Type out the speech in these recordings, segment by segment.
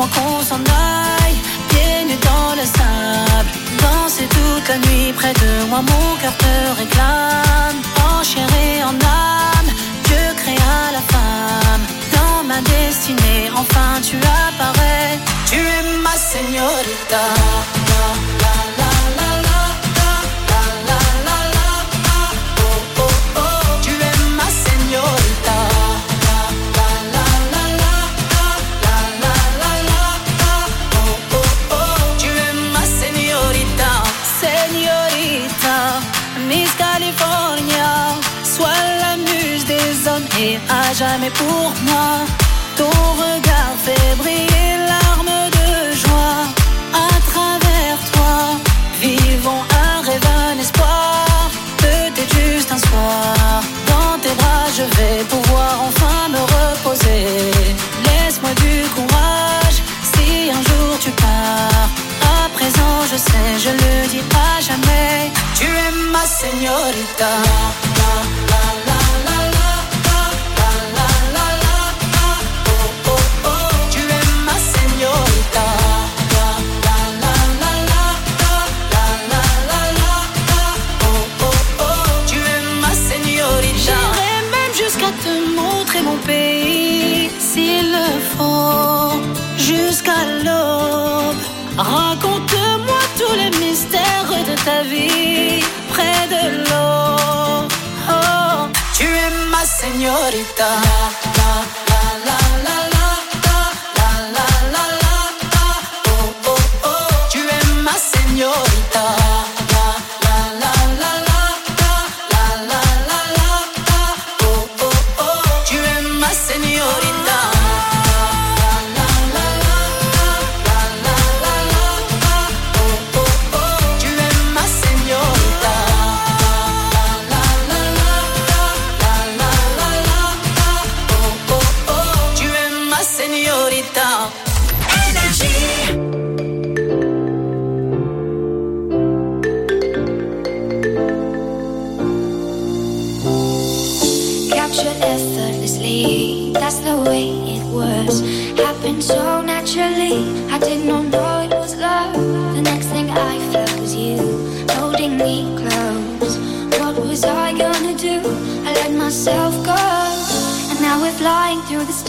moi qu'on s'en aille. Pieds nus dans le sable, danser toute la nuit près de moi, mon cœur te réclame. En chair et en âme, Dieu créa la femme ma destinée, enfin tu apparais. Tu es ma señorita. Pour moi. Ton regard fait briller l'arme de joie. À travers toi, vivons un rêve, un espoir. Peut-être juste un soir. Dans tes bras, je vais pouvoir enfin me reposer. Laisse-moi du courage si un jour tu pars. À présent, je sais, je le dis à jamais. Tu es ma señorita. Señorita.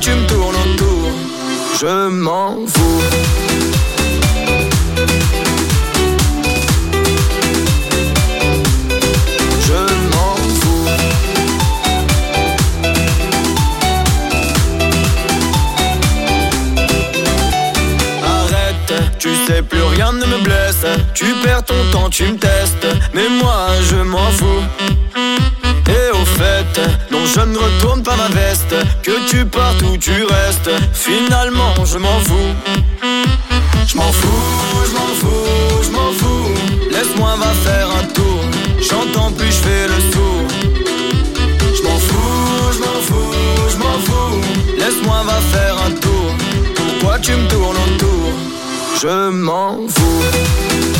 Tu me tournes autour Je m'en fous. Je m'en fous. Arrête, tu sais plus rien ne me blesse. Tu perds ton temps, tu me testes. Mais moi je m'en fous. Et au fait, je ne retourne pas ma veste Que tu partes ou tu restes. Finalement je m'en fous. Je m'en fous, je m'en fous, je m'en fous. Laisse-moi va faire un tour. J'entends plus, je fais le sourd. Je m'en fous, je m'en fous, je m'en fous. Laisse-moi va faire un tour. Pourquoi tu me tournes autour? Je m'en fous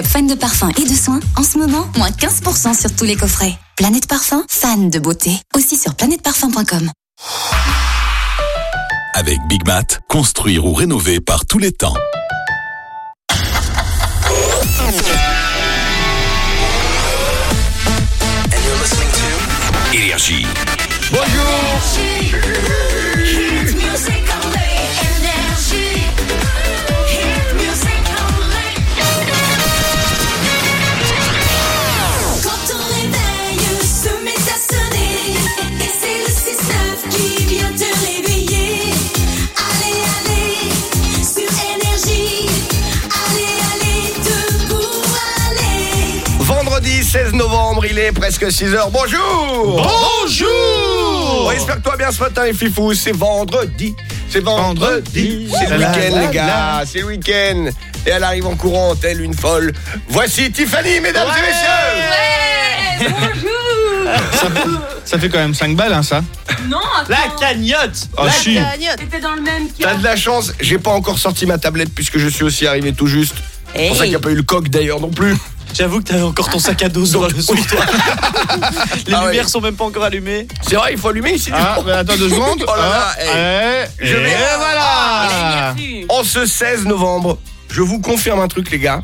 Fans de make-up, fans de parfum et de soins, en ce moment, moins 15% sur tous les coffrets. Planète Parfum, fan de beauté. Aussi sur planèteparfum.com. Avec Big Mat, construire ou rénover par tous les temps. Énergie. Quand presque 6h. Bonjour Bonjour On espère que toi bien ce matin, les fifous. C'est vendredi. C'est vendredi. C'est le La, la, week-end, la, les gars. C'est le week-end. Et elle arrive en courant, telle une folle. Voici Tiffany, mesdames et messieurs. Ça fait quand même 5 balles, hein, ça Non, La cagnotte Oh, chi. T'étais dans le même T'as cas. de la chance, j'ai pas encore sorti ma tablette puisque je suis aussi arrivé tout juste. C'est pour ça qu'il n'y a pas eu le coq d'ailleurs non plus. J'avoue que t'avais encore ton sac à dos sur, toi. Les Ah ouais. lumières sont même pas encore allumées. C'est vrai, il faut allumer ici. Ah, mais attends deux secondes. Oh là là, Ah, hey. eh, Je et vais- voilà En ce 16 novembre, je vous confirme un truc les gars.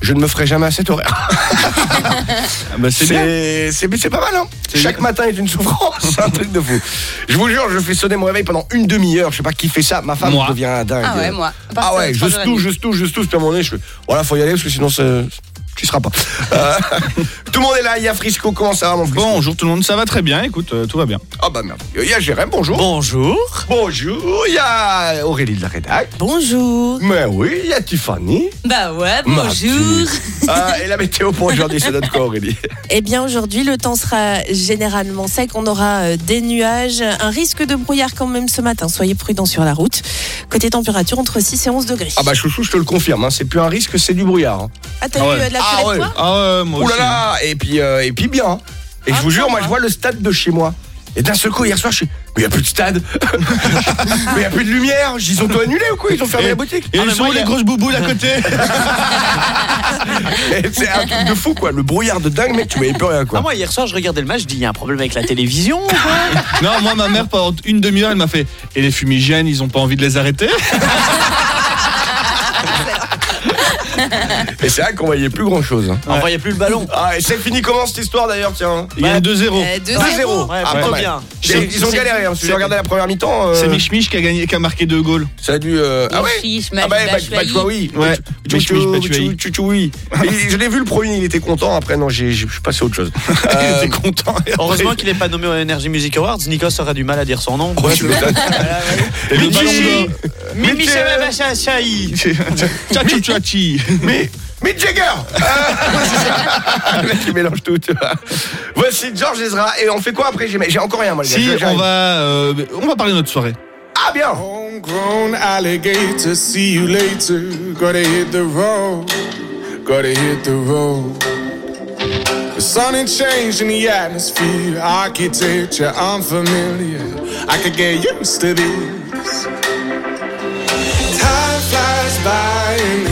Je ne me ferai jamais à cet horaire. Ah, bah, C'est. C'est c'est- c'est pas mal, hein C'est Chaque bien. matin est une souffrance, c'est un truc de fou. Je vous jure, je fais sonner mon réveil pendant une demi-heure. Je sais pas qui fait ça. Ma femme Moi. devient dingue. Ah ouais, moi. Ah ouais, je 3h30. touche, je touche, je touche. Puis à un moment donné, je fais, voilà, faut y aller parce que sinon, ça- tu seras pas. Euh, tout le monde est là. Il y a Frisco. Comment ça va, mon Frisco? Bonjour tout le monde, ça va très bien, écoute, euh, tout va bien. Ah bah merde. Il y a Jérém, bonjour. Bonjour. Bonjour. Il y a Aurélie de la rédac. Bonjour. Mais oui, il y a Tiffany. Bah ouais, bonjour. Ah, et la météo pour aujourd'hui, ça donne quoi Aurélie? Eh bien, aujourd'hui, le temps sera généralement sec. On aura euh, des nuages, un risque de brouillard quand même ce matin. Soyez prudents sur la route. Côté température, entre 6 et 11 degrés. Ah bah chouchou, je te le confirme, hein, c'est plus un risque, c'est du brouillard. hein. Ah, t'as Ah ouais. euh, de la Ah avec ouais. toi Ah ouais, moi Ouh là aussi. là Et puis, euh, et puis bien. hein. Et Ah, je vous jure, ça moi va. je vois le stade de chez moi. Et d'un seul coup, hier soir, je suis. Mais il n'y a plus de stade Mais il n'y a plus de lumière Ils ont tout annulé ou quoi? Ils ont fermé Et- la boutique Et Ah, ils mais sont moi, où les a- grosses bouboules à côté Et C'est un truc de fou quoi, le brouillard de dingue, mec, tu voyais plus rien quoi. Ah, moi, hier soir, je regardais le match, je dis, il y a un problème avec la télévision ou quoi Non, moi, ma mère, pendant une demi-heure, elle m'a fait Et les fumigènes, ils ont pas envie de les arrêter? Et c'est vrai qu'on voyait plus grand chose. On voyait plus le ballon. Ah, et c'est fini comment cette histoire d'ailleurs, tiens Il y a Ouais. 2-0. Euh, 2-0. Ouais, Ah, plutôt pas mal. bien. Ils ont C'est- galéré, hein, parce que j'ai c'est- regardé la première mi-temps. euh, C'est Mich Mich qui a, gagné, qui a marqué deux goals. Ça a dû. euh, Ah ouais Ah bah, bah, tu vois, oui. Ouais. Tchou, Mich Mich Batshuayi. tchou, tchou, oui. Et Je l'ai vu le premier, il était content. Après, non, j'ai- je suis passé à autre chose. Il Euh, était content. Et après- Heureusement qu'il n'est pas nommé au Energy Music Awards. Nikos aurait du mal à dire son nom. ouais, tu m'étonnes. Et le Michi. ballon d'or. Mimi Mais Chababachachaï. Tchatchou tchatchi. Mais. Mick Jagger Ah, Le mec il mélange tout, tu vois. Voici George Ezra et on fait quoi après? J'ai j'ai encore rien moi les gars. Si, J'arrive. on va, euh, on va parler de notre soirée. Ah bien Homegrown alligator, see you later. Gotta hit the road, gotta hit the road. The sun ain't changing the atmosphere, architecture unfamiliar. I could get used to this. Time flies by in the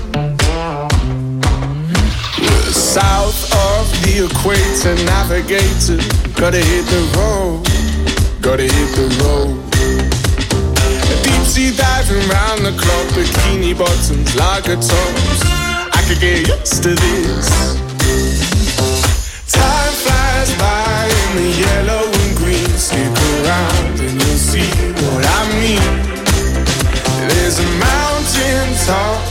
South of the equator, navigator. Gotta hit the road, gotta hit the road. Deep sea diving round the clock, bikini bottoms, lager tops. I could get used to this. Time flies by in the yellow and green. Stick around and you'll see what I mean. There's a mountain top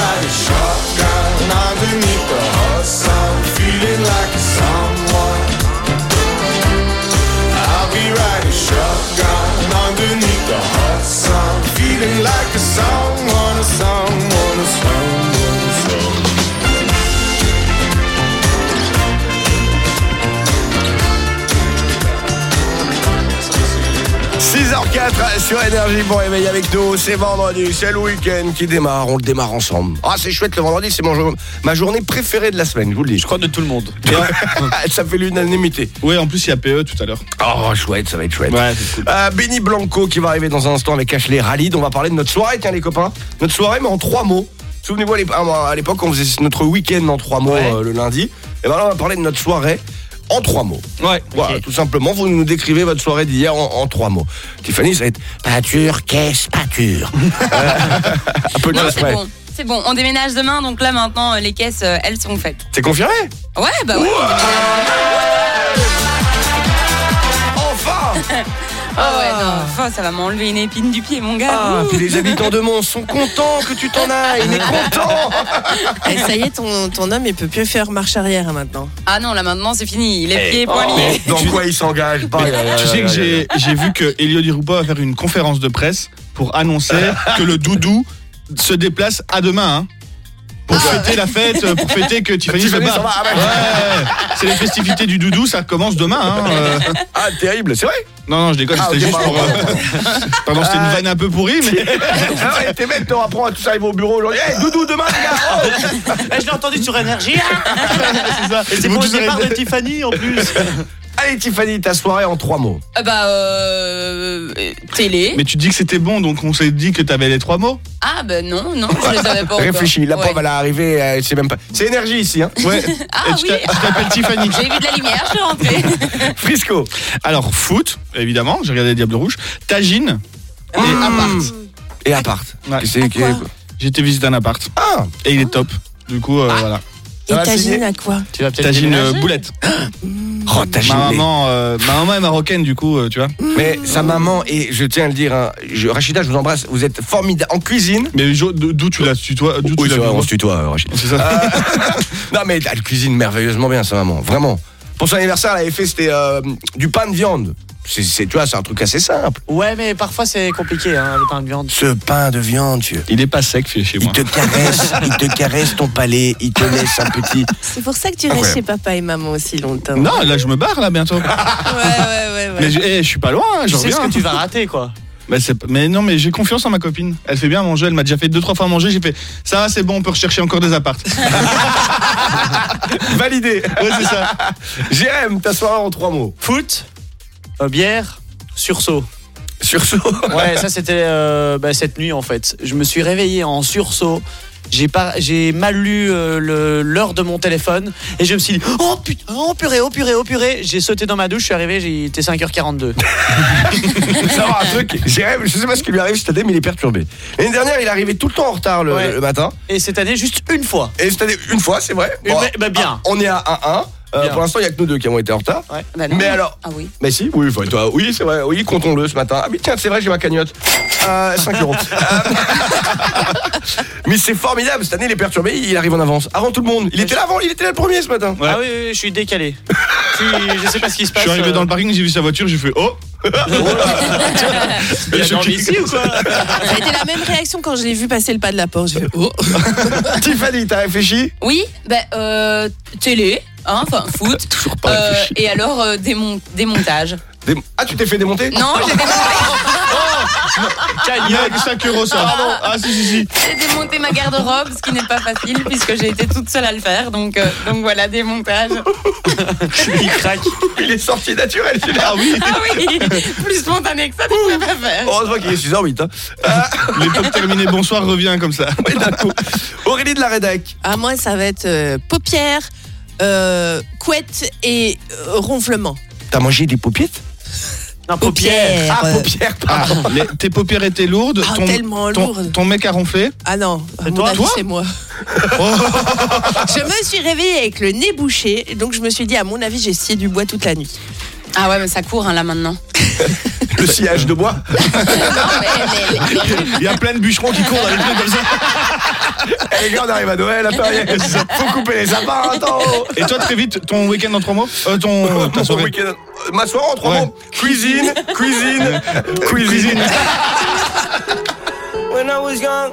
Be riding shotgun underneath the hot sun, feeling like a someone. 6h04 sur Énergie, bon réveil avec nous, c'est vendredi, c'est le week-end qui démarre, on le démarre ensemble. Ah c'est chouette le vendredi, c'est mon jour- ma journée préférée de la semaine, je vous le dis. Je crois de tout le monde. Ça fait l'unanimité. Oui, en plus, il y a PE tout à l'heure. Oh chouette, ça va être chouette. Ouais, cool. Euh, Benny Blanco qui va arriver dans un instant avec Ashley Ralid. On va parler de notre soirée, tiens les copains. Notre soirée, mais en trois mots. Souvenez-vous, à l'ép- à l'époque, on faisait notre week-end en trois mots Ouais. euh, le lundi. Et ben là, on va parler de notre soirée en trois mots. Ouais. Voilà, tout simplement, vous nous décrivez votre soirée d'hier en, en trois mots. Tiffany, ça va être peinture, caisse, peinture. Euh, un peu de c'est bon. C'est bon, on déménage demain, donc là maintenant, euh, les caisses, euh, elles sont faites. C'est confirmé Ouais, bah ouais. Oh ouais, non, enfin, ça va m'enlever une épine du pied, mon gars. Ah, puis les habitants de Mons sont contents que tu t'en ailles, mais contents Et ça y est, ton, ton homme, il peut plus faire marche arrière hein, maintenant. Ah non, là maintenant, c'est fini. Les pieds, Oh, poings liés. Dans quoi il s'engage? Pas Tu sais que j'ai j'ai vu que Elio Di Rupo va faire une conférence de presse pour annoncer que le doudou se déplace à demain. hein. Pour fêter la fête, pour fêter que Tiffany se Tiffany bat. s'en va, ah bah. Ouais, c'est les festivités du doudou, ça commence demain. hein, euh. Ah, terrible, c'est vrai Non, non, je déconne, Ah, c'était juste pour. pardon. euh, Pardon, c'était une vanne un peu pourrie, mais. Ah ouais, t'es bête, t'auras prend à tous arriver au bureau aujourd'hui. Hey, doudou, demain, les gars oh Eh, je l'ai entendu sur Énergie. C'est ça. Et c'est pour le départ de. Tiffany en plus. Allez, Tiffany, ta soirée en trois mots. Euh, Bah, euh, télé. Mais tu dis que c'était bon, donc on s'est dit que t'avais les trois mots. Ah, bah non, non, je les avais pas encore. Réfléchis, la Ouais. pauvre, elle est arrivée, elle sait même pas. C'est énergie ici, hein Ouais. Ah Et tu oui. t'a- tu t'appelles Tiffany. J'ai vu de la lumière, je suis rentrée. Frisco. Alors, foot, évidemment, j'ai regardé Diable Rouge. Tagine et appart. Et appart. Ouais. C'est- À quoi J'ai été visiter un appart. Ah Et il est top. Du coup, euh, voilà. Et va tagine signer à quoi Tu vas peut-être Tagine euh, déménager boulette. Oh, Tagine. Ma maman, euh, ma maman est marocaine, du coup, euh, tu vois. Mais sa maman, et je tiens à le dire, hein, je- Rachida, je vous embrasse, vous êtes formidable. En cuisine. Mais jo- d'où tu l'as su, toi D'où tu Oui, l'as c'est vu vrai, on se tutoie, euh, Rachida. C'est ça. Non, mais elle cuisine merveilleusement bien, sa maman. Vraiment. Pour son anniversaire, elle avait fait, c'était euh, du pain de viande. C'est, c'est- tu vois, c'est un truc assez simple. Ouais, mais parfois c'est compliqué, hein, le pain de viande. Ce pain de viande, tu Il est pas sec fait chez il moi. te caresse, il te caresse ton palais, il te laisse un petit. C'est pour ça que tu restes chez papa et maman aussi longtemps. Non, là je me barre là bientôt. Ouais, ouais, ouais. ouais. Mais je, eh, je suis pas loin, hein, je sais ce que tu vas rater, quoi. Bah, c'est- mais non, mais j'ai confiance en ma copine. Elle fait bien manger. Elle m'a déjà fait deux trois fois manger. J'ai fait ça, va, c'est bon. On peut rechercher encore des appartes. Validé. Ouais, c'est ça. Jérém, ta soirée en trois mots. Foot, bière, sursaut. Sursaut. Ouais, ça c'était euh, bah, cette nuit en fait. Je me suis réveillé en sursaut. J'ai pas, j'ai mal lu euh, l'heure de mon téléphone et je me suis dit oh putain, oh purée, oh purée, oh purée. J'ai sauté dans ma douche, je suis arrivé, été 5h42. Faut savoir un truc. Je sais pas ce qui lui arrive cette année, mais il est perturbé. L'année dernière, il arrivait tout le temps en retard le, Ouais. le matin. Et cette année juste une fois. Et cette année, une fois, c'est vrai. Bah, bien. ah, on est à 1-1. Euh, pour l'instant, il n'y a que nous deux qui avons été en retard. Ouais. Bah non. Mais alors, Ah oui. Mais si, oui, enfin, toi, oui, c'est vrai, oui, comptons-le ce matin. Ah, mais tiens, c'est vrai, j'ai ma cagnotte. Euh, 5 euros. Mais c'est formidable, cette année, il est perturbé, il arrive en avance. Avant tout le monde. Il était là avant, il était là le premier ce matin. Ouais. Ah oui, oui, oui, je suis décalé. je, suis- je sais pas ce qui se Je passe. suis arrivé euh, dans le parking, j'ai vu sa voiture, j'ai fait oh. bien dans ici ou quoi Ça a été la même réaction quand je l'ai vu passer le pas de la porte. J'ai fait, oh. Tiffany, t'as réfléchi? Oui, bah, euh, télé, hein, enfin, foot. Toujours pas Euh, réfléchi. et alors, euh, démon- démontage. Des- Ah, tu t'es fait démonter Non, j'ai démonté, Il y a 5 euros ça. Ah si si si. j'ai démonté ma garde-robe, ce qui n'est pas facile puisque j'ai été toute seule à le faire. Donc, euh, donc voilà, démontage. Il craque. Il est sorti naturel, celui-là. Ah oui. Ah oui, plus spontané que ça, tu ne peux pas faire. Heureusement qu'il est 6h08. Hein. Euh, L'époque terminée, bonsoir revient comme ça. oui, d'un coup. Aurélie de la Rédac. Ah, moi, ça va être euh, paupières, euh, couette et euh, ronflement. T'as mangé des paupiètes Non, paupières. Ah, paupières, Ah, pardon. les- tes paupières étaient lourdes. Ah, ton, tellement ton- lourdes. Ton mec a ronflé. Ah non, à Et mon toi, avis, toi c'est moi. Oh. Je me suis réveillée avec le nez bouché, donc je me suis dit, à mon avis, j'ai scié du bois toute la nuit. Ah ouais, mais ça court hein, là maintenant. Le sillage de bois. Il y a plein de bûcherons qui courent dans les trucs comme ça. Eh, les gars, on arrive à Noël, y a- faut couper les sapins, attends. Et toi très vite, ton week-end en trois mots euh, Ton ta Mon soirée. week-end- Ma soirée en trois Ouais. mots. Cuisine, cuisine, cuisine. When I was young,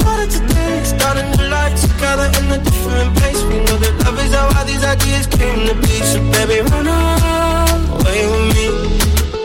started today, starting a life together in a different place. We know that love is how all these ideas came to be. So baby, run away with me.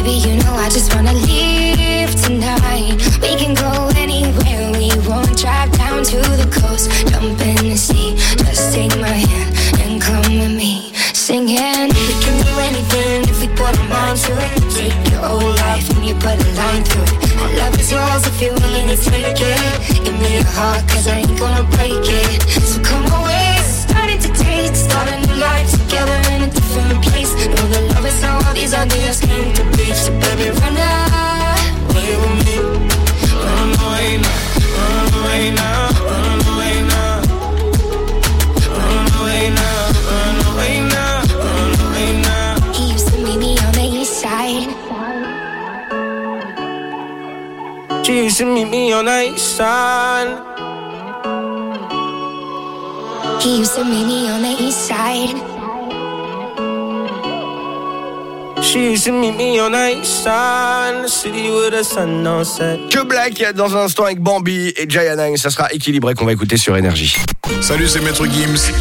Baby, you know I just wanna leave tonight. We can go anywhere we want. Drive down to the coast, jump in the sea. Just take my hand and come with me, singing. We can do anything if we put our mind to it. Take your whole life and you put a line through it. My love is yours if you willing to take it. Give me your heart, cause I ain't gonna break it. So come away, starting to take, start a new life together in a different place. Know the love is how all these ideas came to be. So baby, run away with me. Run away now, run away now, run away now. Run away now, run away now, run away now. He used to meet me on the east side. She used to meet me on the east side. He used to meet me on the east side. She used to meet me on the east side, in the city with the sun on set. Que Black dans un instant avec Bambi et Giant ça sera équilibré qu'on va écouter sur Énergie. Salut, c'est Maître Gims.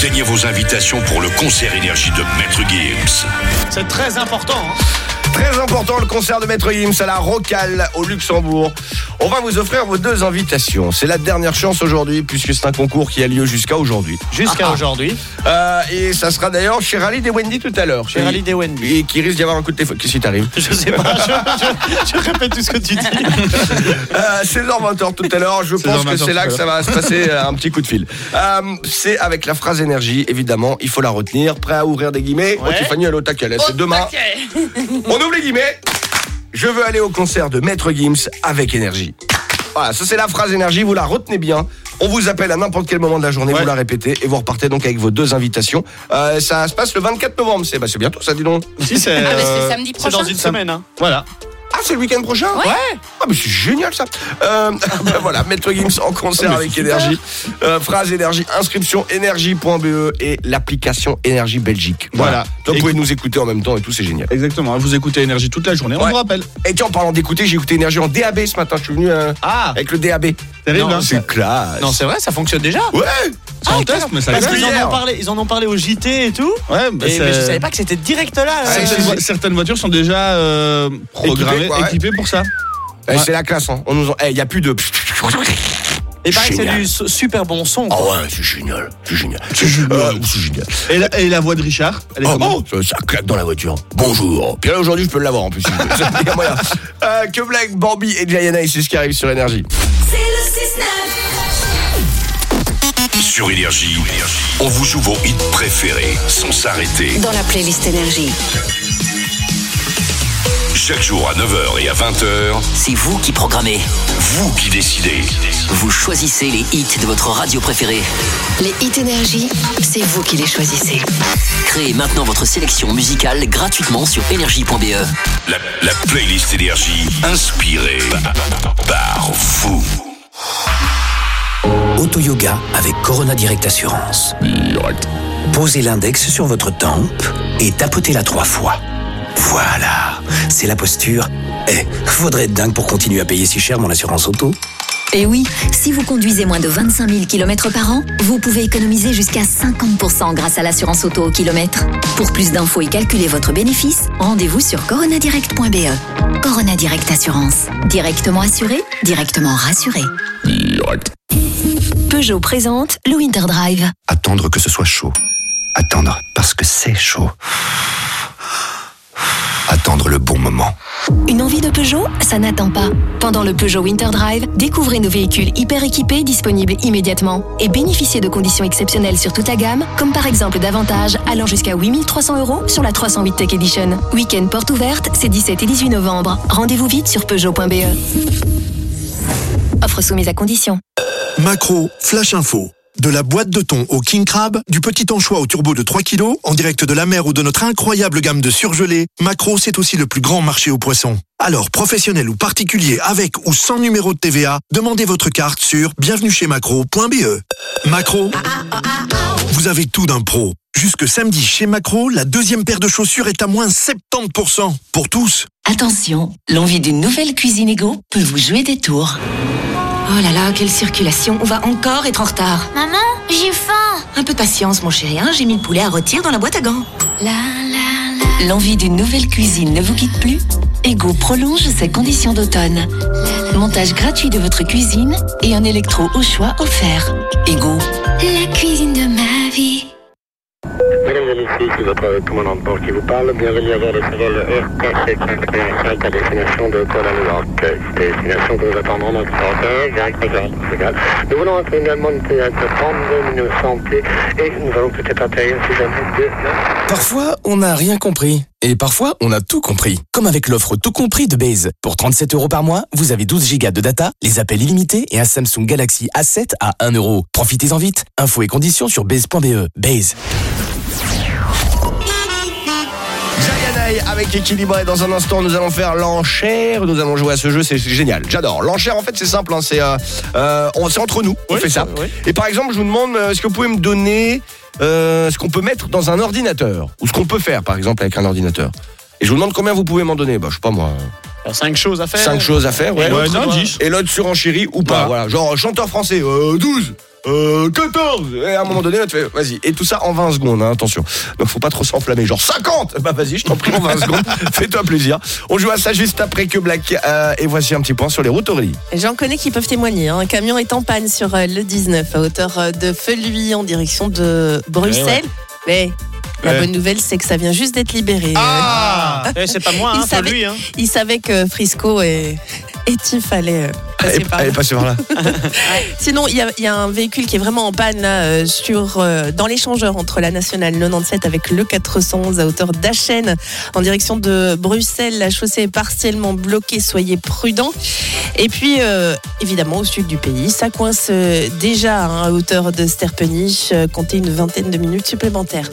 Gagnez vos invitations pour le concert énergie de Maître Gims. C'est très important. hein. Très important le concert de Maître Gims à la Rocale au Luxembourg. On va vous offrir vos deux invitations. C'est la dernière chance aujourd'hui puisque c'est un concours qui a lieu jusqu'à aujourd'hui. Jusqu'à Ah. aujourd'hui. Euh, et ça sera d'ailleurs chez Rally des Wendy tout à l'heure. Chez Rally des Wendy. Et qui risque d'y avoir un coup de téléphone. Qu'est-ce qui t'arrive Je sais pas, je, je- je répète tout ce que tu dis. Euh, 16h20 tout à l'heure. Je 16h20 pense que c'est là que ça va se passer euh, un petit coup de fil. Euh, c'est avec la phrase énergie, évidemment. Il faut la retenir. Prêt à ouvrir des guillemets Oh, Ouais. Tiffany, elle est au taquet, C'est demain. On ouvre les guillemets. Je veux aller au concert de Maître Gims avec énergie. Voilà, ça c'est la phrase énergie, vous la retenez bien. On vous appelle à n'importe quel moment de la journée, Ouais. vous la répétez et vous repartez donc avec vos deux invitations. Euh, ça se passe le 24 novembre, c'est bah, c'est bientôt ça, dis donc. Si, c'est. Ah, euh, c'est samedi prochain. dans une semaine. Hein. Voilà. Ah, c'est le week-end prochain Ouais. Ah, mais c'est génial ça. Euh, bah, voilà, Maître Gims en concert Oh, avec énergie. Euh, phrase énergie, inscription énergie.be et l'application énergie Belgique. Voilà. Donc vous pouvez nous écouter en même temps et tout, c'est génial. Exactement. Vous écoutez Énergie toute la journée. On Ouais. vous rappelle. Et tiens, en parlant d'écouter, j'ai écouté énergie en DAB ce matin. Je suis venu euh, Ah, avec le DAB. Terrible. Non, hein. C'est classe. Non, c'est vrai, ça fonctionne déjà. Ouais. C'est en test, mais ça Parce qu'ils en ont parlé, ils en ont parlé au JT et tout. Ouais, bah, Et, c'est- mais je savais pas que c'était direct là. Ah, euh, Certaines, vo- certaines voitures sont déjà euh, programmées, Équipées, quoi, ouais. équipées pour ça. Eh, Ouais. C'est la classe. Hein. On nous en... Eh, il y a plus de. Et pareil, c'est Génial. du su- super bon son. Ah ouais, c'est génial. C'est génial. C'est génial. Euh, c'est génial. Et la, et la voix de Richard, elle est Oh, comment oh, ça, ça claque dans la voiture. Bonjour. Puis là, aujourd'hui, je peux l'avoir en plus. si je veux. Ça, il y a moyen. Euh, que Black, Bambi et Gianna, c'est ce qui arrive sur Énergie. C'est le 6-9. Sur Énergie, on vous joue vos hits préférés sans s'arrêter. Dans la playlist Énergie. Chaque jour à 9h et à 20h, C'est vous qui programmez. vous qui décidez. Vous choisissez les hits de votre radio préférée. Les hits Énergie, c'est vous qui les choisissez. Créez maintenant votre sélection musicale gratuitement sur énergie.be. La, la playlist Énergie inspirée par vous. Auto-yoga avec Corona Direct Assurance. Posez l'index sur votre tempe et tapotez-la trois fois. Voilà, c'est la posture. Eh, faudrait être dingue pour continuer à payer si cher mon assurance auto. Et oui, si vous conduisez moins de 25 000 km par an, vous pouvez économiser jusqu'à 50% grâce à l'assurance auto au kilomètre. Pour plus d'infos et calculer votre bénéfice, rendez-vous sur coronadirect.be. Corona Direct Assurance. Directement assuré, directement rassuré. Peugeot présente le Winter Drive. Attendre que ce soit chaud. Attendre parce que c'est chaud. Le bon moment. Une envie de Peugeot? Ça n'attend pas. Pendant le Peugeot Winter Drive, découvrez nos véhicules hyper équipés disponibles immédiatement et bénéficiez de conditions exceptionnelles sur toute la gamme, comme par exemple d'avantages allant jusqu'à 8300 euros sur la 308 Tech Edition. Week-end porte ouverte, c'est 17 et 18 novembre. Rendez-vous vite sur peugeot.be. Offre soumise à condition. Macro, Flash Info. De la boîte de thon au King Crab, du petit anchois au turbo de 3 kg, en direct de la mer ou de notre incroyable gamme de surgelés, Macro, c'est aussi le plus grand marché aux poissons. Alors, professionnel ou particulier, avec ou sans numéro de TVA, demandez votre carte sur bienvenue chez macro.be. Macro, vous avez tout d'un pro. Jusque samedi chez Macro, la deuxième paire de chaussures est à moins 70%. Pour tous. Attention, l'envie d'une nouvelle cuisine égo peut vous jouer des tours. Oh là là, quelle circulation, on va encore être en retard. Maman, j'ai faim. Un peu de patience, mon chéri, hein, j'ai mis le poulet à rôtir dans la boîte à gants. L'envie d'une nouvelle cuisine ne vous quitte plus? Ego prolonge ses conditions d'automne. Montage gratuit de votre cuisine et un électro au choix offert. Ego. La cuisine de ma Mesdames et messieurs, votre commandant de bord qui vous parle. Bienvenue à bord de ce vol RKC585 à destination de Kuala Lumpur. Destination que nous attendrons dans 41, direct à égal. Nous voulons être également une péage de 32 900 pieds et nous allons peut-être atterrir si jamais de Parfois, on n'a rien compris. Et parfois, on a tout compris. Comme avec l'offre tout compris de Baze. Pour 37 euros par mois, vous avez 12 gigas de data, les appels illimités et un Samsung Galaxy A7 à 1 euro. Profitez-en vite. Infos et conditions sur baze.be. Baze. Avec équilibré. Dans un instant, nous allons faire l'enchère. Nous allons jouer à ce jeu, c'est génial. J'adore. L'enchère, en fait, c'est simple. hein, C'est euh, euh, on- c'est entre nous. On fait ça. Et par exemple, je vous demande, euh, est-ce que vous pouvez me donner euh, ce qu'on peut mettre dans un ordinateur? Ou ce qu'on peut faire, par exemple, avec un ordinateur? Et je vous demande combien vous pouvez m'en donner. Bah, je sais pas moi. Cinq choses à faire. Cinq choses à faire, ouais. Et l'autre, Ouais, non, doit- 10. Et l'autre surenchérit ou pas. Voilà. Genre chanteur français, euh, 12. Euh, 14 Et à un moment donné, là, tu fais, vas-y. Et tout ça en 20 secondes, hein, attention. Donc faut pas trop s'enflammer. Genre 50 Bah vas-y, je t'en prie en 20 secondes. Fais-toi plaisir. On joue à ça juste après que Black. euh, et voici un petit point sur les routes Aurélie. J'en connais qui peuvent témoigner. hein. Un camion est en panne sur euh, le 19 à hauteur euh, de Feluy en direction de Bruxelles. Mais la Ouais. bonne nouvelle, c'est que ça vient juste d'être libéré. Ah Eh, C'est pas moi, il, hein, savait, Feluy, hein. il savait que Frisco et, et Tiff allaient euh, passer par Elle là. par. Sinon, il y, a- il y a un véhicule qui est vraiment en panne là, euh, sur, euh, dans l'échangeur entre la nationale 97 avec le 411 à hauteur d'Achen en direction de Bruxelles. La chaussée est partiellement bloquée, soyez prudents. Et puis, euh, évidemment, au sud du pays, ça coince déjà hein, à hauteur de Sterpenich. Comptez une vingtaine de minutes supplémentaires.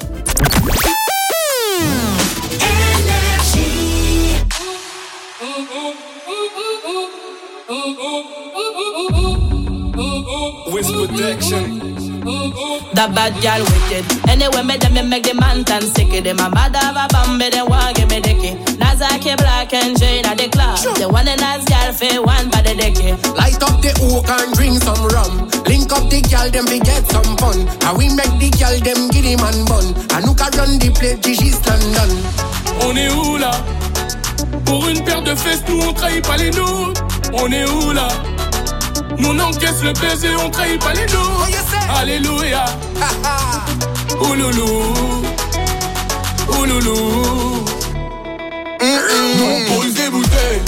The bad girl wicked. Anyway, me them me make the man tan sick. Them a mad have a bambi, they want give me dicky. Nazaki black and Jane at the club. The one and nice girl for one by the dicky. Light up the oak and drink some rum. Link up the gal, them we get some fun. And we make the gal, them get him and bun. And look run the place, Gigi's London? On est où là? Pour une paire de fesses, nous on trahit pas les nôtres. On est où là? Nous on encaisse le baiser, on trahit pas les nôtres. Alléluia. Ouloulou. Ouloulou. Nous on pose des bouteilles.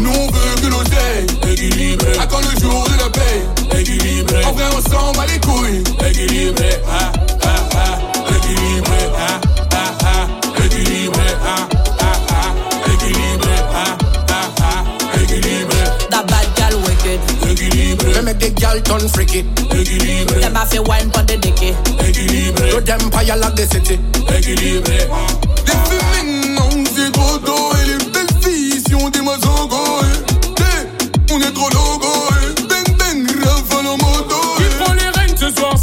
Nous on veut que l'oseille, équilibré. À quand le jour de la paix, équilibré. En vrai on s'en bat les couilles, équilibré. Ah, ah, ah, équilibré. Ah, ah, ah, équilibré. Ah, ah, ah, équilibré. Ah, ah, ah, équilibré. The bad girl wicked. Équilibré. We make the gal turn freaky. Équilibré. Them have to wine pon the dicky. Équilibré. To them fire like the city. Équilibré. Les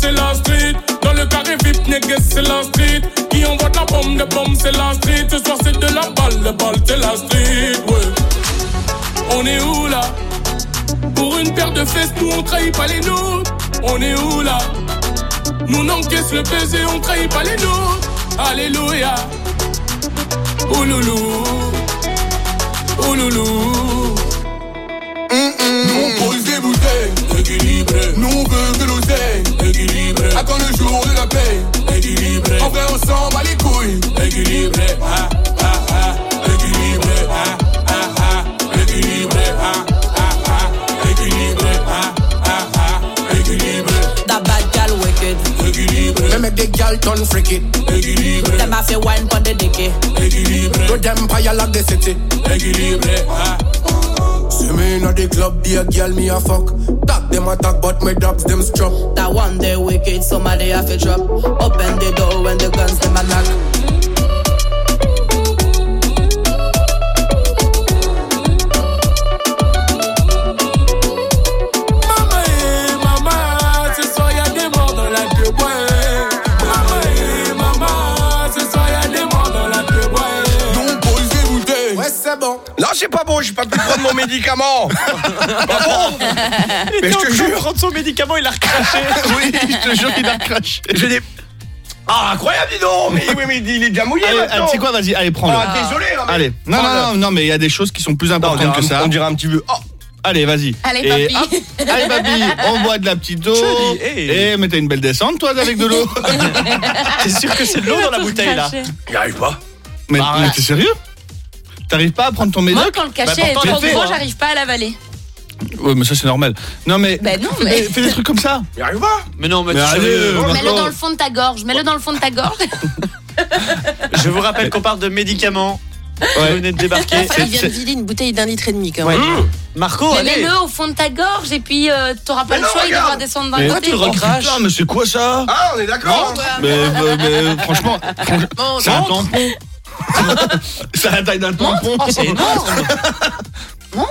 c'est la street. Dans le carré niggas c'est la street. Qui envoie de la bombe, de bombe c'est la street. Ce soir c'est de la balle, de balle c'est la street. Ouais. On est où là? Pour une paire de fesses, nous on trahit pas les nôtres. On est où là? Nous on encaisse le baiser, on trahit pas les nôtres. Alléluia. Ouloulou. Ouloulou. Nous on pose des bouteilles, équilibré. Nous on veut que l'oseille, équilibré. À quand le jour de la paix, équilibré. En vrai on s'en bat les couilles, équilibré. Ah, Équilibré. We make the gal turn freaky. Équilibré. Them have to wine pon the dicky. Équilibré. To them fire like the city. Équilibré. Ah. See me in the club, be a girl, me a fuck. Talk them attack, but my dogs them struck. That one day wicked, somebody have to drop. Open the door when the guns them a knock. Non, c'est pas bon, j'ai pas pu prendre mon médicament. pas bon. Mais je te jure. prendre son médicament, il a recraché. oui, je te jure qu'il a craché. Je dis. Ah, incroyable, dis donc. Mais oui, mais il est déjà mouillé Allez, maintenant. tu sais quoi, vas-y, allez, prends-le. Ah, désolé. mais- Allez, non, non, non, non, mais il y a des choses qui sont plus importantes que un- ça. On dirait un petit peu. Oh, Allez, vas-y. Allez, Et papy. hop, allez, papy, on boit de la petite eau. Joli, hey. Et mais t'as une belle descente, toi, avec de l'eau. T'es sûr que c'est de l'eau dans la bouteille là Il arrive pas. mais Bah, mais t'es sérieux? T'arrives pas à prendre ton Moi, médoc quand le cachet Bah, est pourtant, trop a fait, gros, j'arrive pas à l'avaler. Ouais, mais ça, c'est normal. Non, mais. Ben non, fais, mais. des, fais des trucs comme ça. Il arrive pas. Mais non, mais, Mais euh, Mets-le dans le fond de ta gorge, mets-le dans le fond de ta gorge. Je vous rappelle qu'on parle de médicaments. Ouais. Vous venez de débarquer. Il vient de vider une bouteille d'un litre et demi quand Ouais. même. Marco, Mais allez. mets-le au fond de ta gorge et puis euh, t'auras pas Mais le non, choix, il devra regarde. descendre d'un Mais côté. tu le Oh, recraches. putain, mais c'est quoi ça? Ah, on est d'accord. mais, mais, mais franchement, franchement, c'est un tampon. C'est la taille d'un tampon. Oh, c'est énorme.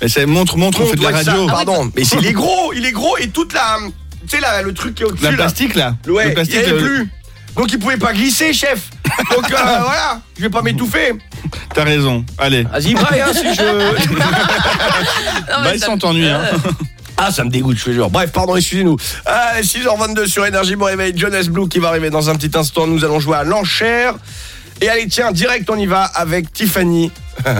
Mais c'est montre, montre, on fait de la ça, radio. Pardon, mais c'est- il est gros, il est gros et toute la, tu sais là, le truc qui est au-dessus La plastique là. Ouais, le il plastique. y avait le- plus. Donc il pouvait pas glisser, chef. Donc euh, voilà, je vais pas m'étouffer. T'as raison. Allez. Vas-y, braille, hein, si je. Bah, ils sont ennuyés. Hein. Ah, ça me dégoûte, je te jure. Bref, pardon, excusez-nous. Euh, 6h22 sur Énergie, bon réveil. Jonas Blue qui va arriver dans un petit instant. Nous allons jouer à l'enchère. Et allez, tiens, direct, on y va avec Tiffany.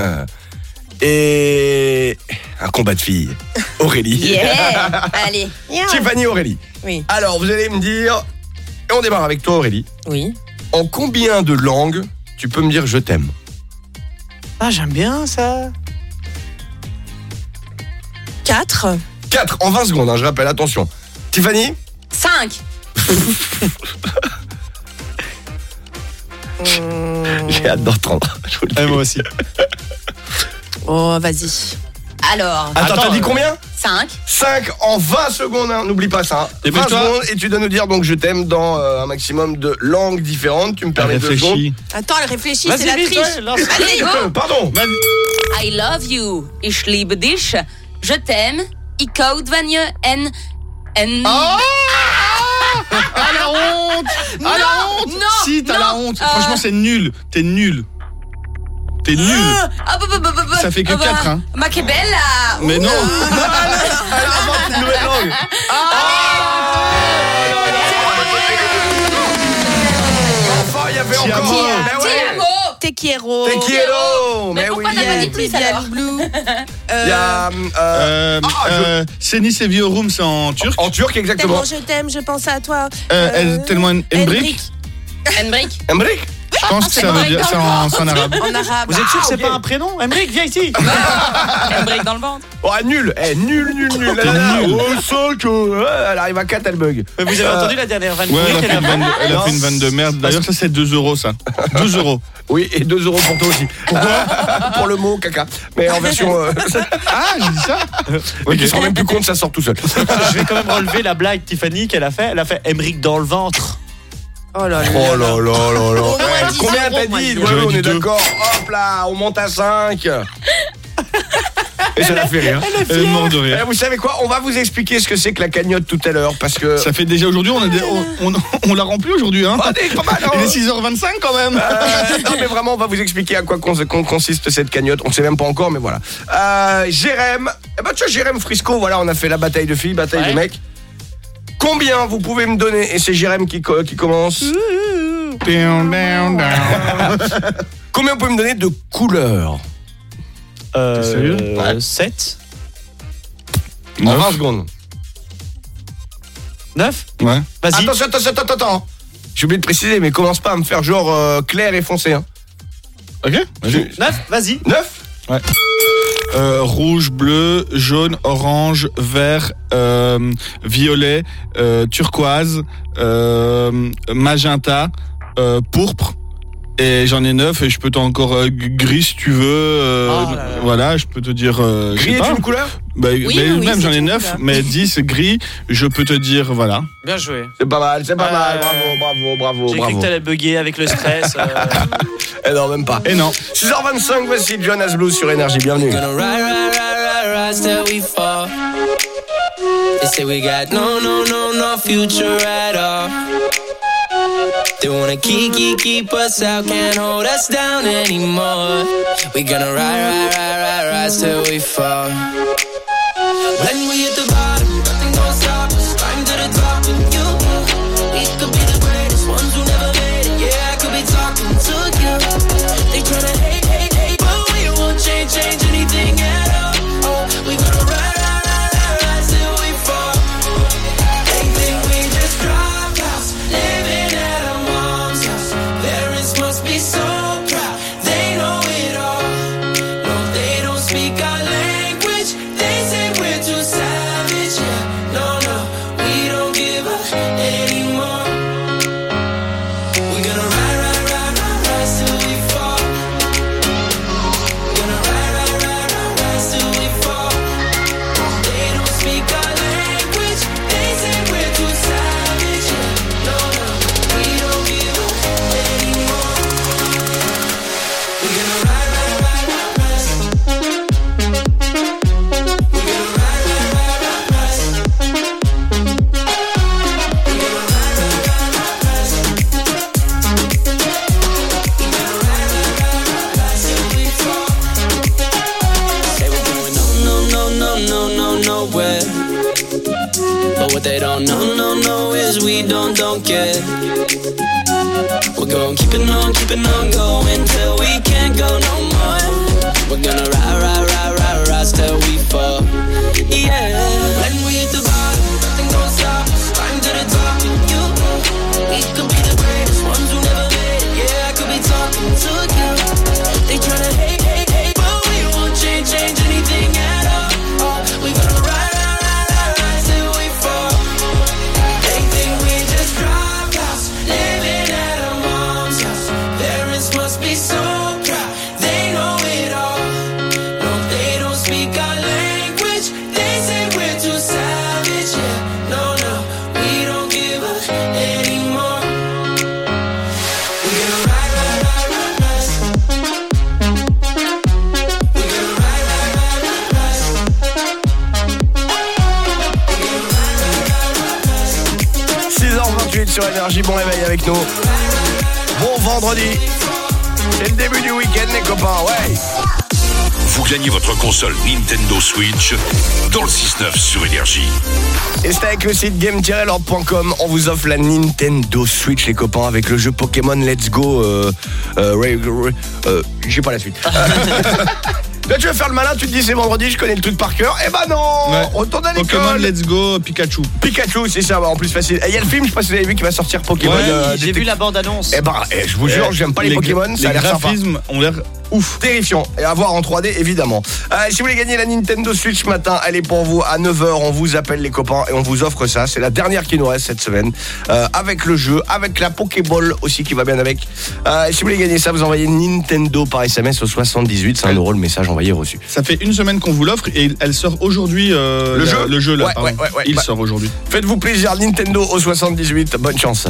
Et un combat de filles. Aurélie. Yeah Allez. Tiffany Aurélie. Oui. Alors, vous allez me dire. Et on démarre avec toi, Aurélie. Oui. En combien de langues tu peux me dire je t'aime? Ah, j'aime bien ça. 4. 4 en 20 secondes, hein, je rappelle, attention. Tiffany? 5. J'ai hâte d'entendre. Je vous le dis. moi aussi. Oh, vas-y. Alors, Attends, t'as dit combien 5. 5 en 20 secondes, hein, n'oublie pas ça. hein. 20 Dépêche-toi. secondes et tu dois nous dire donc je t'aime dans euh, un maximum de langues différentes. Tu me permets deux secondes. Réfléchis. Attends, elle réfléchit, Vas-y, c'est la triche. Allez, go. Euh, Pardon. I love you. Ich liebe dich. Je t'aime. Ich code van je en... en... La honte Ah la honte non, Si, t'as la honte. euh. Franchement, c'est nul. T'es nul. T'es nul. Ah, bah, bah, bah, Ça fait que ah, bah, quatre, hein. Ma bella. Mais non Elle invente une nouvelle langue. Enfin, il y avait Ti encore. Te quiero. Te quiero. Mais Mais oui. pourquoi t'as pas dit plus Il y a alors blue. Il y a. euh, euh, euh, Seni Seviorum, c'est en turc. En turc, exactement. Tellement je t'aime, je pense à toi. Euh, elle- tellement. Henrik. Embrick. Embrick Je pense que ça veut dire c'est en, c'est en arabe. En arabe. Vous êtes sûr que c'est ok. pas un prénom Emmerich, viens ici. Embrick dans le ventre. Oh, nul. Eh, nul, nul, nul. Là, là, nul. Oh, 5. Elle arrive à 4, elle bug. Mais Vous avez Euh, entendu la dernière vanne Ouais, elle a fait une vanne de, elle a fait une vanne de merde. D'ailleurs, ça, c'est 2 euros, ça. 12 euros. Oui, et 2 euros pour toi aussi. Pourquoi Pour le mot caca. Mais en version. euh, Ah, j'ai dit ça Oui, qui se rend même plus compte, ça sort tout seul. Je vais quand même relever la blague Tiffany qu'elle a fait. Elle a fait Emmerich dans le ventre. Oh là là. Oh là là là là. Eh, 10 Combien t'as dit Ouais, on est d'accord. Hop là, on monte à 5. Et ça l'a fait rire. Elle est morte de Eh, rire. Vous savez quoi On va vous expliquer ce que c'est que la cagnotte tout à l'heure parce que. Ça fait déjà aujourd'hui, on, a des- on, on, on l'a rempli aujourd'hui. Hein. Ah, des- pas mal, hein. Il est 6h25 quand même. Euh, non mais vraiment on va vous expliquer à quoi cons- con- consiste cette cagnotte On ne sait même pas encore mais voilà euh, Jérém Eh ben tu vois Jérém Frisco Voilà on a fait la bataille de filles Bataille Ouais. de mecs Combien vous pouvez me donner Et c'est Jérém qui, co- qui commence. Combien vous pouvez me donner de couleurs Euh, T'es sérieux euh, 7 En Neuf. 20 secondes 9 Ouais. Vas-y. Attention attention attends attends J'ai oublié de préciser mais commence pas à me faire genre euh, clair et foncé hein. Ok vas-y. 9 Vas-y. 9 Euh, rouge, bleu, jaune, orange, vert, euh, violet, euh, turquoise, magenta, pourpre. Et j'en ai neuf et je peux t'en encore euh, gris si tu veux. euh, Oh là là. Voilà, je peux te dire. euh, je sais Gris est pas. une couleur? Bah, mais oui, même c'est j'en ai une neuf, couleur. mais 10 gris, je peux te dire voilà. Bien joué. C'est pas mal c'est pas Euh, mal Bravo bravo bravo J'ai cru bravo que t'allais bugger avec le stress. euh. Eh non même pas Et non. 6h25 voici Jonas Blue sur Énergie Bienvenue Gonna ride, ride, ride, ride, ride till we fall. They say we got no, no, no, no future at all. They wanna keep, keep, keep us out, can't hold us down anymore. We gonna ride, ride, ride, ride, ride till we fall. When we hit the Going keeping on, keeping on going till we can't go no more. We're gonna console Nintendo Switch dans le 6-9 sur Énergie. Et c'est avec le site game-lord.com, on vous offre la Nintendo Switch les copains avec le jeu Pokémon Let's Go. Euh, euh, euh, J'ai pas la suite. Là tu vas faire le malin, tu te dis c'est vendredi, je connais le truc par cœur. Eh ben non Ouais. Retourne à l'école Pokémon Let's Go Pikachu. Pikachu, c'est ça, bah, en plus facile. Et il y a le film, je sais pas si vous avez vu, qui va sortir Pokémon. Ouais, euh, J'ai vu la bande-annonce. Eh ben, eh, je vous jure, j'aime pas les, Pokémon, ça a les l'air sympa. graphismes ont l'air ouf. Terrifiant. Et à voir en 3D, évidemment. Euh, si vous voulez gagner la Nintendo Switch ce matin, elle est pour vous à 9h. On vous appelle les copains et on vous offre ça. C'est la dernière qui nous reste cette semaine. Euh, avec le jeu, avec la Pokéball aussi qui va bien avec. Euh, si vous voulez gagner ça, vous envoyez Nintendo par SMS au 78. C'est un euro le message envoyé reçu. Ça fait une semaine qu'on vous l'offre et elle sort aujourd'hui. Le la- jeu Le jeu là. Ouais, pardon. ouais, ouais, ouais. Il Bah, sort aujourd'hui. Faites-vous plaisir, Nintendo au 78. Bonne chance.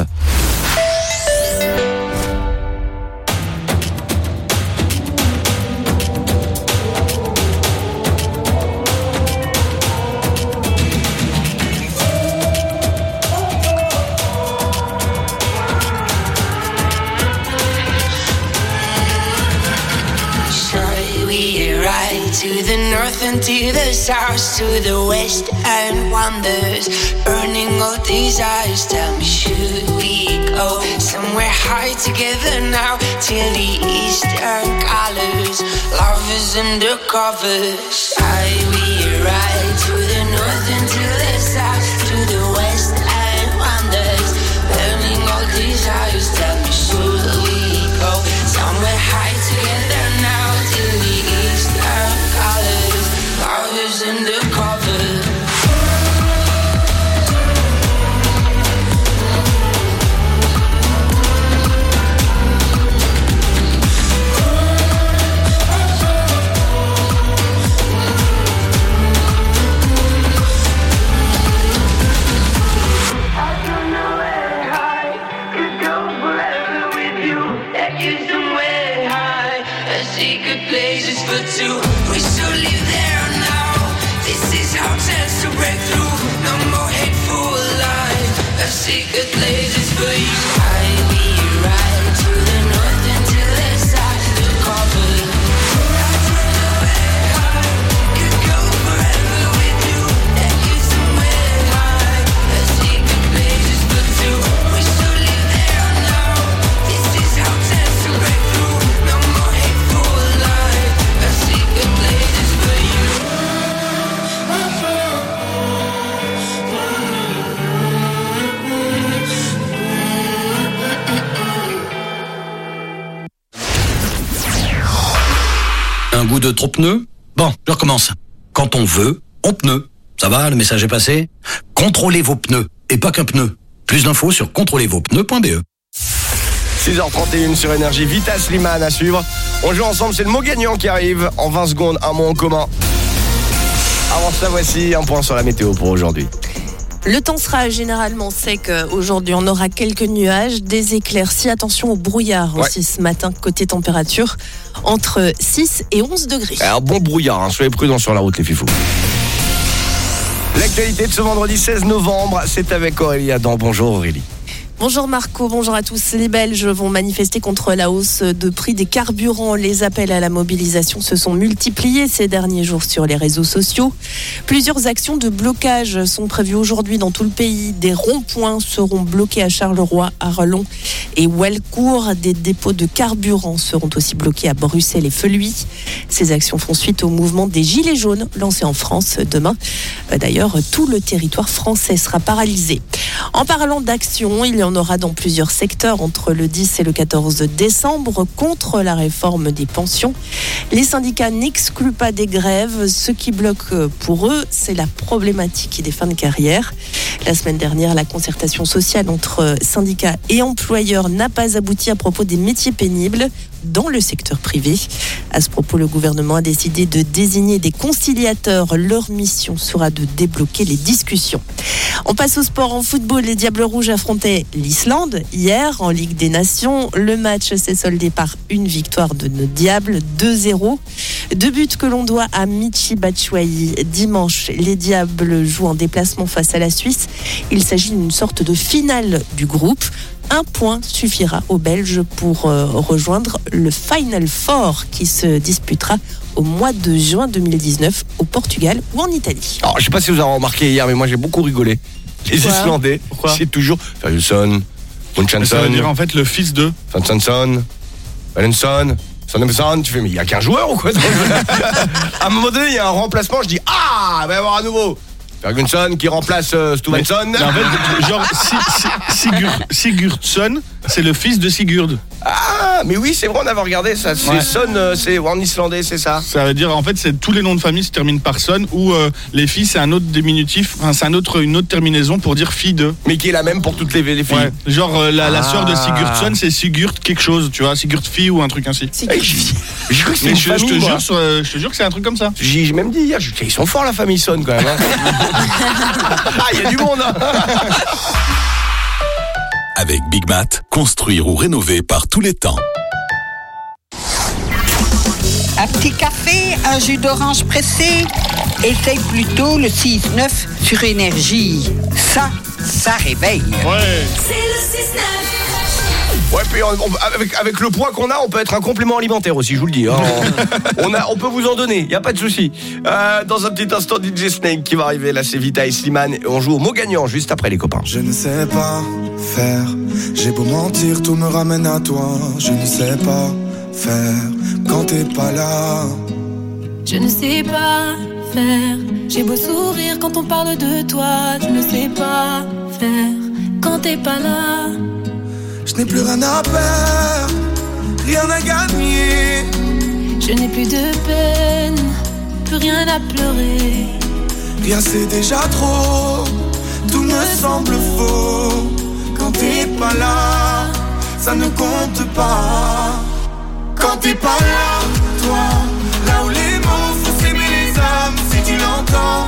South, to the west and wonders, burning all desires? Tell me, should we go somewhere high together now, till the eastern colors? Love is undercover. Shall we ride to the north and to the south, De trop pneu Bon, je recommence. Quand on veut, on pneu. Ça va, le message est passé Contrôlez vos pneus, et pas qu'un pneu. Plus d'infos sur contrôlezvospneus.be. 6h31 sur Énergie, Vita Slimane à suivre. On joue ensemble, c'est le mot gagnant qui arrive. En 20 secondes, un mot en commun. Avant ça, voici un point sur la météo pour aujourd'hui. Le temps sera généralement sec euh, aujourd'hui. On aura quelques nuages, des éclaircies. Attention au brouillard aussi ce matin, côté température, entre 6 et 11 degrés. Un bon brouillard, hein. soyez prudents sur la route les fifous. L'actualité de ce vendredi 16 novembre, c'est avec Aurélie Adam. Bonjour Aurélie. Bonjour Marco, bonjour à tous. Les Belges vont manifester contre la hausse de prix des carburants. Les appels à la mobilisation se sont multipliés ces derniers jours sur les réseaux sociaux. Plusieurs actions de blocage sont prévues aujourd'hui dans tout le pays. Des ronds-points seront bloqués à Charleroi, Arlon et Welcourt. Des dépôts de carburant seront aussi bloqués à Bruxelles et Feluy. Ces actions font suite au mouvement des Gilets jaunes lancé en France demain. D'ailleurs, tout le territoire français sera paralysé. En parlant d'action, il y en aura dans plusieurs secteurs entre le 10 et le 14 décembre contre la réforme des pensions. Les syndicats n'excluent pas des grèves. Ce qui bloque pour eux, c'est la problématique des fins de carrière. La semaine dernière, la concertation sociale entre syndicats et employeurs n'a pas abouti à propos des métiers pénibles dans le secteur privé. À ce propos, le gouvernement a décidé de désigner des conciliateurs. Leur mission sera de débloquer les discussions. On passe au sport en football. Les Diables Rouges affrontaient l'Islande hier en Ligue des Nations. Le match s'est soldé par une victoire de nos Diables, 2-0. Deux buts que l'on doit à Michi Batshuayi. Dimanche, les Diables jouent en déplacement face à la Suisse. Il s'agit d'une sorte de finale du groupe. Un point suffira aux Belges pour euh, rejoindre le Final Four qui se disputera au mois de juin 2019 au Portugal ou en Italie. Alors, je sais pas si vous avez remarqué hier, mais moi j'ai beaucoup rigolé. Les Pourquoi Islandais, c'est toujours Ferguson, Munchansson, Ça veut dire en fait le fils de. Fansansson, Valenson, Sonnemson. Tu fais, mais il y a qu'un joueur ou quoi? À un moment donné, il y a un remplacement, je dis, ah, il va y avoir un nouveau. Ferguson qui remplace euh, Stuvenson. Mais en fait, genre Si- Si- Sigur- Sigurdsson, c'est le fils de Sigurd. Ah, mais oui, c'est vrai, on avait regardé ça. C'est Ouais. Son, euh, c'est en islandais, c'est ça. Ça veut dire en fait c'est tous les noms de famille se terminent par son ou euh, les filles c'est un autre diminutif, enfin, c'est un autre une autre terminaison pour dire fille de. Mais qui est la même pour toutes les, les filles. Ouais. Genre euh, la, la Ah. sœur de Sigurdsson c'est Sigurd quelque chose, tu vois, Sigurd fille ou un truc ainsi. Que une je, te jure, sur, je te jure que c'est un truc comme ça. J'ai j'ai même dit hier, je- ils sont forts la famille Son quand même. hein. ah, il y a du monde. hein. Avec Big Mat, construire ou rénover par tous les temps. Un petit café, un jus d'orange pressé. Essaye plutôt le 6-9 sur énergie. Ça, ça réveille. Ouais, puis on- on- avec, avec le poids qu'on a, on peut être un complément alimentaire aussi, je vous le dis. hein. on, a, on peut vous en donner, il n'y a pas de souci. Euh, dans un petit instant, DJ Snake qui va arriver, là c'est Vita et Slimane. Et on joue au mot gagnant juste après les copains. Je ne sais pas faire, j'ai beau mentir, tout me ramène à toi. Je ne sais pas faire quand t'es pas là. Je ne sais pas faire. J'ai beau sourire quand on parle de toi. Je ne sais pas faire quand t'es pas là. Je n'ai plus rien à perdre, rien à gagner. Je n'ai plus de peine, plus rien à pleurer. Rien c'est déjà trop, tout me semble faux. Quand t'es pas là, ça ne compte pas. Quand t'es pas là, toi, là où les mots font s'aimer les âmes, si tu l'entends,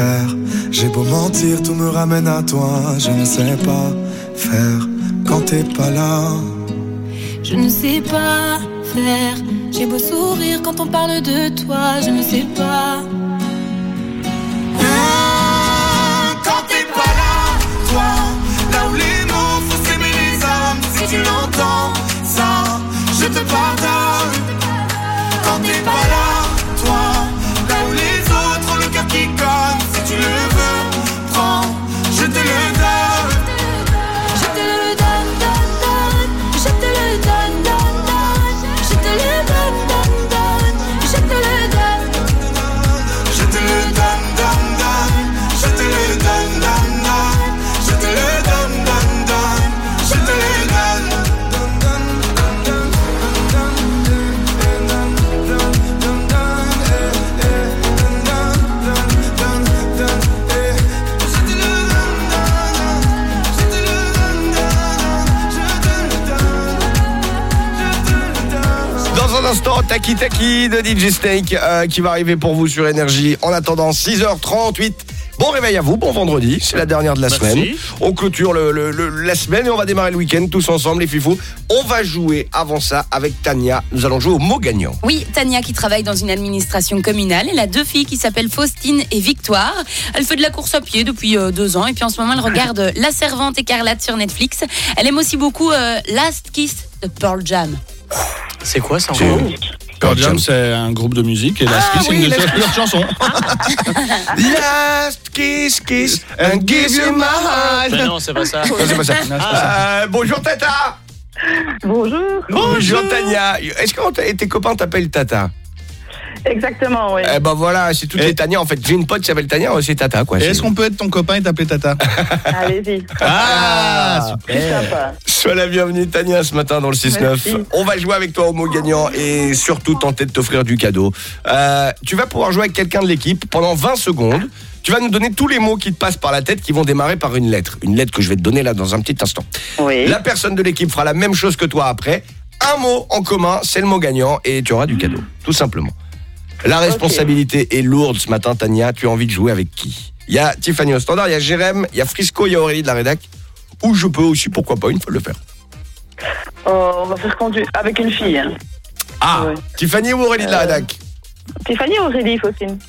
faire. J'ai beau mentir, tout me ramène à toi. Je ne sais pas faire quand t'es pas là. Je ne sais pas faire. J'ai beau sourire quand on parle de toi. Je ne sais pas. Quand t'es pas là, toi, là où les mots font s'aimer les hommes, si tu l'entends, ça, je te pardonne. Quand t'es pas là, Taki Taki de DJ Snake euh, qui va arriver pour vous sur Énergie. En attendant, 6h38. Bon réveil à vous, bon vendredi, c'est la dernière de la Merci. semaine. On clôture le- le- le- la semaine et on va démarrer le week-end tous ensemble, les fifous. On va jouer avant ça avec Tania. Nous allons jouer au mot gagnant. Oui, Tania qui travaille dans une administration communale. Elle a deux filles qui s'appellent Faustine et Victoire. Elle fait de la course à pied depuis euh, deux ans et puis en ce moment elle regarde La Servante écarlate sur Netflix. Elle aime aussi beaucoup euh, Last Kiss de Pearl Jam. C'est quoi ça encore Pearl Jam, c'est un groupe de musique et la Ah Ski, c'est oui, une de leurs chansons. Last kiss, kiss, and give you my heart. Mais non, c'est pas ça. Non, c'est pas ça. Euh, bonjour Tata. Bonjour. Bonjour Tania. Est-ce que tes copains t'appellent Tata? Exactement, oui. Eh ben voilà, c'est toutes les Tania en fait. J'ai une pote qui s'appelle Tania, c'est Tata quoi. Et Est-ce qu'on peut être ton copain et t'appeler Tata Allez-y. Ah, Plus sympa. Sois la bienvenue Tania ce matin dans le 6-9. Merci. On va jouer avec toi au mot gagnant et surtout tenter de t'offrir du cadeau. Euh, tu vas pouvoir jouer avec quelqu'un de l'équipe pendant 20 secondes. Tu vas nous donner tous les mots qui te passent par la tête qui vont démarrer par une lettre. Une lettre que je vais te donner là dans un petit instant. Oui. La personne de l'équipe fera la même chose que toi après. Un mot en commun, c'est le mot gagnant et tu auras du cadeau. Tout simplement. La responsabilité est lourde ce matin, Tania. Tu as envie de jouer avec qui? Il y a Tiffany au standard, il y a Jérém, il y a Frisco, il y a Aurélie de la rédac. Ou je peux aussi, pourquoi pas, une fois le faire. Oh, on va faire conduire avec une fille. hein. Ah Ouais. Tiffany ou Aurélie de la Euh, rédac? Tiffany ou Aurélie, Faustine?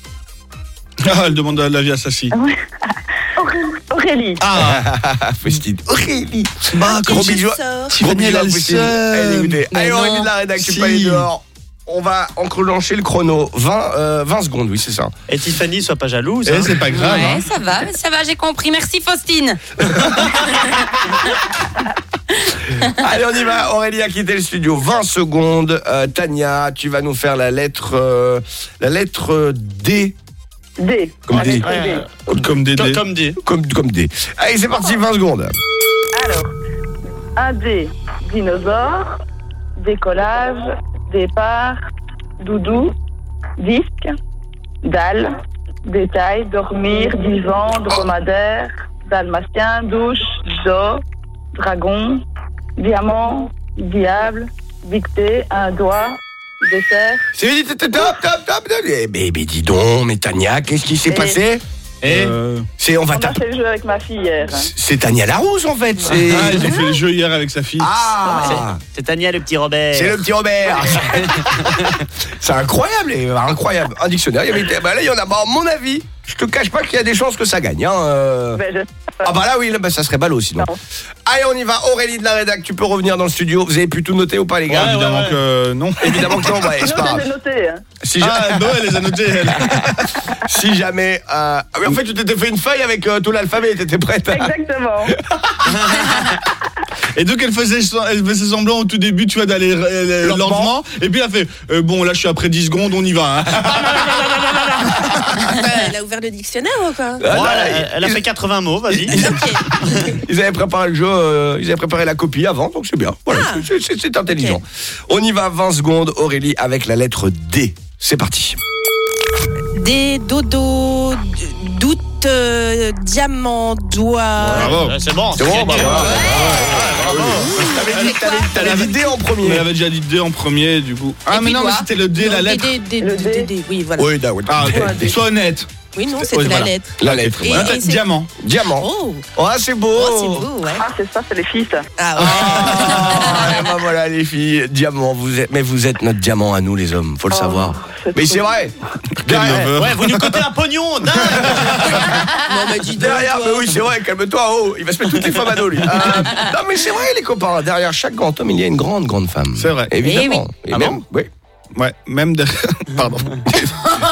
Ah, elle demande l'avis à sa fille. Aurélie. Ah Faustine. Aurélie Bah, gros bisous. Gros Tiffany, elle bisous a le Faustine. seum. Allez. Aurélie de la rédac, tu peux aller dehors. On va enclencher le chrono. 20, euh, 20 secondes, oui, c'est ça. Et Tiffany, sois pas jalouse. Eh, hein. c'est pas grave. ouais, hein. ça va, ça va, j'ai compris. Merci Faustine. Allez, on y va. Aurélie a quitté le studio. 20 secondes. Euh, Tania, tu vas nous faire la lettre, euh, la lettre D. D. Comme La D. lettre D. Comme, dés. Comme. Comme, comme D. Allez, c'est parti, 20 secondes. Alors, un D. Dinosaure. Décollage. Départ. Doudou. Disque. Dalle. Détail. Dormir. Divan. Dromadaire. Dalmatien. Douche. Zoo. Dragon. Diamant. Diable. Dictée. Un doigt. Dessert. C'est top, top, top, top. Eh, mais, mais dis donc, mais Tania, qu'est-ce qui s'est Et- passé? Euh, C'est, on va On a fait le jeu avec ma fille hier. hein. C'est Tania Larousse en fait. Ah, ils ont fait le jeu hier avec sa fille. Ah c'est Tania le petit Robert. C'est le petit Robert. c'est incroyable, euh, incroyable. Un dictionnaire, il y avait. Bah là, il y en a. Bah, à mon avis, je te cache pas qu'il y a des chances que ça gagne. hein, euh. Ben, je- Ah bah là oui, là, bah, ça serait ballot sinon. Allez, on y va. Aurélie de la rédac, tu peux revenir dans le studio. Vous avez pu tout noter ou pas, les gars Ouais, évidemment que non. Évidemment que non, bah, c'est pas Non, grave. j'ai noté. hein. Si Ah, ja- Noël les a notés, elle. si jamais. euh, ah oui, en fait, tu t'étais fait une feuille avec euh, tout l'alphabet, t'étais prête. Exactement. Et donc elle faisait, elle faisait semblant au tout début, tu vois, d'aller euh, Lentement. lentement. Et puis elle a fait, euh, bon là je suis après 10 secondes, on y va. hein. Elle a ouvert le dictionnaire ou quoi Ah, non, Voilà, elle, elle a fait 80 mots, vas-y. Ils avaient préparé le jeu, euh, ils avaient préparé la copie avant, donc c'est bien. Voilà, Ah. c'est- intelligent. On y va 20 secondes, Aurélie, avec la lettre D. C'est parti. D- doutes, euh, diamants, doigts. Bravo. C'est bon. C'est bon, bah. T'avais dit- D en premier. elle avait déjà dit D en premier, du coup. Ah, mais non, mais doigt. c'était le D, la lettre. Le D. Oui, voilà. Oui, d'accord. Ah, D. sois honnête. Oui, non, Oui, c'était la voilà. lettre. La lettre. Et- voilà. et Diamant. Diamant. Oh, Oh, ah, c'est beau. oh c'est beau, ouais. Ah, c'est ça, c'est les filles. ça. Ah, ouais. Ah, ben voilà les filles, diamant, vous êtes, mais vous êtes notre diamant à nous les hommes, faut le Oh, savoir. Mais c'est vrai. Quel Derrière. Ouais, vous nous cotez un pognon, dingue Non, mais dis derrière, toi. mais oui c'est vrai, calme-toi, oh, il va se mettre toutes les femmes à dos lui. Euh, non mais c'est vrai les copains, derrière chaque grand homme il y a une grande grande femme. C'est vrai. Évidemment. Et Ah même, bon oui. Ouais, même derrière. Pardon.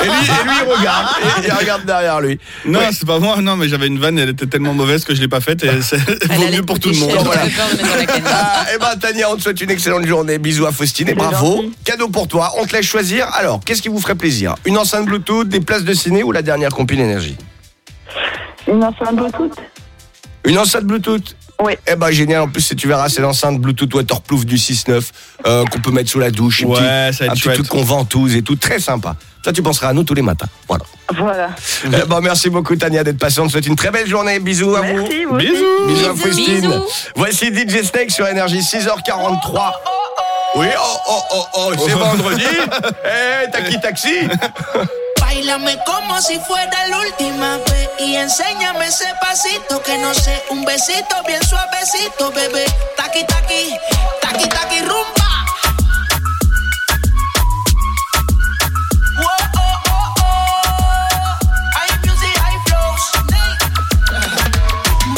Et lui, et lui il regarde, et il regarde derrière lui. Non, Ouais. c'est pas moi, non, mais j'avais une vanne, elle était tellement mauvaise que je l'ai pas faite et c'est vaut mieux pour tout le monde. Voilà. Canette. Ah, eh ben Tania, on te souhaite une excellente journée. Bisous à Faustine et bravo. Cadeau pour toi. On te laisse choisir. Alors, qu'est-ce qui vous ferait plaisir? Une enceinte Bluetooth, des places de ciné ou la dernière compile énergie? Une enceinte Bluetooth Une enceinte Bluetooth Oui. Eh ben génial, en plus tu verras c'est l'enceinte Bluetooth Waterproof du 6.9 euh, qu'on peut mettre sous la douche, un Ouais, petit, ça va un être petit chouette. truc qu'on ventouse et tout, très sympa. Ça tu penseras à nous tous les matins. Voilà. Voilà. Eh ben, merci beaucoup Tania d'être patiente, je te souhaite une très belle journée, bisous à vous. Merci, vous aussi. Bisous. Bisous à Bisous, Faustine. bisous. Voici DJ Snake sur Énergie 6h43. Oui, oh oh oh oh, c'est vendredi. Eh, taxi taxi. Bailame como si fuera la última vez y enséñame ese pasito que no sé, un besito bien suavecito, bebé. Taqui taqui, taqui taqui rumba. Oh, oh, oh. Flows.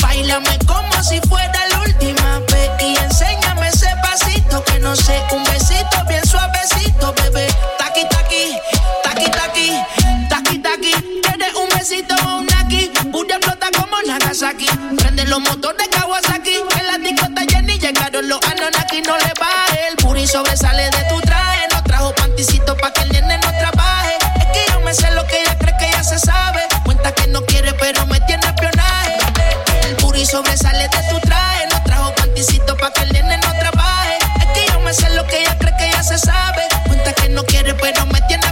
Bailame como si fuera la última vez y enséñame ese pasito que no sé, un besito bien suavecito, bebé. Taqui taqui, taqui. Tienes un besito o un aquí, Bulla flota como Nagasaki. Prende los motores Kawasaki, en la discota Jenny llegaron los Anonaki, no le baje. El puri sobresale de tu traje, no trajo panticito pa' que el nene no trabaje. Es que yo me sé lo que ella cree que ya se sabe. Cuenta que no quiere, pero me tiene espionaje. El puri sobresale de tu traje, no trajo panticito pa' que el nene no trabaje. Es que yo me sé lo que ella cree que ya se sabe. Cuenta que no quiere, pero me tiene.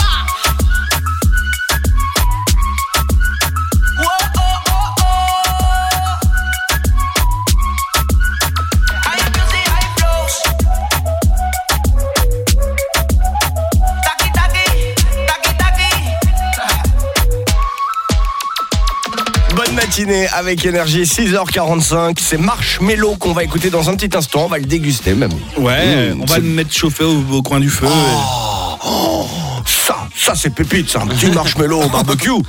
Matinée avec énergie 6h45. C'est Marshmello qu'on va écouter dans un petit instant. On va le déguster même. Ouais, Mmh, on va c'est- le mettre chauffer au, au coin du feu. Oh, ça, ça c'est pépite, ça. Un petit marshmallow au barbecue. Oh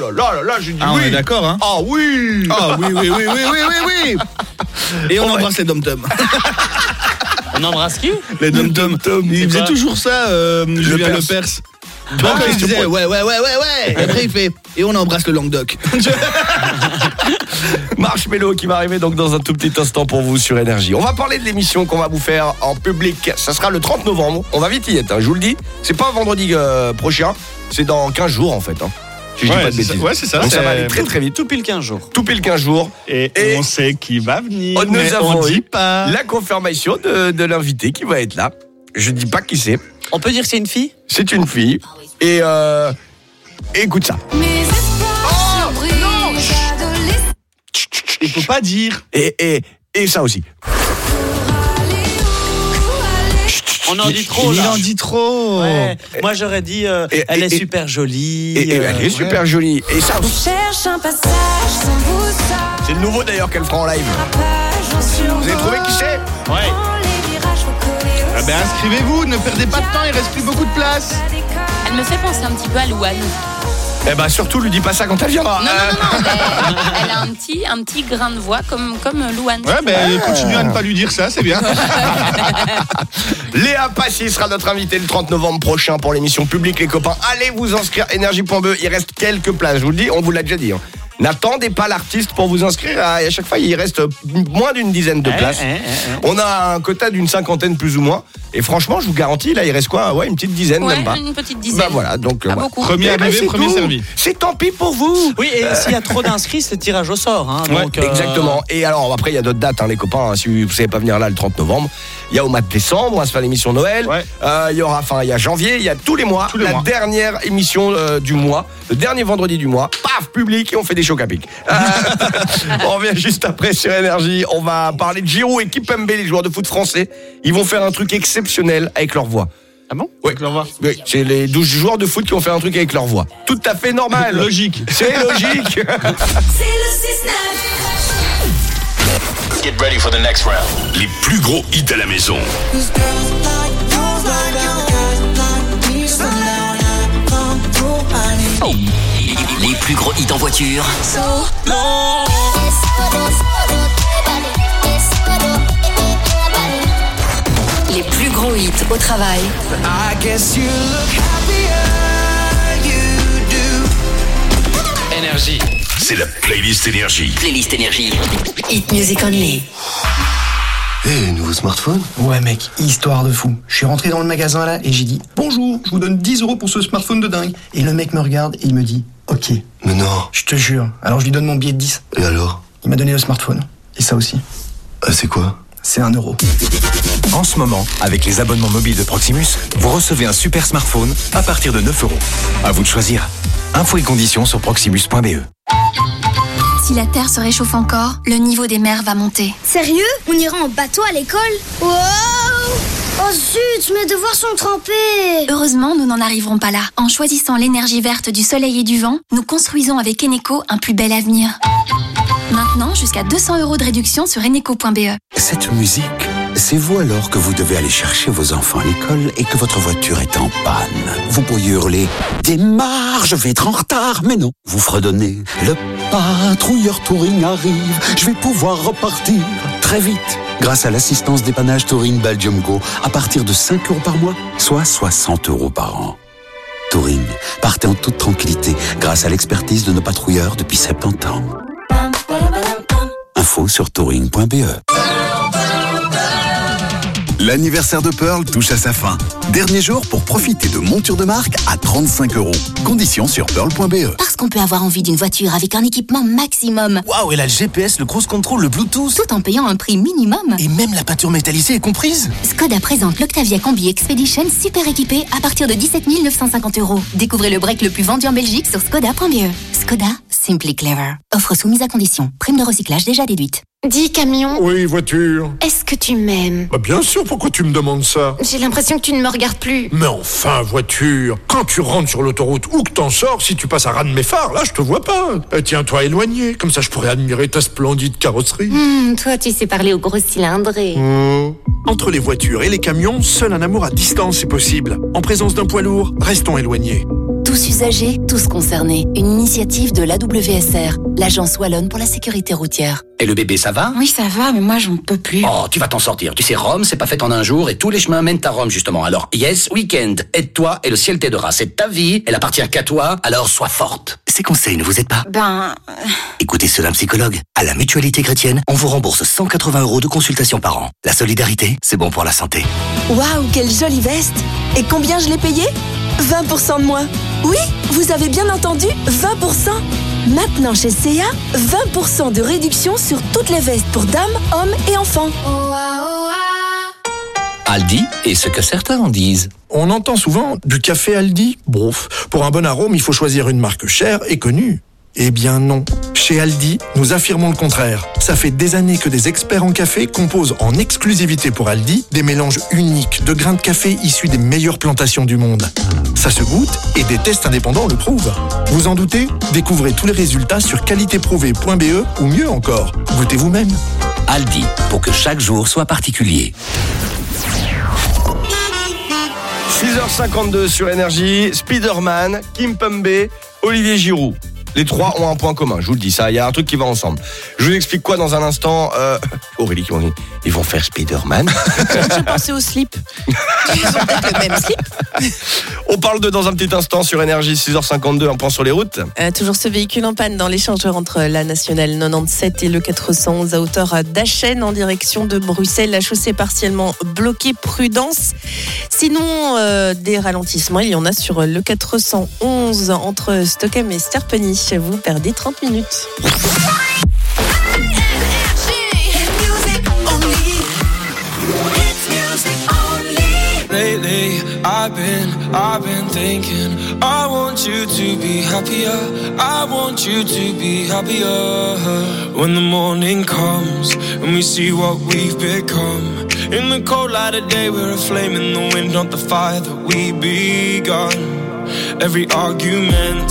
là là là là, j'ai dit Ah, on oui. est d'accord, hein Ah oui. Ah oui, oui, oui, oui, oui, oui, oui. Et on embrasse les dom-toms. On embrasse qui? Les dom tom Il faisait toujours ça, euh, Julien Perse. Lepers. Ah, Donc il disait pour- ouais ouais ouais ouais ouais et après il fait et on embrasse le Languedoc. Marshmello qui va arriver donc dans un tout petit instant pour vous sur Énergie. On va parler de l'émission qu'on va vous faire en public. Ça sera le 30 novembre. On va vite y être, hein, je vous le dis. C'est pas vendredi euh, prochain, c'est dans 15 jours en fait. hein. Si je dis Ouais, pas de ça. bêtises. Ouais, c'est ça, Donc ça va aller très très vite. Tout pile 15 jours. Tout pile 15 jours. Et, on sait qui va venir. Nous mais avons on dit pas. la confirmation de, de l'invité qui va être là. Je dis pas qui c'est. On peut dire que c'est une fille? C'est une fille. Et euh, écoute ça. Il faut pas dire. Et, et, et ça aussi. On en dit trop Il là. en dit trop. Ouais. Moi j'aurais dit euh, Et- elle et- est et- super jolie. Et, et euh, elle est ouais. super jolie. Et ça aussi. Cherche un passage sans boussole. C'est le nouveau d'ailleurs qu'elle fera en live. Vous avez trouvé qui c'est? Ouais. Les virages recollés au Ah ben inscrivez-vous, ne perdez pas de temps, il reste plus beaucoup de place. Elle me fait penser un petit peu à Louane. Eh ben surtout lui dis pas ça quand elle viendra. Non, non, non, non, mais elle a un petit, un petit grain de voix comme, comme Louane. Ouais ben continuez à ne pas lui dire ça, c'est bien. Léa Passy sera notre invitée le 30 novembre prochain pour l'émission publique les copains. Allez vous inscrire énergie.be, il reste quelques places, je vous le dis, on vous l'a déjà dit. hein. N'attendez pas l'artiste pour vous inscrire, à à chaque fois il reste moins d'une dizaine de Eh, places. eh, eh, eh. On a un quota d'une cinquantaine plus ou moins. Et franchement, je vous garantis, là il reste quoi? Ouais, une petite dizaine, Ouais, même pas. une petite dizaine. Bah voilà, donc euh, Pas voilà. beaucoup. Premier ben, arrivé, c'est premier tout. servi. C'est tant pis pour vous. Oui, et s'il y a trop d'inscrits, c'est tirage au sort. Hein, Ouais, donc, euh, exactement. Et alors après il y a d'autres dates hein, les copains. hein, si vous savez pas venir là le 30 novembre, il y a au mois de décembre, on va se faire l'émission Noël. Ouais. Euh, Il y aura, enfin il y a janvier, il y a tous les mois, Tous les la mois. dernière émission euh, du mois, le dernier vendredi du mois. Paf, public et on fait des chocs à pic. Euh, on revient juste après sur énergie. On va parler de Giroud et Kipembe, les joueurs de foot français. Ils vont faire un truc exceptionnel avec leur voix. Ah bon Oui, Oui, c'est les 12 joueurs de foot qui ont fait un truc avec leur voix. Tout à fait normal. Logique. C'est logique. C'est le 6-9. Get ready for the next round. Les plus gros hits à la maison. Les plus gros hits en voiture. Les plus gros hits au travail. I guess you look happier, you do. Énergie. C'est la playlist énergie. Playlist énergie. Hit Music Only. Eh, nouveau smartphone Ouais mec, histoire de fou. Je suis rentré dans le magasin là et j'ai dit Bonjour, je vous donne 10 euros pour ce smartphone de dingue. Et le mec me regarde et il me dit Ok. Mais non. Je te jure. Alors je lui donne mon billet de 10. Et alors? Il m'a donné le smartphone. Et ça aussi. Ah, c'est quoi? C'est un euro. En ce moment, avec les abonnements mobiles de Proximus, vous recevez un super smartphone à partir de 9 euros. À vous de choisir. Infos et conditions sur proximus.be. Si la Terre se réchauffe encore, le niveau des mers va monter. Sérieux? On ira en bateau à l'école? Wow Oh zut, mes devoirs sont trempés Heureusement, nous n'en arriverons pas là. En choisissant l'énergie verte du soleil et du vent, nous construisons avec Eneco un plus bel avenir. Jusqu'à 200 euros de réduction sur eneco.be. Cette musique, c'est vous alors que vous devez aller chercher vos enfants à l'école et que votre voiture est en panne. Vous pourriez hurler Démarre, je vais être en retard, mais non. Vous fredonnez Le patrouilleur Touring arrive, je vais pouvoir repartir très vite. Grâce à l'assistance dépannage Touring Belgium Go, à partir de 5 euros par mois, soit 60 euros par an. Touring, partez en toute tranquillité grâce à l'expertise de nos patrouilleurs depuis 70 ans. Info sur touring.be. L'anniversaire de Pearl touche à sa fin. Dernier jour pour profiter de montures de marque à 35 euros. Conditions sur pearl.be. Parce qu'on peut avoir envie d'une voiture avec un équipement maximum. Waouh, elle a le GPS, le cruise control, le Bluetooth. Tout en payant un prix minimum. Et même la peinture métallisée est comprise. Skoda présente l'Octavia Combi Expedition super équipé à partir de 17 950 euros. Découvrez le break le plus vendu en Belgique sur skoda.be. Skoda, simply clever. Offre soumise à condition. Prime de recyclage déjà déduite. Dis camion, Oui, voiture. est-ce que tu m'aimes? Bah, bien sûr, pourquoi tu me demandes ça? J'ai l'impression que tu ne me regardes plus. Mais enfin, voiture, quand tu rentres sur l'autoroute ou que t'en sors, si tu passes à ras de mes phares, là, je te vois pas. Euh, Tiens-toi éloigné, comme ça je pourrais admirer ta splendide carrosserie. Hmm, toi, tu sais parler au gros cylindré. Oh. Entre les voitures et les camions, seul un amour à distance est possible. En présence d'un poids lourd, restons éloignés. Tous usagers, tous concernés. Une initiative de l'AWSR, l'Agence Wallonne pour la sécurité routière. Et le bébé, ça va? Oui, ça va, mais moi, j'en peux plus. Oh, tu vas t'en sortir. Tu sais, Rome, c'est pas fait en un jour et tous les chemins mènent à Rome, justement. Alors, yes, week-end, aide-toi et le ciel t'aidera. C'est ta vie, elle appartient qu'à toi, alors sois forte. Ces conseils ne vous aident pas? Ben, Écoutez ceux d'un psychologue. À la Mutualité Chrétienne, on vous rembourse 180 euros de consultation par an. La solidarité, c'est bon pour la santé. Waouh, quelle jolie veste Et combien je l'ai payée? 20% de moins. Oui, vous avez bien entendu, 20%. Maintenant chez CA, 20% de réduction sur toutes les vestes pour dames, hommes et enfants. Aldi est ce que certains en disent. On entend souvent du café Aldi. Brouf. Pour un bon arôme, il faut choisir une marque chère et connue. Eh bien non. Chez Aldi, nous affirmons le contraire. Ça fait des années que des experts en café composent en exclusivité pour Aldi des mélanges uniques de grains de café issus des meilleures plantations du monde. Ça se goûte et des tests indépendants le prouvent. Vous en doutez? Découvrez tous les résultats sur qualitéprouvée.be ou mieux encore, goûtez vous-même. Aldi, pour que chaque jour soit particulier. 6h52 sur Énergie, Spider-Man, Kim Pembe, Olivier Giroud. Les trois ont un point commun, je vous le dis ça, il y a un truc qui va ensemble. Je vous explique quoi dans un instant euh, Aurélie qui m'en dit, ils vont faire Spider-Man. J'ai pensé au slip. Ils ont peut-être le même slip. On parle de dans un petit instant sur Énergie, 6h52, un point sur les routes. Euh, toujours ce véhicule en panne dans l'échangeur entre la nationale 97 et le 411 à hauteur d'Achen en direction de Bruxelles. La chaussée partiellement bloquée, prudence. Sinon, euh, des ralentissements, il y en a sur le 411 entre Stockholm et Vous perdez 30 minutes. Lately, I've been, I've been thinking. I want you to be happier. I want you to be happier. When the morning comes and we see what we've become. In the cold light of day, we're a flame in the wind, not the fire that we begun. Every argument,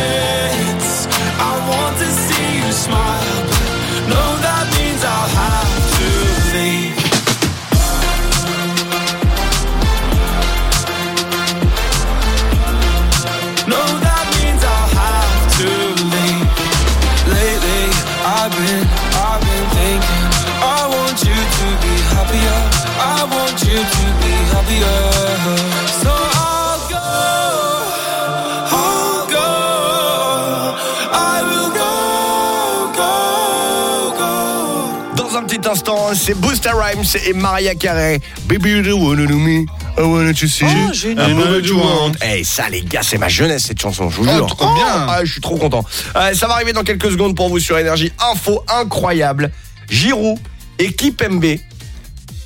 instant, c'est Booster Rhymes et Maria Carey. Baby, you don't wanna know me. I wanna to see Oh, you. génial. I wanna you want. Eh, ça, les gars, c'est ma jeunesse, cette chanson, je vous Oh, jure. trop bien. Ah, je suis trop content. Euh, ça va arriver dans quelques secondes pour vous sur Énergie. Info incroyable. Giroud et Kipembe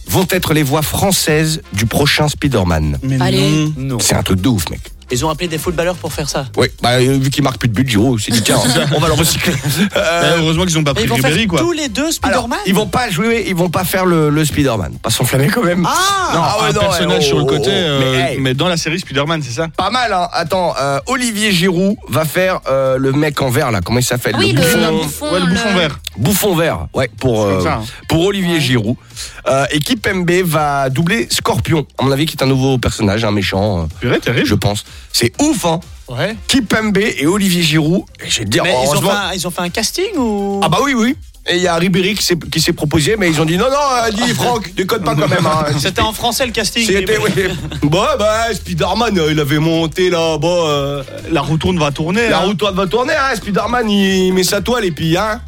vont être les voix françaises du prochain Spider-Man. Mais Allez. Non. C'est un truc de ouf, mec. Ils ont appelé des footballeurs pour faire ça. Oui, bah, euh, vu qu'il marque plus de but, Giroud, c'est dit, tiens, on va le recycler. Euh, heureusement qu'ils ont pas pris ils vont Ribéry, faire quoi. tous les deux alors, Spider-Man. ils vont pas jouer, ils vont pas faire le, le Spider-Man. Pas s'enflammer quand même. Ah Non, Ah ouais, un non, personnage ouais, sur le oh, côté, oh, oh. euh, Mais, hey. mais dans la série Spider-Man, c'est ça Pas mal, hein. Attends, euh, Olivier Giroud va faire euh, le mec en vert, là. Comment il s'appelle? Oui, le, bouffon. le bouffon. Ouais, le bouffon vert. Bouffon vert, ouais, pour, euh, ça, hein. pour Olivier Giroud. Euh, et Kipembe va doubler Scorpion, à mon avis, qui est un nouveau personnage, un méchant, euh, je pense. C'est ouf, hein Ouais. Kipembe et Olivier Giroud, et j'ai dire, Mais ils ont, fait un, ils ont fait un casting ou? Ah bah oui, oui. Et il y a Ribéry qui s'est- qui s'est proposé, mais ils ont dit non, non, euh, dis Franck, déconne pas quand même. Hein. C'était en français le casting. C'était, oui. Bah, bah, Spider-Man, euh, il avait monté là, bah. euh, La roue tourne va tourner. la hein. route va tourner, hein. Spider-Man, il met sa toile et puis, hein.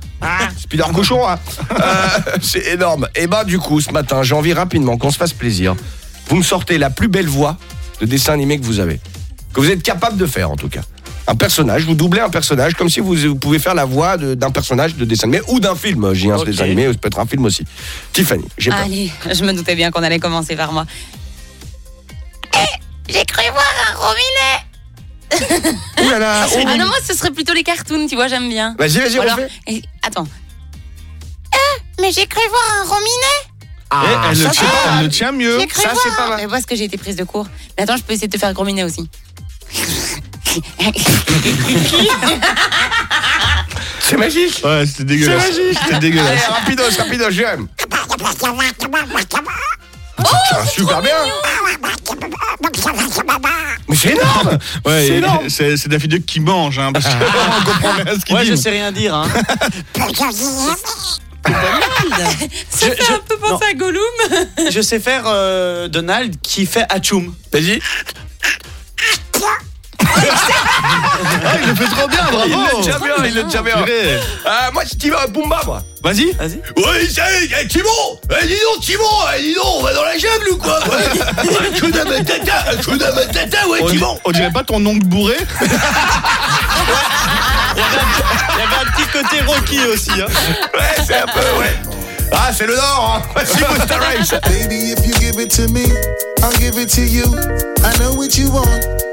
Spider cochon, hein. Euh, c'est énorme. Et bah, du coup, ce matin, j'ai envie rapidement qu'on se fasse plaisir. Vous me sortez la plus belle voix de dessin animé que vous avez. Que vous êtes capable de faire, en tout cas. Un personnage, vous doublez un personnage comme si vous, vous pouvez faire la voix de- d'un personnage de dessin animé ou d'un film. J'ai un Ok. dessin animé, ça peut être un film aussi. Tiffany, j'ai peur. Allez, je me doutais bien qu'on allait commencer par moi. Eh, j'ai cru voir un robinet Ouh là là, oh. Ah non, moi ce serait plutôt les cartoons, tu vois, j'aime bien. Vas-y, vas-y, alors- refais. Attends. Eh, mais j'ai cru voir un robinet Ah, Eh, elle, ça, le tient, pas elle le tient mieux. J'ai cru ça, voir c'est pas mal. Mais parce que j'ai été prise de cours. Mais attends, je peux essayer de te faire grominer aussi. C'est magique. Ouais, c'était dégueulasse. C'est magique. C'était dégueulasse. Allez, rapidos, rapidos, j'aime. Oh, C'est super bien. Mais c'est énorme. Ouais, C'est énorme. c'est c'est Daffy Duck qui mange, hein, parce qu'on comprend rien ce qu'il Ouais, dit. je sais rien dire. Hein. Ça fait un peu penser à Gollum. Je sais faire euh, Donald qui fait Hachoum. Vas-y. Ah, il le fait trop bien, bravo. Il l'a déjà bien, il déjà bien. Ah, moi, c'est Timon Pumba, moi. Vas-y. Vas-y. Ouais, salut, eh, Timon Eh, dis donc, Timon eh, Dis donc, on va dans la jungle ou quoi? Ouais. Un coup de matata, un coup de matata, ouais, On, Timon on dirait pas ton oncle bourré? Il y avait un petit côté Rocky aussi. Hein. Ouais, c'est un peu, ouais. Ah, c'est le Nord, hein Voici Busta Rhymes. Baby, if you give it to me, I'll give it to you. I know what you want.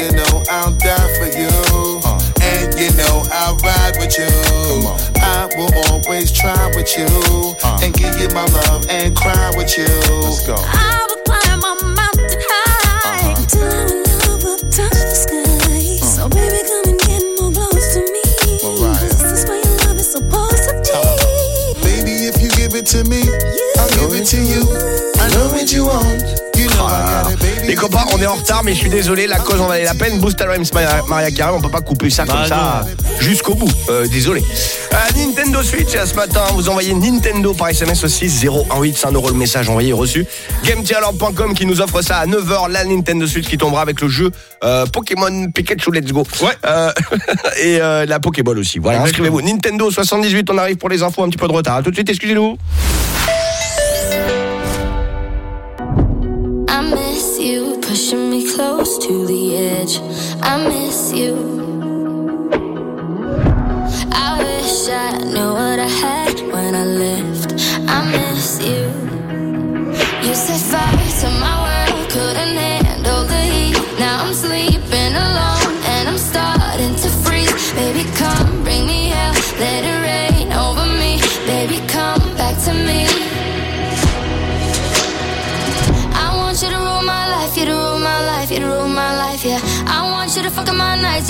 You know I'll die for you. And you know I'll ride with you. I will always try with you. And give you my love and cry with you. Let's go. I would climb a mountain high till our love will touch the sky. So baby, come and get more close to me. This is where your love is supposed to be. Baby, if you give it to me, I'll give it to you. I know what you want. Les copains, on est en retard, mais je suis désolé, la cause en valait la peine. Booster Rhymes, Maria, Maria Carey, on peut pas couper ça comme Bah ça jusqu'au bout. Euh, désolé. Euh, Nintendo Switch, ce matin, vous envoyez Nintendo par SMS aussi 018, c'est un euro le message envoyé et reçu. GameTialor.com qui nous offre ça à 9h, la Nintendo Switch qui tombera avec le jeu euh, Pokémon Pikachu Let's Go. Ouais. et euh, la Pokéball aussi. Voilà, inscrivez-vous. Nintendo 78, on arrive pour les infos, un petit peu de retard. À tout de suite, excusez-nous. Close to the edge. I miss you. I wish I knew what I had when I left. I miss you. You said fire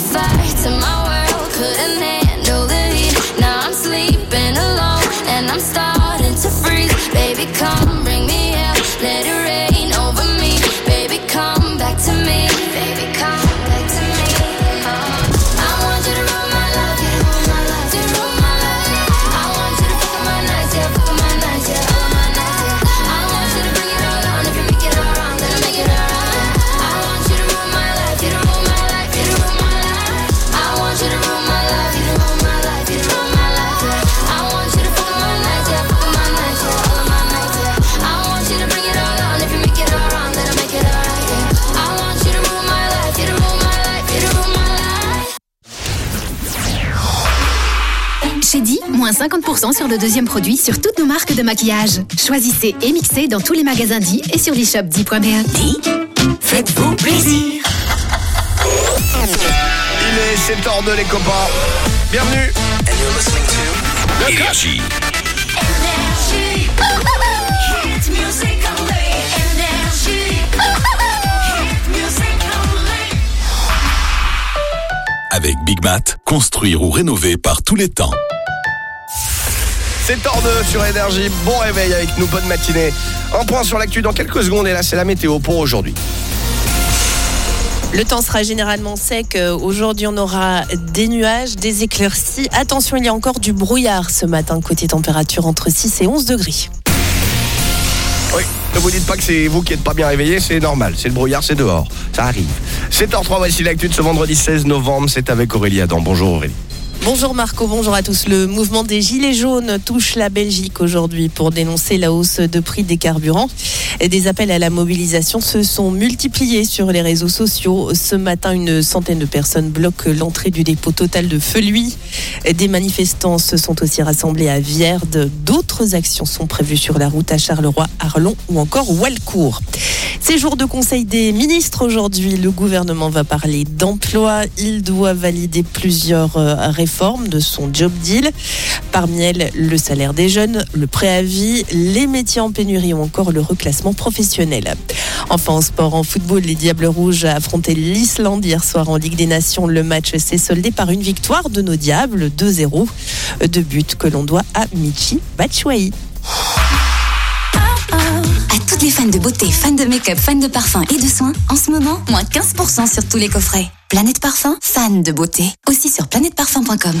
You set fire to my world, couldn't 50% sur le deuxième produit sur toutes nos marques de maquillage. Choisissez et mixez dans tous les magasins Di et sur l'e-shop Di.be. Di, faites-vous plaisir. Il est 7h02 les copains. Bienvenue. Énergie. Avec Big Mat, construire ou rénover par tous les temps. 7h02 sur Énergie. Bon réveil avec nous. Bonne matinée. Un point sur l'actu dans quelques secondes et là c'est la météo pour aujourd'hui. Le temps sera généralement sec. Aujourd'hui, on aura des nuages, des éclaircies. Attention, il y a encore du brouillard ce matin, côté température entre 6 et 11 degrés. Oui, ne vous dites pas que c'est vous qui n'êtes pas bien réveillé, c'est normal. C'est le brouillard, c'est dehors. Ça arrive. 7h03, voici l'actu de ce vendredi 16 novembre. C'est avec Aurélie Adam. Bonjour Aurélie. Bonjour Marco, bonjour à tous. Le mouvement des Gilets jaunes touche la Belgique aujourd'hui pour dénoncer la hausse de prix des carburants. Des appels à la mobilisation se sont multipliés sur les réseaux sociaux. Ce matin, une centaine de personnes bloquent l'entrée du dépôt total de Feluy. Des manifestants se sont aussi rassemblés à Vierde. D'autres actions sont prévues sur la route à Charleroi, Arlon ou encore Walcourt. C'est jour de conseil des ministres aujourd'hui. Le gouvernement va parler d'emploi. Il doit valider plusieurs euh, réformes de son job deal. Parmi elles, le salaire des jeunes, le préavis, les métiers en pénurie ou encore le reclassement professionnel. Enfin, en sport, en football, les Diables Rouges affrontaient l'Islande hier soir en Ligue des Nations. Le match s'est soldé par une victoire de nos Diables, 2-0. Deux buts que l'on doit à Michi Batshuayi. À toutes les fans de beauté, fans de make-up, fans de parfum et de soins, en ce moment, moins 15% sur tous les coffrets. Planète Parfum, fan de beauté. Aussi sur planèteparfum.com.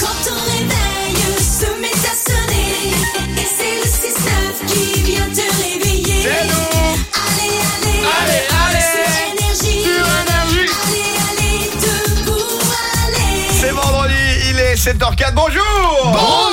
Quand ton réveil se met à sonner, et c'est le 6-9 qui vient te réveiller. C'est nous. Allez, allez, Allez, allez. sur énergie. Sur Énergie. Allez, allez, debout, allez. C'est vendredi, il est 7h04. Bonjour Bonjour.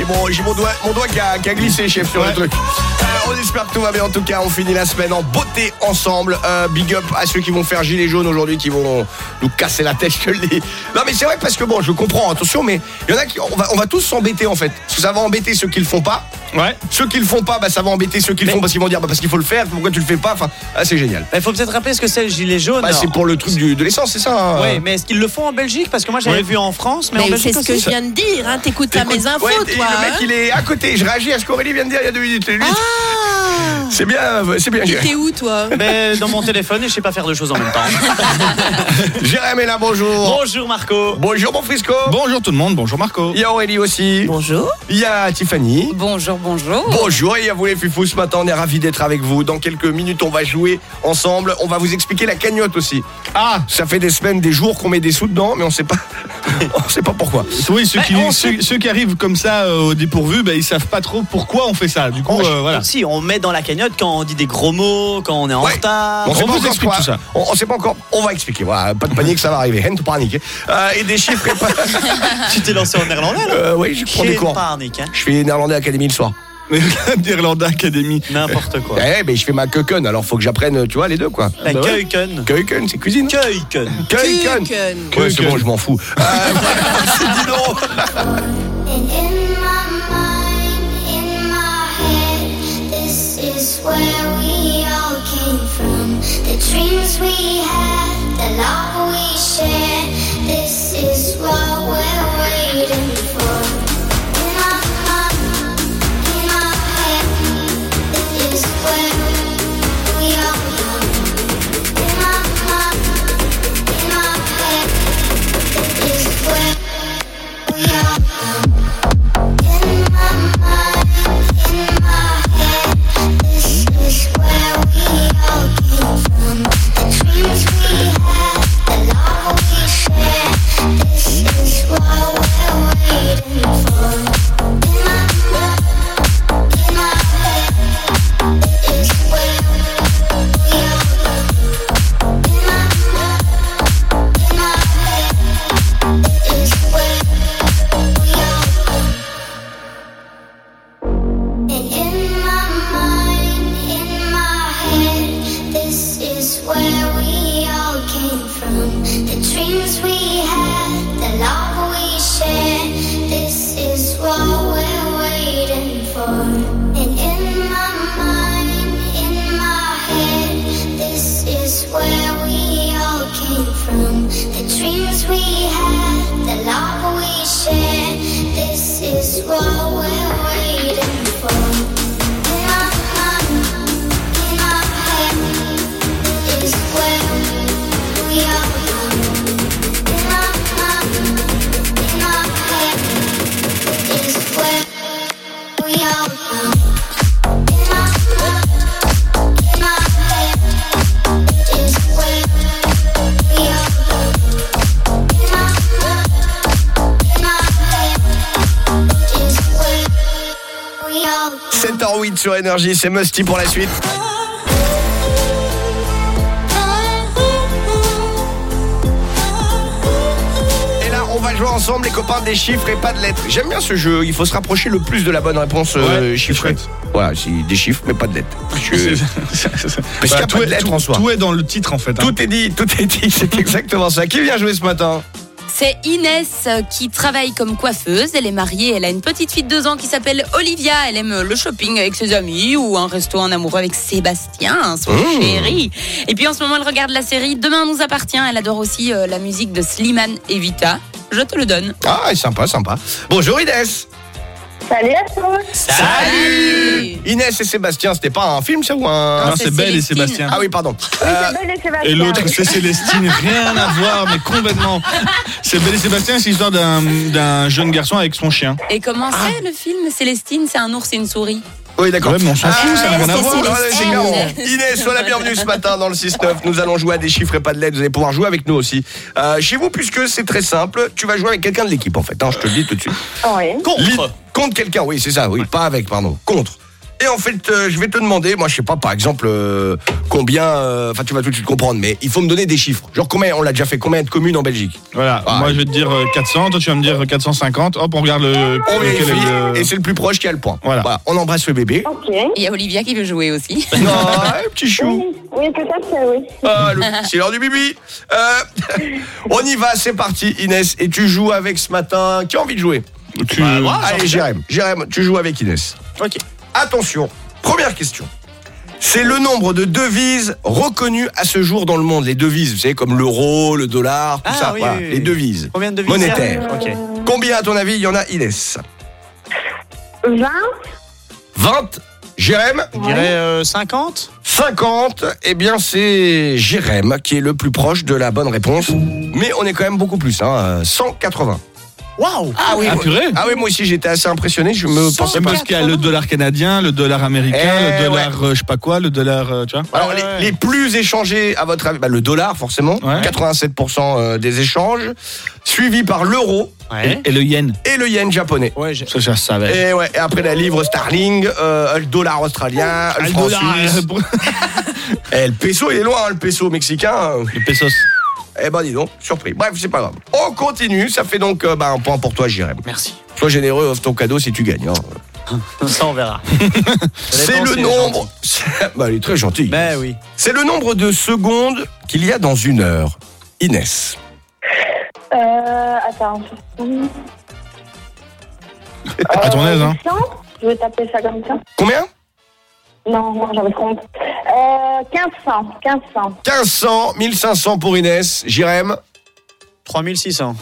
J'ai mon, j'ai mon doigt, mon doigt qui, a, qui a glissé, chef, sur le truc. Euh, on espère que tout va bien. En tout cas, on finit la semaine en beauté ensemble. Euh, big up à ceux qui vont faire gilet jaune aujourd'hui, qui vont nous casser la tête, je le dis. Non, mais c'est vrai parce que bon, je comprends, attention, mais il y en a qui, on va, on va tous s'embêter en fait. Parce que ça va embêter ceux qui le font pas. Ouais. Ceux qui le font pas, bah, ça va embêter ceux qui le font parce qu'ils vont dire, bah, parce qu'il faut le faire, pourquoi tu le fais pas. Enfin, ah, c'est génial. Il faut peut-être rappeler ce que c'est le gilet jaune. Bah, c'est pour le truc du- de l'essence, c'est ça hein. Oui, mais est-ce qu'ils le font en Belgique? Parce que moi j'avais Ouais. vu en France, mais, en Belgique c'est ce que je viens de dire, hein. t'écoutes pas mes infos, Ouais, toi. le mec, hein. il est à côté. Je réagis à ce qu'Aurélie vient de dire il y a deux minutes. Lui, C'est bien, euh, c'est bien. T'es où, toi? Mais dans mon téléphone et je sais pas faire deux choses en même temps. Jérémy là, bonjour. Bonjour Marco. Bonjour mon Frisco. Bonjour tout le monde, bonjour Marco. Il y a Aurélie aussi. Bonjour. Il y a Tiffany. Bonjour, bonjour. Bonjour et il y a vous les fifous ce matin, on est ravis d'être avec vous. Dans quelques minutes, on va jouer ensemble. On va vous expliquer la cagnotte aussi. Ah, ça fait des semaines, des jours qu'on met des sous dedans, mais on sait pas, On sait pas pourquoi. Oui, ceux Bah, qui, on ceux, ceux qui arrivent comme ça euh, au dépourvu, bah, ils savent pas trop pourquoi on fait ça. Du coup, On- euh, voilà. Si, on met dans la cagnotte quand on dit des gros mots, quand on est en retard. On, sait On pas vous encore explique quoi. tout ça. On, on sait pas encore. On va expliquer. Voilà, pas de panique, ça va arriver. De panique. Euh, et des chiffres. et pas- tu t'es lancé en néerlandais là Euh, oui, je prends des cours. panique, hein. Je fais néerlandais académie le soir. Irlanda Academy. N'importe quoi. Eh, mais je fais ma keuken, alors faut que j'apprenne, tu vois, les deux quoi. La Bah ouais. keuken. Keuken, c'est cuisine. Keuken. Keuken. Kuchen. Ouais, c'est bon, je m'en fous. Euh, c'est from. The dreams we had, the love we shared, 808 sur Énergie, c'est Musty pour la suite. Et là, on va jouer ensemble les copains des chiffres et pas de lettres. J'aime bien ce jeu, il faut se rapprocher le plus de la bonne réponse euh, ouais, chiffrée. Voilà, c'est des chiffres mais pas de lettres. Tout, est, dans le titre en fait. Hein. Tout est dit, tout est dit, c'est exactement ça. Qui vient jouer ce matin? C'est Inès qui travaille comme coiffeuse. Elle est mariée, elle a une petite fille de deux ans qui s'appelle Olivia. Elle aime le shopping avec ses amis ou un resto en amoureux avec Sébastien, son Mmh. chéri. Et puis en ce moment, elle regarde la série Demain nous appartient. Elle adore aussi euh, la musique de Slimane et Vita. Je te le donne. Ah, sympa, sympa. Bonjour Inès Salut à tous. Salut Inès et Sébastien, c'était pas un film ça ou un... Non, c'est Belle et Sébastien. Ah oui, pardon. Euh, Isabelle et Sébastien. Et l'autre, c'est Célestine, rien à voir, mais complètement. C'est Belle et Sébastien, c'est l'histoire d'un d'un jeune garçon avec son chien. Et comment Ah. c'est le film Célestine, c'est un ours et une souris. Oui, d'accord. S'en fout, ça n'a rien à voir. Clair. Inès, sois la bienvenue ce matin dans le 6-9. Nous allons jouer à des chiffres et pas de lettres. Vous allez pouvoir jouer avec nous aussi. Euh, chez vous, puisque c'est très simple, tu vas jouer avec quelqu'un de l'équipe en fait. hein, je te le dis tout de suite. Oui. Contre. Contre quelqu'un, oui, c'est ça. Oui, pas avec, pardon. Contre. Et en fait, euh, je vais te demander, moi je sais pas, par exemple, euh, combien, euh, enfin tu vas tout de suite comprendre, mais il faut me donner des chiffres. Genre combien, on l'a déjà fait, combien de communes en Belgique? Voilà, Ah. moi je vais te dire euh, 400, toi tu vas me dire 450. Hop, on regarde le. On vérifie, le- et c'est le plus proche qui a le point. Voilà. On embrasse le bébé. Ok. Il y a Olivia qui veut jouer aussi. Non, ouais, petit chou. Oui, oui peut-être, oui. Ah, c'est l'heure du bibi. Euh, on y va, c'est parti, Inès. Et tu joues avec ce matin. Qui a envie de jouer? Tu- Bah, moi, Allez, Jérém. Jérém, tu joues avec Inès. Ok. Attention, première question. C'est le nombre de devises reconnues à ce jour dans le monde. Les devises, vous savez, comme l'euro, le dollar, tout Ah, ça. oui, voilà, oui, oui. Les devises. Combien de devises Monétaires. Combien, à ton avis, il y en a, Inès 20 20 Jérém Je dirais euh, 50 50, eh bien c'est Jérém qui est le plus proche de la bonne réponse. Mais on est quand même beaucoup plus, hein, 180. Waouh Ah oui, Ah, moi- purée. ah oui, moi aussi j'étais assez impressionné. Je me pensais pas. parce qu'il y a le dollar canadien, le dollar américain, Eh, le dollar euh, je sais pas quoi, le dollar, euh, tu vois. Alors les, les plus échangés à votre avis, bah, le dollar forcément, 87% euh, des échanges, suivi par l'euro Et, et le yen. et le yen japonais. Ouais, Ça, je savais. Et, ouais, et après la livre sterling, euh, le dollar australien, le Ah, le franc dollar, suisse. euh, Et le peso, il est loin, hein, le peso mexicain. Le pesos. Eh ben dis donc, surpris. Bref, c'est pas grave. On continue, ça fait donc euh, bah, un point pour toi, Jérém. Merci. Sois généreux, offre ton cadeau si tu gagnes. hein. Ça, on verra. C'est le nombre. bah, il est très gentil. Ben oui. C'est le nombre de secondes qu'il y a dans une heure. Inès. Euh, attends. À ton aise, hein. 100 Je vais taper ça comme ça. Combien? Non, non, j'avais compte. Euh, 1500. 1500. 1500, 1500 pour Inès. Jérém 3600.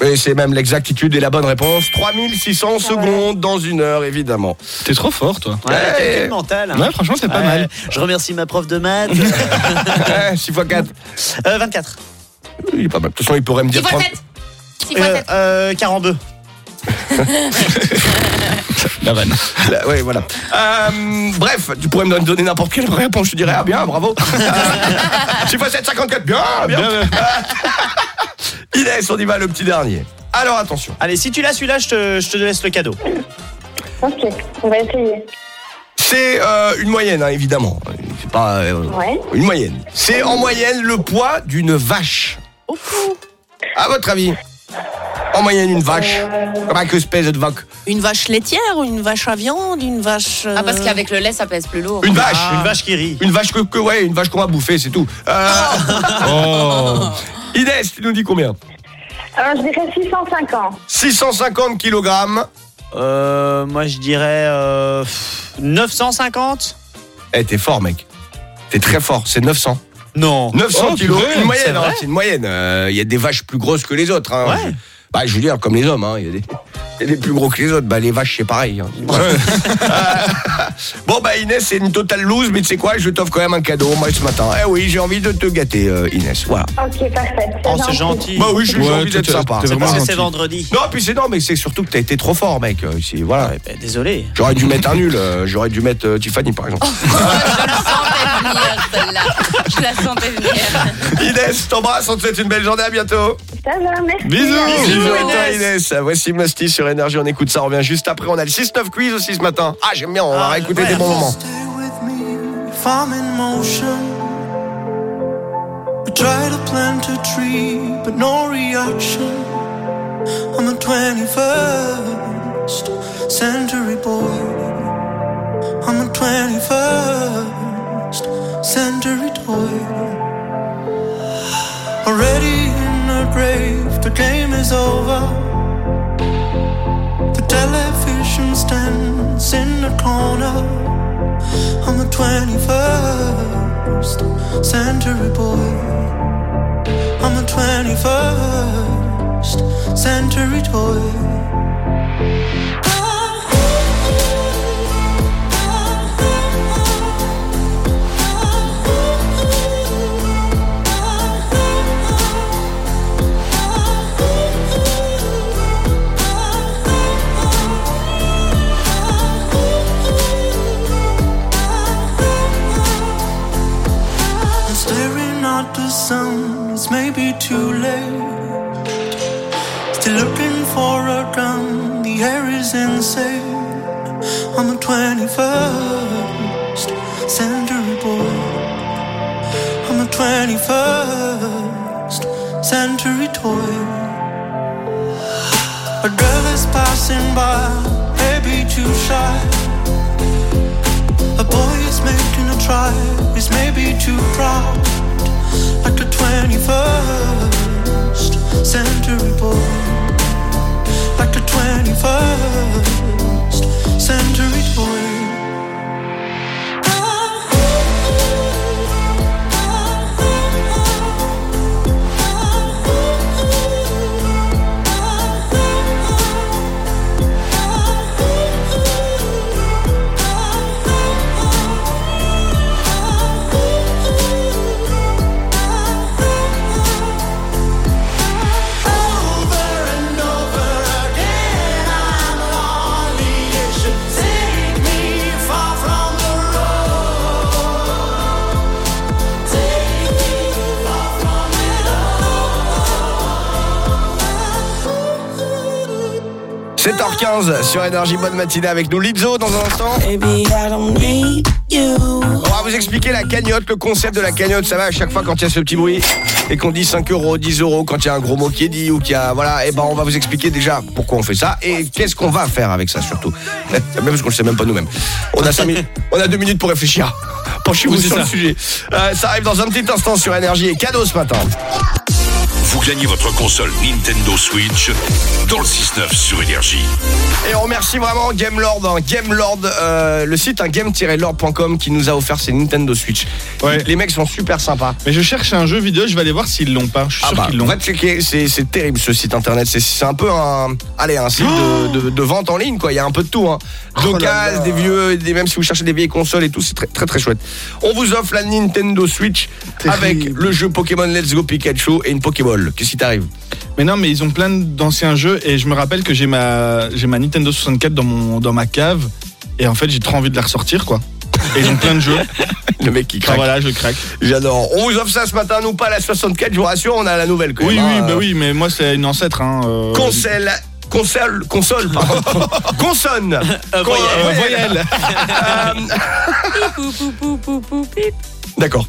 Et c'est même l'exactitude et la bonne réponse. 3600 secondes dans une heure, évidemment. T'es trop fort, toi. Ouais, Ouais. mental. hein. Ouais, franchement, c'est pas Ouais, mal. Je remercie ma prof de maths. 6 x 4. Euh, 24. Il est pas mal. De toute façon, il pourrait me dire 6 x 30. 7. 6 x Euh, 7. euh, 42. La vanne. Ouais, voilà. Euh, bref, tu pourrais me donner n'importe quelle réponse, je te dirais, ah bien, bravo. Euh, 6 x 7, 54, bien, bien. Bien, bien. Inès, on y va, le petit dernier. Alors, attention. Allez, si tu l'as celui-là, je te, je te laisse le cadeau. Ok, on va essayer. C'est euh, une moyenne, hein, évidemment. C'est pas euh, Ouais. une moyenne. C'est en moyenne le poids d'une vache. À votre avis? En moyenne, une vache. Comment que espèce de vache? Une vache laitière ou une vache à viande Une vache. euh, Ah, parce qu'avec le lait, ça pèse plus lourd. Une vache Une vache qui rit. Une vache que, que- ouais, une vache qu'on va bouffer, c'est tout. Euh, Oh. Inès, tu nous dis combien? Alors, je dirais 650. 650 kg. Euh, moi, je dirais euh, 950. Eh, t'es fort, mec. T'es très fort, c'est 900. Non. 900 Oh, kilos, une moyenne, c'est hein, c'est une moyenne. Euh, Il y a des vaches plus grosses que les autres. Hein. Ouais. Bah, je veux dire, comme les hommes, hein. il y a des. il y a des plus gros que les autres. Bah, les vaches, c'est pareil. hein. Bon, bah, Inès, c'est une totale loose, mais tu sais quoi, je t'offre quand même un cadeau, moi, ce matin. Eh oui, j'ai envie de te gâter, euh, Inès. Voilà. Ok, parfait. Oh, c'est gentil. Bah oui, j'ai Ouais, envie d'être sympa. C'est parce que c'est vendredi. Non, puis c'est non, mais c'est surtout que t'as été trop fort, mec. euh, ici, voilà. Ouais, ben, désolé. J'aurais dû mettre un nul. euh, J'aurais dû mettre euh, Tiffany, par exemple. Je la sentais venir, celle-là. Je la sentais venir. Inès, je t'embrasse. On te souhaite une belle journée. À bientôt. Ça va, merci. Bisous. Bisous à toi, Inès. Voici Musty sur Énergie. On écoute ça. On revient juste après. On a le 6-9 quiz aussi ce matin. Ah, j'aime bien. On va Ah, réécouter des bons moments. Stay with me if I'm in motion. We try to plant a tree, but no reaction. I'm a 21st century boy. I'm a 21st century toy. Already the the game is over. The television stands in the corner. I'm a 21st century boy. I'm a 21st century toy. Too late. Still looking for a gun, the air is insane. I'm a 21st century boy. I'm a 21st century toy. A girl is passing by, maybe too shy. A boy is making a try, is maybe too proud. Like the 21st century boy. Like the 21st century toy. 7h15 sur Énergie, bonne matinée avec nous Lizzo dans un instant. On va vous expliquer la cagnotte, le concept de la cagnotte, ça va à chaque fois quand il y a ce petit bruit et qu'on dit 5 euros, 10 euros, quand il y a un gros mot qui est dit ou qu'il y a... Voilà, et ben on va vous expliquer déjà pourquoi on fait ça et qu'est-ce qu'on va faire avec ça surtout. Même parce qu'on le sait même pas nous-mêmes. On a 5 minutes, on a 2 minutes pour réfléchir. Penchez-vous Oui, sur le ça. sujet. Euh, ça arrive dans un petit instant sur Énergie et cadeau ce matin. Vous gagnez votre console Nintendo Switch dans le 6-9 sur Énergie. Et on remercie vraiment Gamelord, hein. Gamelord, euh, le site hein, game-lord.com qui nous a offert ces Nintendo Switch. Les mecs sont super sympas. Mais je cherche un jeu vidéo, je vais aller voir s'ils l'ont pas. Je suis Ah sûr bah, qu'ils l'ont. va checker, c'est terrible ce site internet. C'est- un peu un, allez, un site de, de- de vente en ligne quoi. Il y a un peu de tout. Hein. D'occasion, des vieux, des, même si vous cherchez des vieilles consoles et tout, c'est très très très chouette. On vous offre la Nintendo Switch avec le jeu Pokémon Let's Go Pikachu et une Pokéball. Qu'est-ce qui t'arrive? Mais non, mais ils ont plein d'anciens jeux et je me rappelle que j'ai ma, j'ai ma Nintendo 64 dans, mon, dans ma cave et en fait j'ai trop envie de la ressortir quoi. Et ils ont plein de jeux. Le mec qui craque. Ah, voilà, je craque. J'adore. On vous offre ça ce matin, nous pas la 64, je vous rassure, on a la nouvelle quand Oui, même, oui, hein. bah oui, mais moi c'est une ancêtre. Hein, euh, Console, console, console, pardon. Consonne. Euh, Con- voyelle. voyelle. D'accord.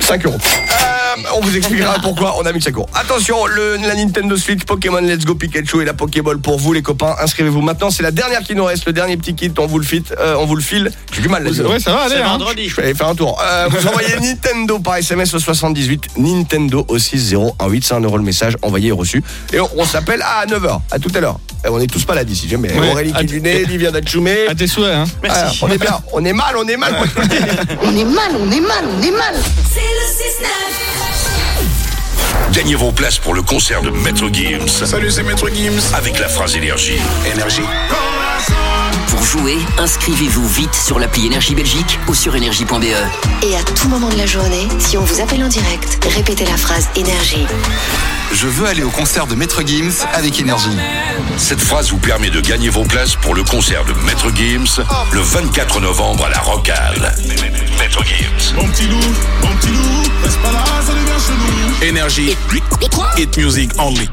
5 euros. Euh, on vous expliquera pourquoi on a mis 5 euros. Attention, le, la Nintendo Switch, Pokémon Let's Go Pikachu et la Pokéball pour vous les copains. Inscrivez-vous maintenant, c'est la dernière qui nous reste, le dernier petit kit, on vous le fit, euh, on vous le file. J'ai du mal là. Ouais, ça va aller, C'est hein. vendredi. Je vais aller faire un tour. Euh, vous envoyez Nintendo par SMS au 78, Nintendo au 6018, c'est un euro le message, envoyé et reçu. Et on, on s'appelle à 9h, à tout à l'heure. On est tous pas là d'ici, j'aime bien. Ouais. Aurélie qui du nez, Livia d'Achumé. À tes souhaits, hein. Ah, on est bien, on est mal, on est mal. le. On est mal, on est mal, on est mal. Gagnez vos places pour le concert de Maître Gims. Salut, c'est Maître Gims. Avec la phrase Énergie. Énergie. Pour jouer, inscrivez-vous vite sur l'appli Énergie Belgique ou sur énergie.be. Et à tout moment de la journée, si on vous appelle en direct, répétez la phrase énergie. Je veux aller au concert de Maître Gims avec énergie. Cette phrase vous permet de gagner vos places pour le concert de Maître Gims le 24 novembre à la Rocale. Maître Gims. Mon petit loup, mon petit loup, reste pas là, ça devient chelou. Énergie. Hit music only.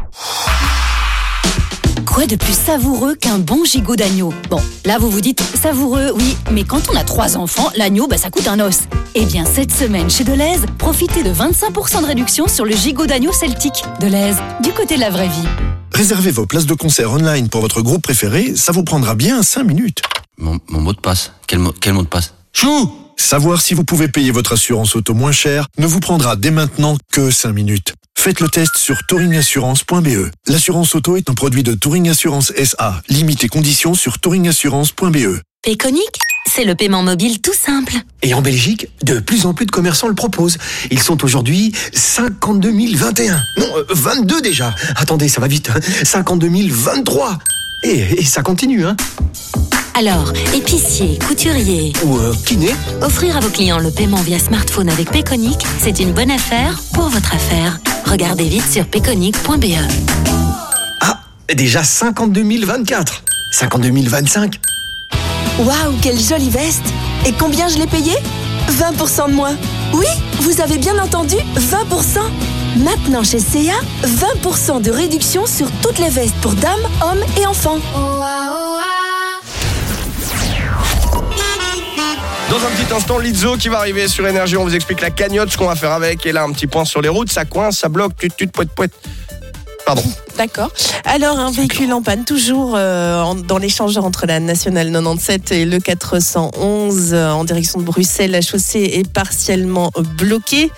Quoi de plus savoureux qu'un bon gigot d'agneau Bon, là vous vous dites savoureux, oui, mais quand on a trois enfants, l'agneau, bah, ça coûte un os. Eh bien, cette semaine chez Deleuze, profitez de 25% de réduction sur le gigot d'agneau celtique. Deleuze, du côté de la vraie vie. Réservez vos places de concert online pour votre groupe préféré, ça vous prendra bien 5 minutes. Mon, mon mot de passe. Quel mot, quel mot de passe Chou Savoir si vous pouvez payer votre assurance auto moins cher ne vous prendra dès maintenant que 5 minutes. Faites le test sur touringassurance.be. L'assurance auto est un produit de Touring Assurance SA. Limite et conditions sur touringassurance.be. Péconique, c'est le paiement mobile tout simple. Et en Belgique, de plus en plus de commerçants le proposent. Ils sont aujourd'hui 52 021. Non, euh, 22 déjà. Attendez, ça va vite. hein. 52 023. Et, et ça continue, hein. Alors, épicier, couturier, Ou euh, kiné. offrir à vos clients le paiement via smartphone avec Péconique, c'est une bonne affaire pour votre affaire. Regardez vite sur péconique.be. Ah, déjà 52 024. 52 025. Waouh, quelle jolie veste Et combien je l'ai payée? 20% de moins. Oui, vous avez bien entendu, 20%. Maintenant chez CA, 20% de réduction sur toutes les vestes pour dames, hommes et enfants. Dans un petit instant, Lizzo qui va arriver sur Énergie. On vous explique la cagnotte, ce qu'on va faire avec. Et là, un petit point sur les routes. Ça coince, ça bloque, tut, tut, poète, poète. Pardon. D'accord. Alors, un véhicule en panne, toujours euh, dans l'échangeur entre la nationale 97 et le 411 euh, en direction de Bruxelles. La chaussée est partiellement bloquée.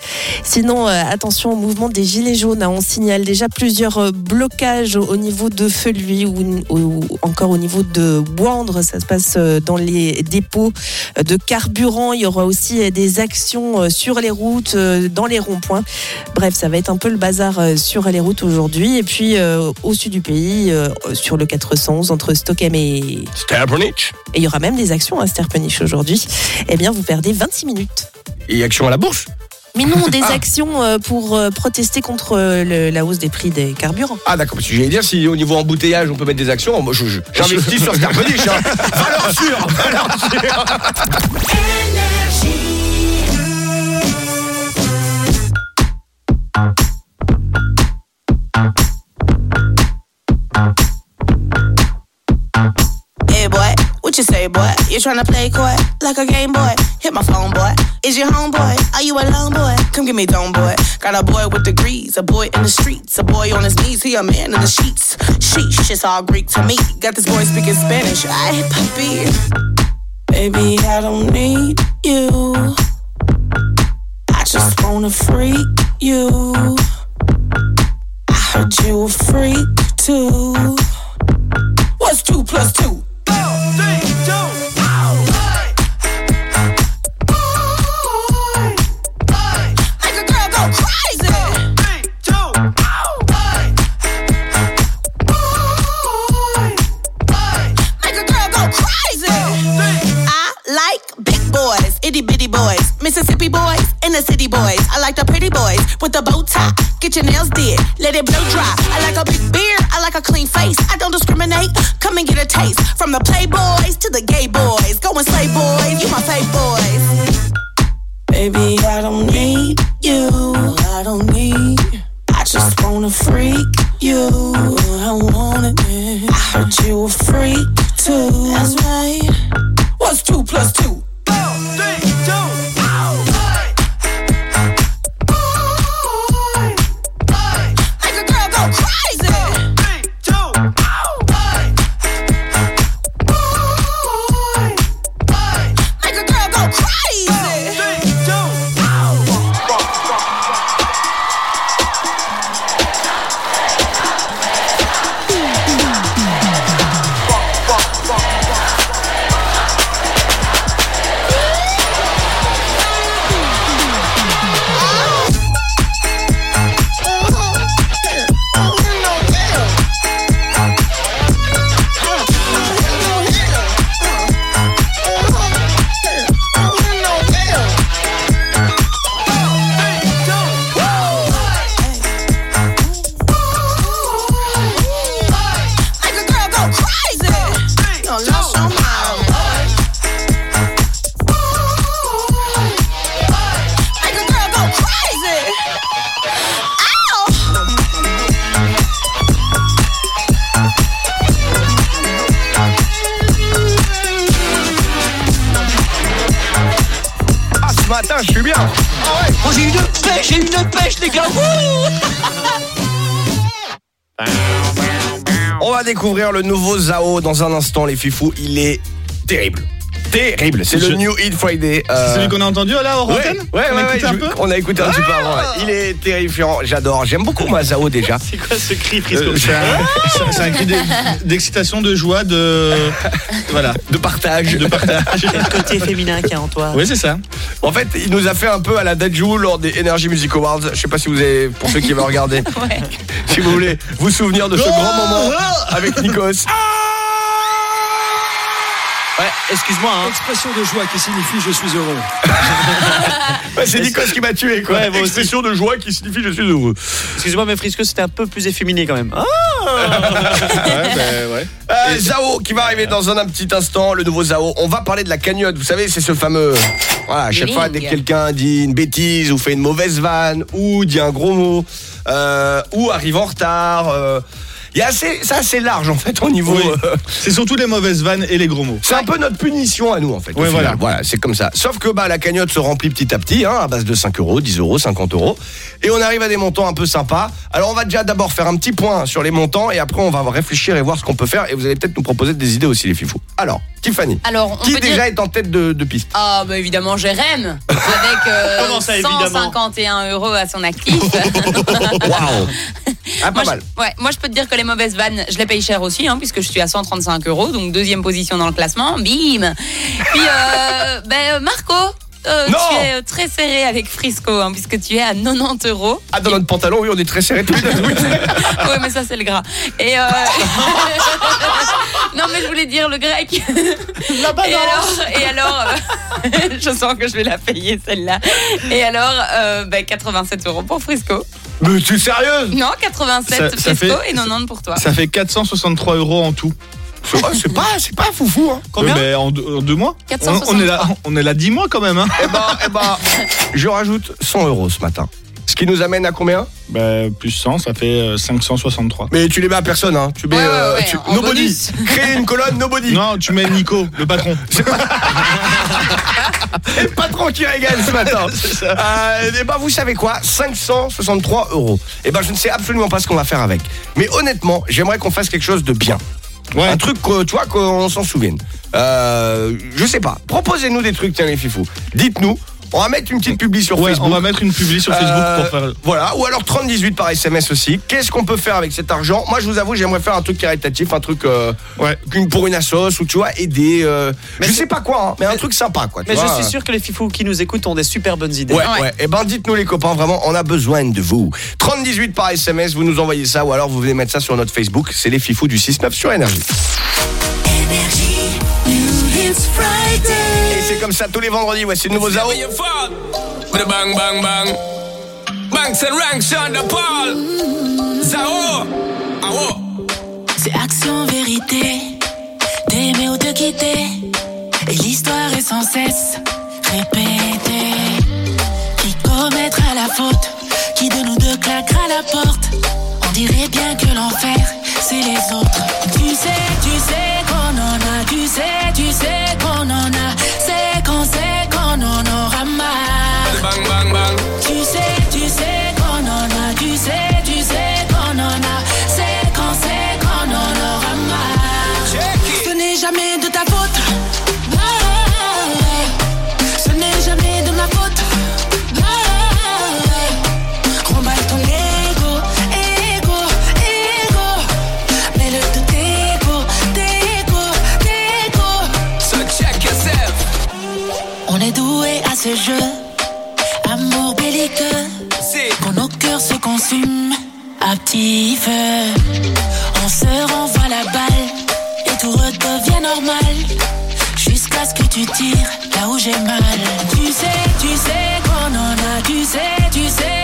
Sinon, euh, attention au mouvement des gilets jaunes. On signale déjà plusieurs blocages au, au niveau de Feuluy ou, ou encore au niveau de Boindre. Ça se passe dans les dépôts de carburant. Il y aura aussi des actions sur les routes, dans les ronds-points. Bref, ça va être un peu le bazar sur les routes aujourd'hui. Et puis, au sud du pays, euh, sur le 411, entre Stockholm et... Sterpenich. Et il y aura même des actions à Sterpenich aujourd'hui. Eh bien, vous perdez 26 minutes. Et action à la bourse Mais non, des Ah. actions euh, pour euh, protester contre euh, le- la hausse des prix des carburants. Ah d'accord, parce que j'allais dire si au niveau embouteillage on peut mettre des actions, moi je- je- j'investis sur Sterpenich. Hein. Valeur sûre, valeur sûre. Hey boy, what you say, boy? You tryna play coy like a game boy? Hit my phone, boy. Is your homeboy? Are you alone, boy? Come give me dome, boy. Got a boy with degrees, a boy in the streets, a boy on his knees, he a man in the sheets. Sheesh, it's all Greek to me. Got this boy speaking Spanish. I puppy. Baby, I don't need you. I just wanna freak you. I heard you a freak too. What's two plus two? Make Mississippi boys, and the city boys. I like the pretty boys with the bow tie. Get your nails did, let it blow dry. I like a big beard, I like a clean face. I don't discriminate. Come and get a taste from the playboys to the gay boys. Go and slay boys, you my fave boys. Baby, I don't need you. I don't need. I just wanna freak you. I want it. I heard you a freak too. That's right. What's two plus two? Make le nouveau Zao dans un instant, les fifous. Il est terrible. Terrible. C'est le New Eat Friday. euh, C'est celui qu'on a entendu là hors Ouais, antenne ouais, On a ouais, écouté ouais, un je- peu on a écouté un petit peu avant. Il est terrifiant, j'adore. J'aime beaucoup moi Zao déjà. C'est quoi ce cri, Frisco Euh, C'est un, c'est- un cri d'ex- d'excitation, de joie, de voilà, De partage. de partage. C'est le côté féminin qu'il y a en toi. Oui, c'est ça. En fait, il nous a fait un peu à la Dajou lors des Energy Music Awards. Je sais pas si vous avez, pour ceux qui avaient regardé, si vous voulez vous souvenir de ce grand moment avec Nikos. Ouais, excuse-moi. Hein. Expression de joie qui signifie je suis heureux. Ouais, c'est Nikos qui m'a tué quoi. Ouais, moi aussi. Expression de joie qui signifie je suis heureux. Excuse-moi, mais Frisco, c'était un peu plus efféminé quand même. Ah Ouais, ben, ouais. Euh, Zao qui va arriver dans un, un petit instant, le nouveau Zao. On va parler de la cagnotte. Vous savez, c'est ce fameux. Voilà, à chaque fois, dès que quelqu'un dit une bêtise ou fait une mauvaise vanne ou dit un gros mot euh, ou arrive en retard. euh, y a assez, c'est assez large en fait au niveau. Oui. euh, C'est surtout les mauvaises vannes et les gros mots. c'est un peu notre punition à nous en fait. Ouais, final. voilà. Voilà, c'est comme ça. Sauf que bah, la cagnotte se remplit petit à petit, hein, à base de 5 euros, 10 euros, 50 euros. Et on arrive à des montants un peu sympas. Alors on va déjà d'abord faire un petit point sur les montants et après on va réfléchir et voir ce qu'on peut faire. Et vous allez peut-être nous proposer des idées aussi, les fifous. Alors, Tiffany, Alors, on qui peut déjà dire... est en tête de, de piste? Ah, bah évidemment, Jérém, avec euh, ça, évidemment? 151 euros à son actif. Waouh Ah, pas Moi, mal. je, ouais, moi, je peux te dire que mauvaises vannes, je les paye cher aussi, hein, puisque je suis à 135 euros, donc deuxième position dans le classement. Bim Puis, euh, ben, Marco, euh, tu es euh, très serré avec Frisco, hein, puisque tu es à 90 euros. Ah, dans notre pantalon, oui, on est très serrés tous les deux. Oui. mais ça, c'est le gras. Et euh... non, mais je voulais dire le grec. Et alors, et alors euh, je sens que je vais la payer celle-là. Et alors, euh, ben, 87 euros pour Frisco. Mais tu es sérieuse? Non, 87 Ça- ça Frisco fait- et 90 pour toi. Ça fait 463 euros en tout. C'est oh, c'est pas, c'est pas foufou. Hein. Oui, mais en, deux, en deux mois on, 463. on est là, on est là 10 mois quand même. Hein. Eh ben, eh ben, je rajoute 100 euros ce matin. Ce qui nous amène à combien? Bah, Plus 100, ça fait euh, 563. Mais tu les mets à personne, hein. Tu mets Ouais, ouais, euh, ouais, tu- en nobody. bonus. Créer une colonne nobody. Non, tu mets Nico, le patron. Et le patron qui régale ce matin. Euh, et ben vous savez quoi? 563 euros. Et ben je ne sais absolument pas ce qu'on va faire avec. Mais honnêtement, j'aimerais qu'on fasse quelque chose de bien. Un truc, que, tu qu'on s'en souvienne. Euh, je sais pas. Proposez-nous des trucs, tiens les fifous. Dites-nous. On va mettre une petite publi sur Ouais, Facebook. on va mettre une publi sur Facebook Euh, pour faire. Voilà, ou alors 3018 par SMS aussi. Qu'est-ce qu'on peut faire avec cet argent? Moi, je vous avoue, j'aimerais faire un truc caritatif, un truc euh, qu'une- pour une assos ou tu vois aider. euh, je sais pas quoi, hein, mais un truc sympa quoi. tu Mais je suis sûr que les fifous qui nous écoutent ont des super bonnes idées. Ouais, ouais. Et ben dites-nous les copains, vraiment, on a besoin de vous. 3018 par SMS, vous nous envoyez ça ou alors vous venez mettre ça sur notre Facebook. C'est les fifous du 6-9 sur Énergie. Et c'est comme ça tous les vendredis, voici le nouveau Zao. With a bang bang bang. Banks and ranks, Sean the Paul. Zao. Awo. C'est action, vérité. T'aimer ou te quitter. Et l'histoire est sans cesse répétée. Qui commettra la faute? Qui de nous deux claquera la porte? On dirait bien que l'enfer, c'est les autres. Tu sais, tu sais qu'on en a. Tu sais, tu à petit feu, on se renvoie la balle et tout redevient normal. Jusqu'à ce que tu tires là où j'ai mal. Tu sais, tu sais qu'on en a, tu sais, tu sais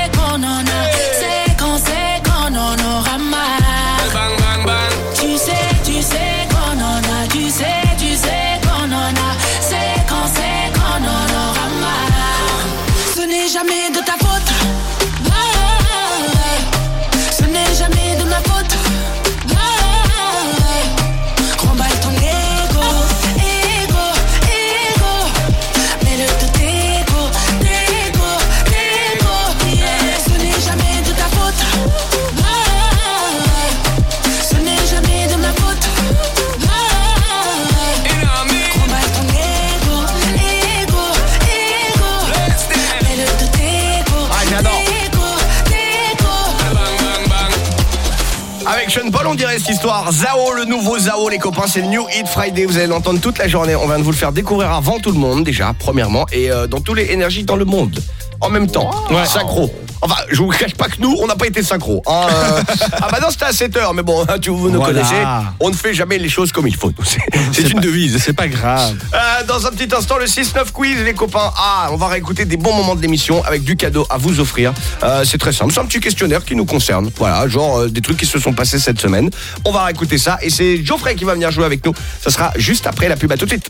Zao, le nouveau Zao, les copains, c'est le New Hit Friday. Vous allez l'entendre toute la journée. On vient de vous le faire découvrir avant tout le monde, déjà, premièrement, et euh, dans tous les énergies dans le monde. En même temps. Synchro. Enfin, je vous cache pas que nous, on n'a pas été synchro. hein, euh. ah bah non, c'était à 7h, mais bon, hein, tu, vous nous Voilà. connaissez. On ne fait jamais les choses comme il faut. C'est- une devise. C'est pas grave. Euh, dans un petit instant, le 6-9 quiz, les copains. Ah, on va réécouter des bons moments de l'émission avec du cadeau à vous offrir. Euh, c'est très simple, c'est un petit questionnaire qui nous concerne. Voilà, genre des trucs qui se sont passés cette semaine. On va réécouter ça et c'est Geoffrey qui va venir jouer avec nous. Ça sera juste après la pub. À tout de suite.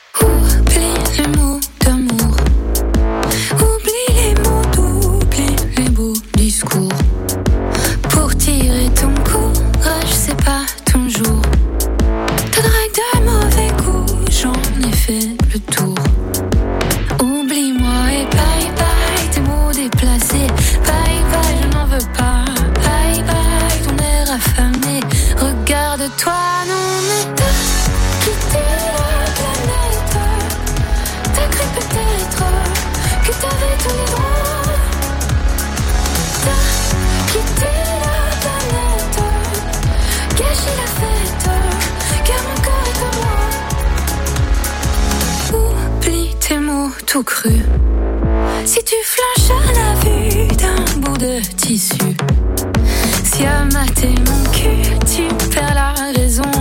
tout crus. Si tu flanches à la vue d'un bout de tissu, si à mater mon cul, tu perds la raison.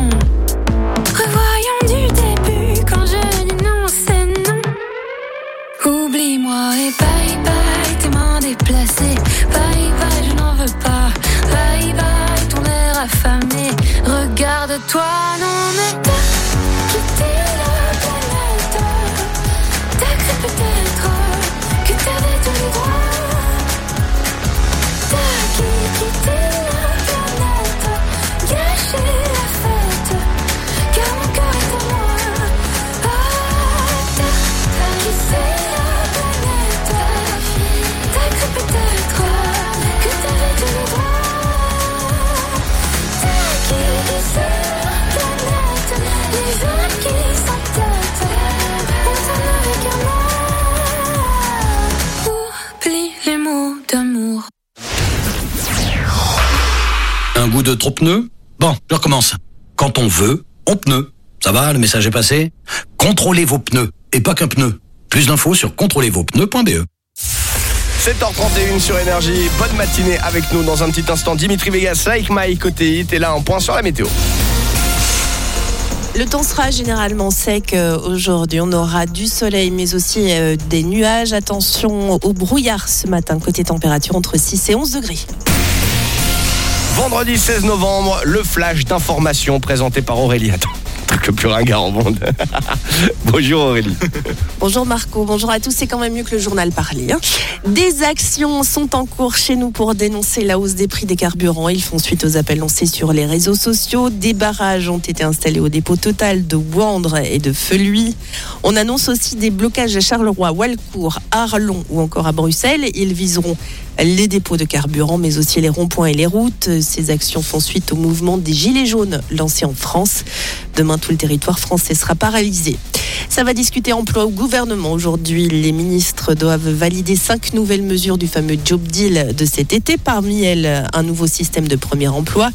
Revoyons du début quand je dis non, c'est non. Oublie-moi et bye bye tes mains déplacées. Bye bye, je n'en veux pas. Bye bye ton air affamé. Regarde-toi, non de trop pneu Bon, je recommence. Quand on veut, on pneu. Ça va, le message est passé? Contrôlez vos pneus, et pas qu'un pneu. Plus d'infos sur contrôlezvospneus.be. 7h31 sur Énergie, bonne matinée avec nous dans un petit instant. Dimitri Vegas, Like Mike, côté hit, et là un point sur la météo. Le temps sera généralement sec euh, aujourd'hui. On aura du soleil, mais aussi euh, des nuages. Attention au brouillard ce matin. Côté température, entre 6 et 11 degrés. Vendredi 16 novembre, le flash d'information présenté par Aurélie. Attends, le plus ringard au monde. Bonjour Aurélie. Bonjour Marco, bonjour à tous. C'est quand même mieux que le journal parlé. hein. Des actions sont en cours chez nous pour dénoncer la hausse des prix des carburants. Ils font suite aux appels lancés sur les réseaux sociaux. Des barrages ont été installés au dépôt total de Wandre et de Feluy. On annonce aussi des blocages à Charleroi, Walcourt, Arlon ou encore à Bruxelles. Ils viseront les dépôts de carburant, mais aussi les ronds-points et les routes. Ces actions font suite au mouvement des Gilets jaunes lancé en France. Demain, tout le territoire français sera paralysé. Ça va discuter emploi au gouvernement. Aujourd'hui, les ministres doivent valider cinq nouvelles mesures du fameux job deal de cet été. Parmi elles, un nouveau système de premier emploi.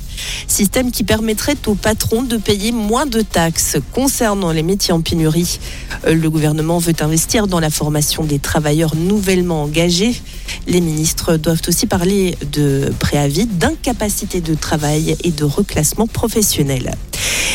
Système qui permettrait aux patrons de payer moins de taxes. Concernant les métiers en pénurie, le gouvernement veut investir dans la formation des travailleurs nouvellement engagés. Les ministres doivent aussi parler de préavis, d'incapacité de travail et de reclassement professionnel.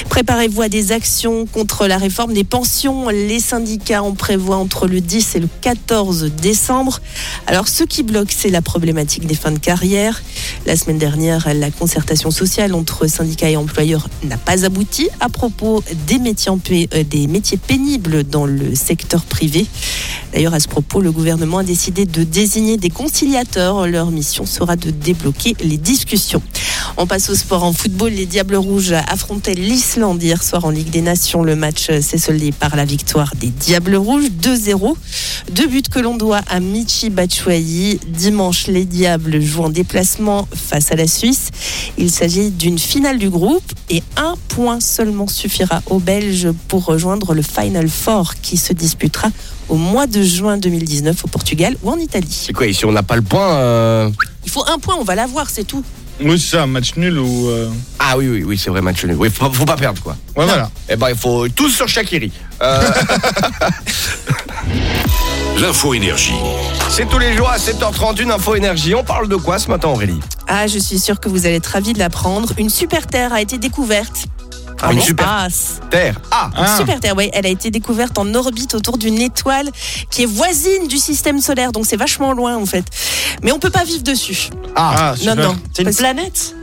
Préparez-vous à des actions contre la réforme des pensions. Les syndicats en prévoient entre le 10 et le 14 décembre. Alors, ce qui bloque, c'est la problématique des fins de carrière. La semaine dernière, la concertation sociale entre syndicats et employeurs n'a pas abouti à propos des métiers, euh, des métiers pénibles dans le secteur privé. D'ailleurs, à ce propos, le gouvernement a décidé de désigner des conciliateurs. Leur mission sera de débloquer les discussions. On passe au sport en football. Les Diables Rouges affrontaient l'Islande hier soir en Ligue des Nations. Le match s'est soldé par la victoire des Diables Rouges 2-0. Deux buts que l'on doit à Michi Batshuayi. Dimanche, les Diables jouent en déplacement face à la Suisse. Il s'agit d'une finale du groupe et un point seulement suffira aux Belges pour rejoindre le Final Four qui se disputera au mois de juin 2019 au Portugal ou en Italie. C'est quoi ici on n'a pas le point euh, Il faut un point, on va l'avoir, c'est tout. Oui, c'est ça, match nul ou. euh, Ah oui, oui, oui, c'est vrai, match nul. Oui, faut, faut pas perdre quoi. Ouais, voilà. Eh ben, il faut tous sur Shakiri. Euh, L'info énergie. c'est tous les jours à 7h30, une info énergie. On parle de quoi ce matin, Aurélie? Ah, je suis sûre que vous allez être ravis de l'apprendre. Une super terre a été découverte. Ah, une super espace. terre. Ah, Une super terre, oui. Elle a été découverte en orbite autour d'une étoile qui est voisine du système solaire, donc c'est vachement loin en fait. Mais on peut pas vivre dessus. Ah, non, non. C'est une planète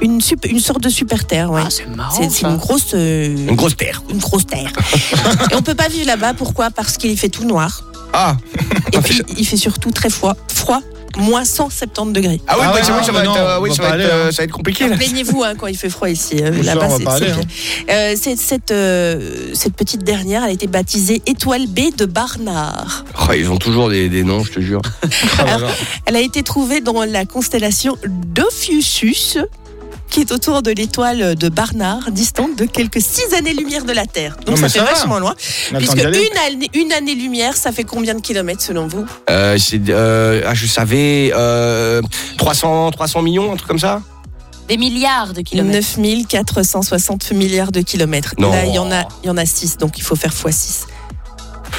Une, sup- une sorte de super terre, ouais. Ah, c'est marrant, C'est une grosse, euh, Une grosse terre. une grosse terre. Et on peut pas vivre là-bas. Pourquoi? Parce qu'il fait tout noir. Ah, Et puis il fait surtout très froid. Froid, moins 170 degrés. ah oui, Ah bah, ah, ça va être, non, euh, on oui, va ça pas va être, aller, euh, hein. ça va être compliqué là. Plaignez-vous hein, quand il fait froid ici. euh, Là-bas, c'est. Euh, cette, euh, cette petite dernière, elle a été baptisée Étoile B de Barnard. Oh, ils ont toujours des, des noms, je te jure. Alors, elle a été trouvée dans la constellation d'Ophiuchus, qui est autour de l'étoile de Barnard, distante de quelques 6 années-lumière de la Terre. Donc Non, ça fait ça vachement loin. Puisque une année, une année-lumière, ça fait combien de kilomètres selon vous? Euh, euh, ah, je savais, euh, 300, 300 millions, un truc comme ça? Des milliards de kilomètres. 9460 milliards de kilomètres. Non. Là, il y en a, il y en a 6, donc il faut faire x6.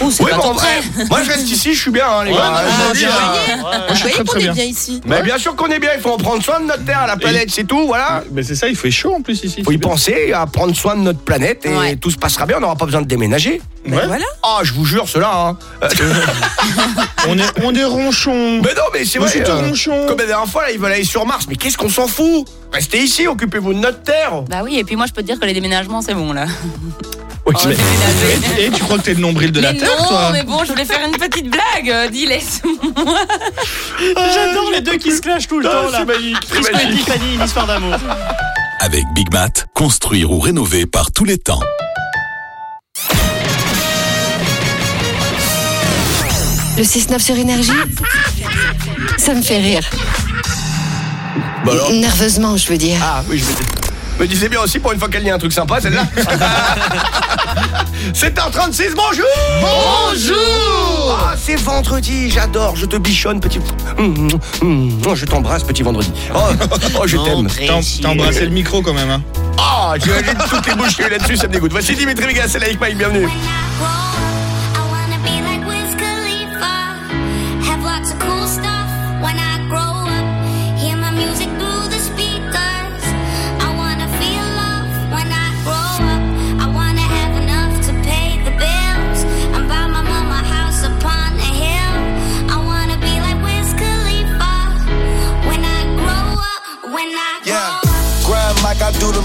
Oh, c'est Oui, pas bon, vrai, moi je reste ici, je suis bien, hein, les Ouais, gars. non, Je vous dis, hein. Moi, je Vous suis voyez très qu'on très est bien. bien ici Mais bien sûr qu'on est bien, il faut en prendre soin de notre terre, la planète, c'est tout, voilà. Mais c'est ça, il fait chaud en plus ici. faut y penser à prendre soin de notre planète et Ouais. tout se passera bien, on n'aura pas besoin de déménager. Ben Ouais. voilà. Ah, je vous jure, cela. Hein. Euh, On est, on est ronchons. Mais non, mais c'est Moi, vrai. je suis euh, ronchon. Comme la dernière fois, là, ils veulent aller sur Mars. Mais qu'est-ce qu'on s'en fout? Restez ici, occupez-vous de notre terre. Bah oui, et puis moi je peux te dire que les déménagements c'est bon là. Oui, Oh, mais-. Et, et tu crois que t'es le nombril de la mais Terre, non, toi mais bon, je voulais faire une petite blague. euh, Dis, laisse-moi. J'adore les deux qui se clashent tout le Ah, temps là. c'est magique, c'est Prisco et magique. Tiffany, une histoire d'amour. Avec Big Mat, construire ou rénover par tous les temps. Le 6-9 sur énergie Ça me fait rire. Bah alors Nerveusement, je veux dire. Ah oui, je me dis. Me disais bien aussi pour une fois qu'elle lit un truc sympa, celle-là. 7h36, bonjour Bonjour Ah, c'est vendredi, j'adore, je te bichonne, petit... Hum, je t'embrasse, petit vendredi. Oh, oh, je t'aime. T'as embrassé le micro quand même, hein. Ah, j'imagine toutes les bouches qu'il y a eu là-dessus, ça me dégoûte. Voici Dimitri Vegas, c'est Like Mike, bienvenue.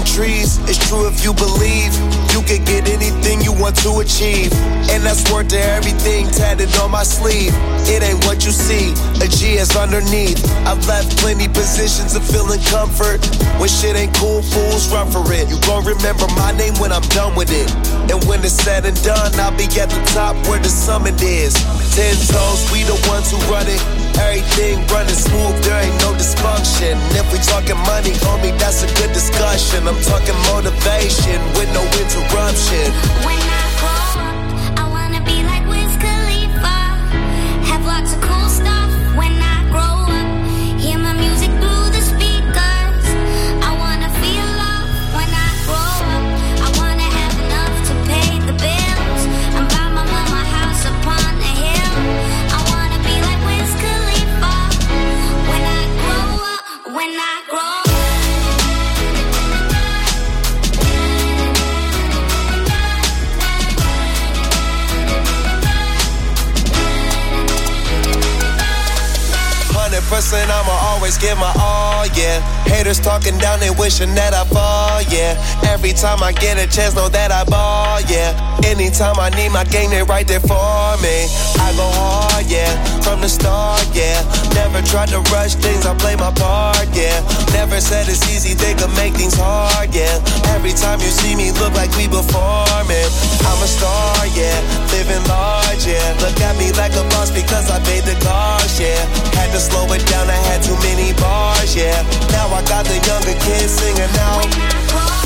Trees. It's true if you believe. You can get anything you want to achieve. And that's worth to everything tatted on my sleeve. It ain't what you see, a G is underneath. I've left plenty positions of feeling comfort. When shit ain't cool, fools run for it. You gon' remember my name when I'm done with it. And when it's said and done, I'll be at the top where the summit is. Ten toes, we the ones who run it. Everything running smooth, there ain't no dysfunction. If we talking money, homie, that's a good discussion. I'm talking motivation with no interruption. Percent, I'ma always give my all, yeah. Haters talking down, they wishing that I fall, yeah. Every time I get a chance, know that I ball, yeah. Anytime I need my game, they right there for me. I go hard, yeah, from the start, yeah. Never tried to rush things, I play my part, yeah. Never said it's easy, they could make things hard, yeah. Every time you see me, look like we performing. I'm a star, yeah, living large, yeah. Look at me like a boss because I paid the cost, yeah. Had to slow it down, I had too many bars, yeah. Now I got the younger kids singing out.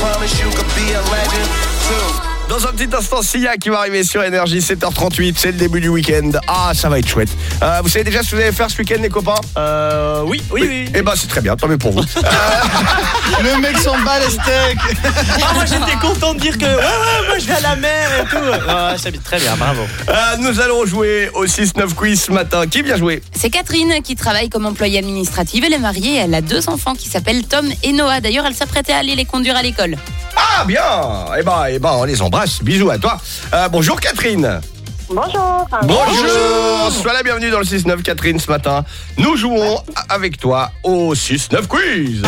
Promise you could be a legend too. Dans un petit instant, Sia qui va arriver sur Énergie, 7h38, c'est le début du week-end. Ah, ça va être chouette. Euh, vous savez déjà ce que vous allez faire ce week-end, les copains? Euh, oui, oui, oui. Eh ben, c'est très bien, tant mieux pour vous. Le mec s'en bat les steaks. Ah, moi j'étais content de dire que ouais, ouais, moi je vais à la mer et tout. Ouais, ça très bien, bravo. Euh, nous allons jouer au 6-9 quiz ce matin. Qui vient jouer? C'est Catherine qui travaille comme employée administrative. Elle est mariée, elle a deux enfants qui s'appellent Tom et Noah. D'ailleurs, elle s'apprêtait à aller les conduire à l'école. Ah, bien Eh ben, eh ben, on les embrasse. Bisous à toi. Euh, bonjour, Catherine. Bonjour. Bonjour Sois la bienvenue dans le 6-9 Catherine ce matin. Nous jouons avec toi au 6-9 quiz.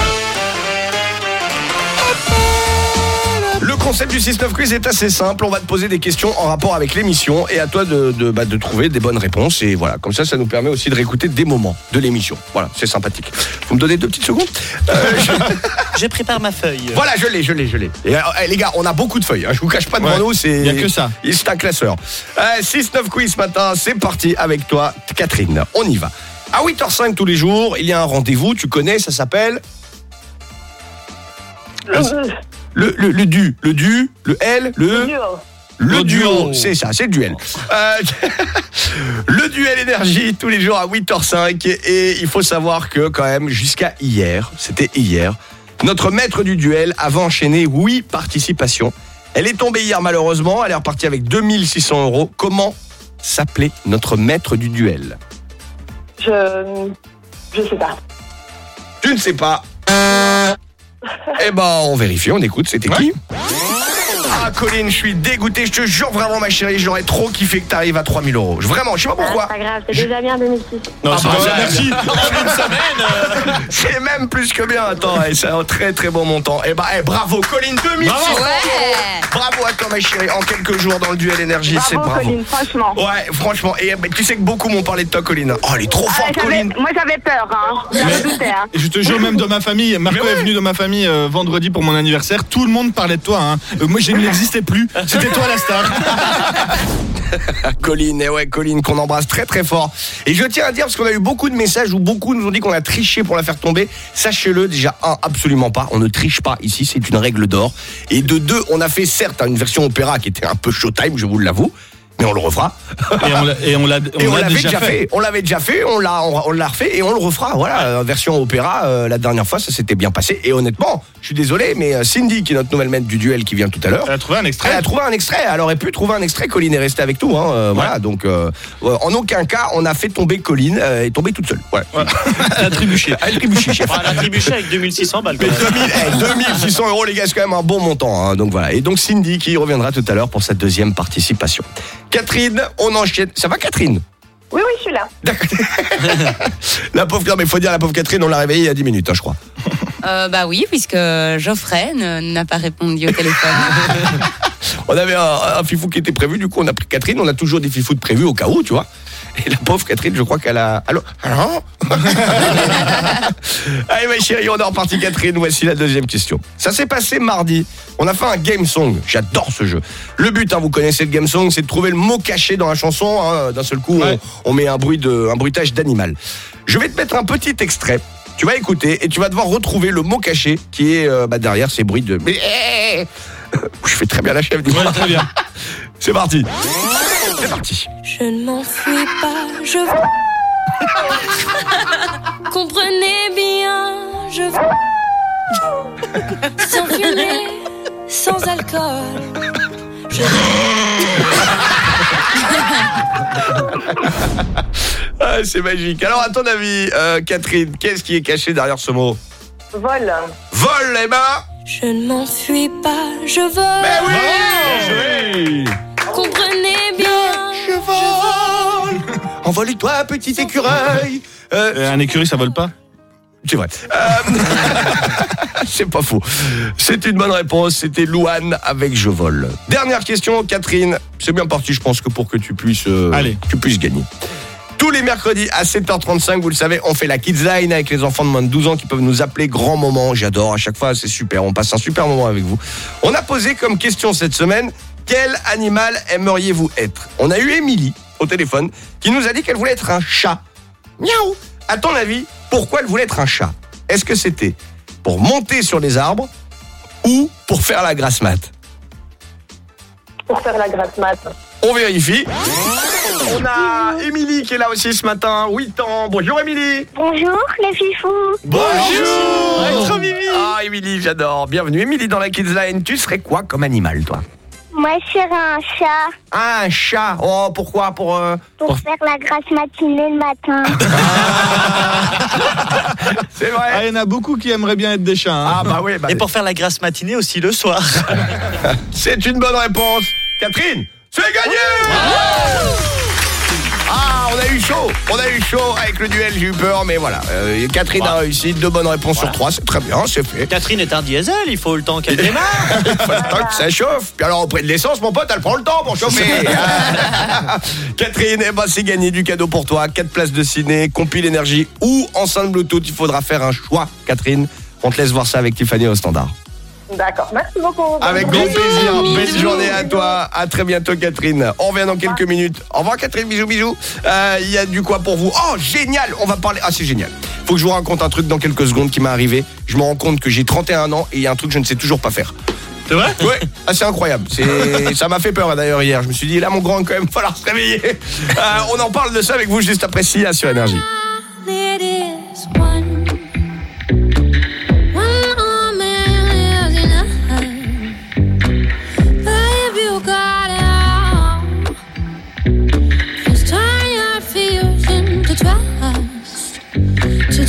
Concept du 6-9 quiz est assez simple. On va te poser des questions en rapport avec l'émission et à toi de, de, bah, de trouver des bonnes réponses. Et voilà, comme ça, ça nous permet aussi de réécouter des moments de l'émission. Voilà, c'est sympathique. Vous me donnez deux petites secondes? Euh, je- Je prépare ma feuille. Voilà, je l'ai, je l'ai, je l'ai. Euh, eh, les gars, on a beaucoup de feuilles. hein. Je vous cache pas devant Ouais, nous, c'est. y a que ça. C'est un classeur. Euh, 6-9 quiz ce matin, c'est parti avec toi, Catherine. On y va. À 8h05 tous les jours, il y a un rendez-vous, tu connais, ça s'appelle? Le, le, le du, le du, le L, le. Le duo, c'est ça, c'est le duel. Euh, le duel énergie tous les jours à 8h05 et il faut savoir que quand même jusqu'à hier, c'était hier, Notre maître du duel avait enchaîné 8 participations. Elle est tombée hier malheureusement, elle est repartie avec 2600 euros. Comment s'appelait notre maître du duel? Je. Je sais pas. Tu ne sais pas. Eh ben, on vérifie, on écoute, c'était qui? Ah, Colline, je suis dégoûté, je te jure vraiment, ma chérie, j'aurais trop kiffé que t'arrives à 3000 euros. Vraiment, je sais pas pourquoi. C'est pas grave, c'est déjà bien 2006. Non, c'est pas ça, merci. C'est même plus que bien. Attends, eh, c'est un très très bon montant. Et bah, eh, bravo, Colline, 2600 Bravo. euros. Ouais. Bravo à toi, ma chérie. En quelques jours dans le duel énergie, Bravo, c'est bravo. Colline, franchement. Ouais, franchement. Et bah, tu sais que beaucoup m'ont parlé de toi, Colline. Oh, elle est trop Ah, forte, Colline. Moi j'avais peur, hein. J'avais douté, hein. Et je te jure, même dans ma famille, Marco est venu dans ma famille euh, vendredi pour mon anniversaire. Tout le monde parlait de toi. hein. Euh, moi, je n'existais plus. C'était toi la star. Colline, et ouais, Colline, qu'on embrasse très très fort. Et je tiens à dire, parce qu'on a eu beaucoup de messages où beaucoup nous ont dit qu'on a triché pour la faire tomber. Sachez-le, déjà, un, absolument pas. On ne triche pas ici, c'est une règle d'or. Et de deux, on a fait certes une version opéra qui était un peu showtime, je vous l'avoue. Mais on le refera. Et on l'a- et on l'a Et on on l'a l'avait déjà déjà fait. fait. On l'avait déjà fait, on l'a, on, on l'a refait et on le refera. Voilà, version opéra. euh, la dernière fois, ça s'était bien passé. Et honnêtement, je suis désolé, mais euh, Cindy, qui est notre nouvelle maître du duel, qui vient tout à l'heure, Elle a trouvé un extrait. elle a trouvé un extrait. Elle aurait pu trouver un extrait. Colline est restée avec nous. Hein, euh, Voilà, donc euh, en aucun cas, on a fait tomber Colline. euh, Elle est tombée toute seule. Ouais. Elle a trébuché. Elle a trébuché, chef. Elle a trébuché avec 2600 balles. quand Mais même. 2000, eh, 2600 euros, les gars, c'est quand même un bon montant. hein, donc voilà. Et donc Cindy qui reviendra tout à l'heure pour sa deuxième participation. Catherine, on enchaîne. Ça va, Catherine? Oui, oui, je suis là. La pauvre, non, mais faut dire, la pauvre Catherine, on l'a réveillée il y a 10 minutes, hein, je crois. Euh, bah oui, puisque Geoffrey ne- n'a pas répondu au téléphone. On avait un, un fifou qui était prévu, du coup, on a pris Catherine. On a toujours des fifous de prévus au cas où, tu vois. Et la pauvre Catherine, je crois qu'elle a. Allô? Allô? Allez, ma chérie, on est reparti, Catherine. Voici la deuxième question. Ça s'est passé mardi. On a fait un game song. J'adore ce jeu. Le but, hein, vous connaissez le game song, c'est de trouver le mot caché dans la chanson. hein. D'un seul coup, on, on met un bruit de, un bruitage d'animal. Je vais te mettre un petit extrait. Tu vas écouter et tu vas devoir retrouver le mot caché qui est euh, bah, derrière ces bruits de. Eh, Je fais très bien la chef, dis-moi. très bien. C'est parti. C'est parti. Je ne m'enfuis pas, je Comprenez bien, je Sans fumer, sans alcool. Je Ah, c'est magique. Alors, à ton avis, euh, Catherine, qu'est-ce qui est caché derrière ce mot? Vol. Vol, eh ben Je ne m'enfuis pas, je vole. oui Comprenez bien, je vole. Envole-toi, petit écureuil Euh, Euh, un écurie, ça vole pas? C'est vrai. Euh, c'est pas faux. C'est une bonne réponse. C'était Louane avec Je vole. Dernière question, Catherine. C'est bien parti, je pense que pour que tu puisses, euh, Allez. tu puisses gagner. Tous les mercredis à 7h35, vous le savez, on fait la Kids Line avec les enfants de moins de 12 ans qui peuvent nous appeler grand moment. J'adore, à chaque fois, c'est super. On passe un super moment avec vous. On a posé comme question cette semaine quel animal aimeriez-vous être? On a eu Émilie au téléphone qui nous a dit qu'elle voulait être un chat. Miaou À ton avis, pourquoi elle voulait être un chat? Est-ce que c'était pour monter sur les arbres ou pour faire la grasse mat? Pour faire la grasse mat. On vérifie. On a Émilie qui est là aussi ce matin, 8 ans. Bonjour Émilie. Bonjour les fifous. Bonjour. Ah Émilie, j'adore. Bienvenue Émilie dans la Kids Line. Tu serais quoi comme animal toi? Moi je serais un chat Ah, un chat. Oh, pourquoi? Pour euh, pour faire la grasse matinée le matin. C'est vrai. Ah, il y en a beaucoup qui aimeraient bien être des chats. hein. Ah bah oui, bah, Et pour faire la grasse matinée aussi le soir. c'est une bonne réponse. Catherine, c'est gagné Ah, on a eu chaud, on a eu chaud avec le duel, j'ai eu peur, mais voilà. Euh, Catherine a réussi, deux bonnes réponses sur trois, c'est très bien, c'est fait. Catherine est un diesel, il faut le temps qu'elle démarre. Il faut le temps que ça chauffe. Puis alors, auprès de l'essence, mon pote, elle prend le temps pour chauffer. Catherine, eh ben, c'est gagné du cadeau pour toi. 4 places de ciné, compile énergie ou enceinte Bluetooth. Il faudra faire un choix, Catherine. On te laisse voir ça avec Tiffany au standard. D'accord, merci beaucoup. Avec grand plaisir. Belle journée à toi. À très bientôt, Catherine. On revient dans quelques minutes. Au revoir, Catherine. Bisous, bisous. Euh, Il y a du quoi pour vous. Oh, génial. On va parler. Ah, c'est génial. Faut que je vous raconte un truc dans quelques secondes qui m'est arrivé. Je me rends compte que j'ai 31 ans et il y a un truc que je ne sais toujours pas faire. C'est vrai? Ouais, ah, c'est incroyable. Ça m'a fait peur d'ailleurs hier. Je me suis dit, là, mon grand, quand même, il va falloir se réveiller. Euh, on en parle de ça avec vous juste après Sia sur Énergie.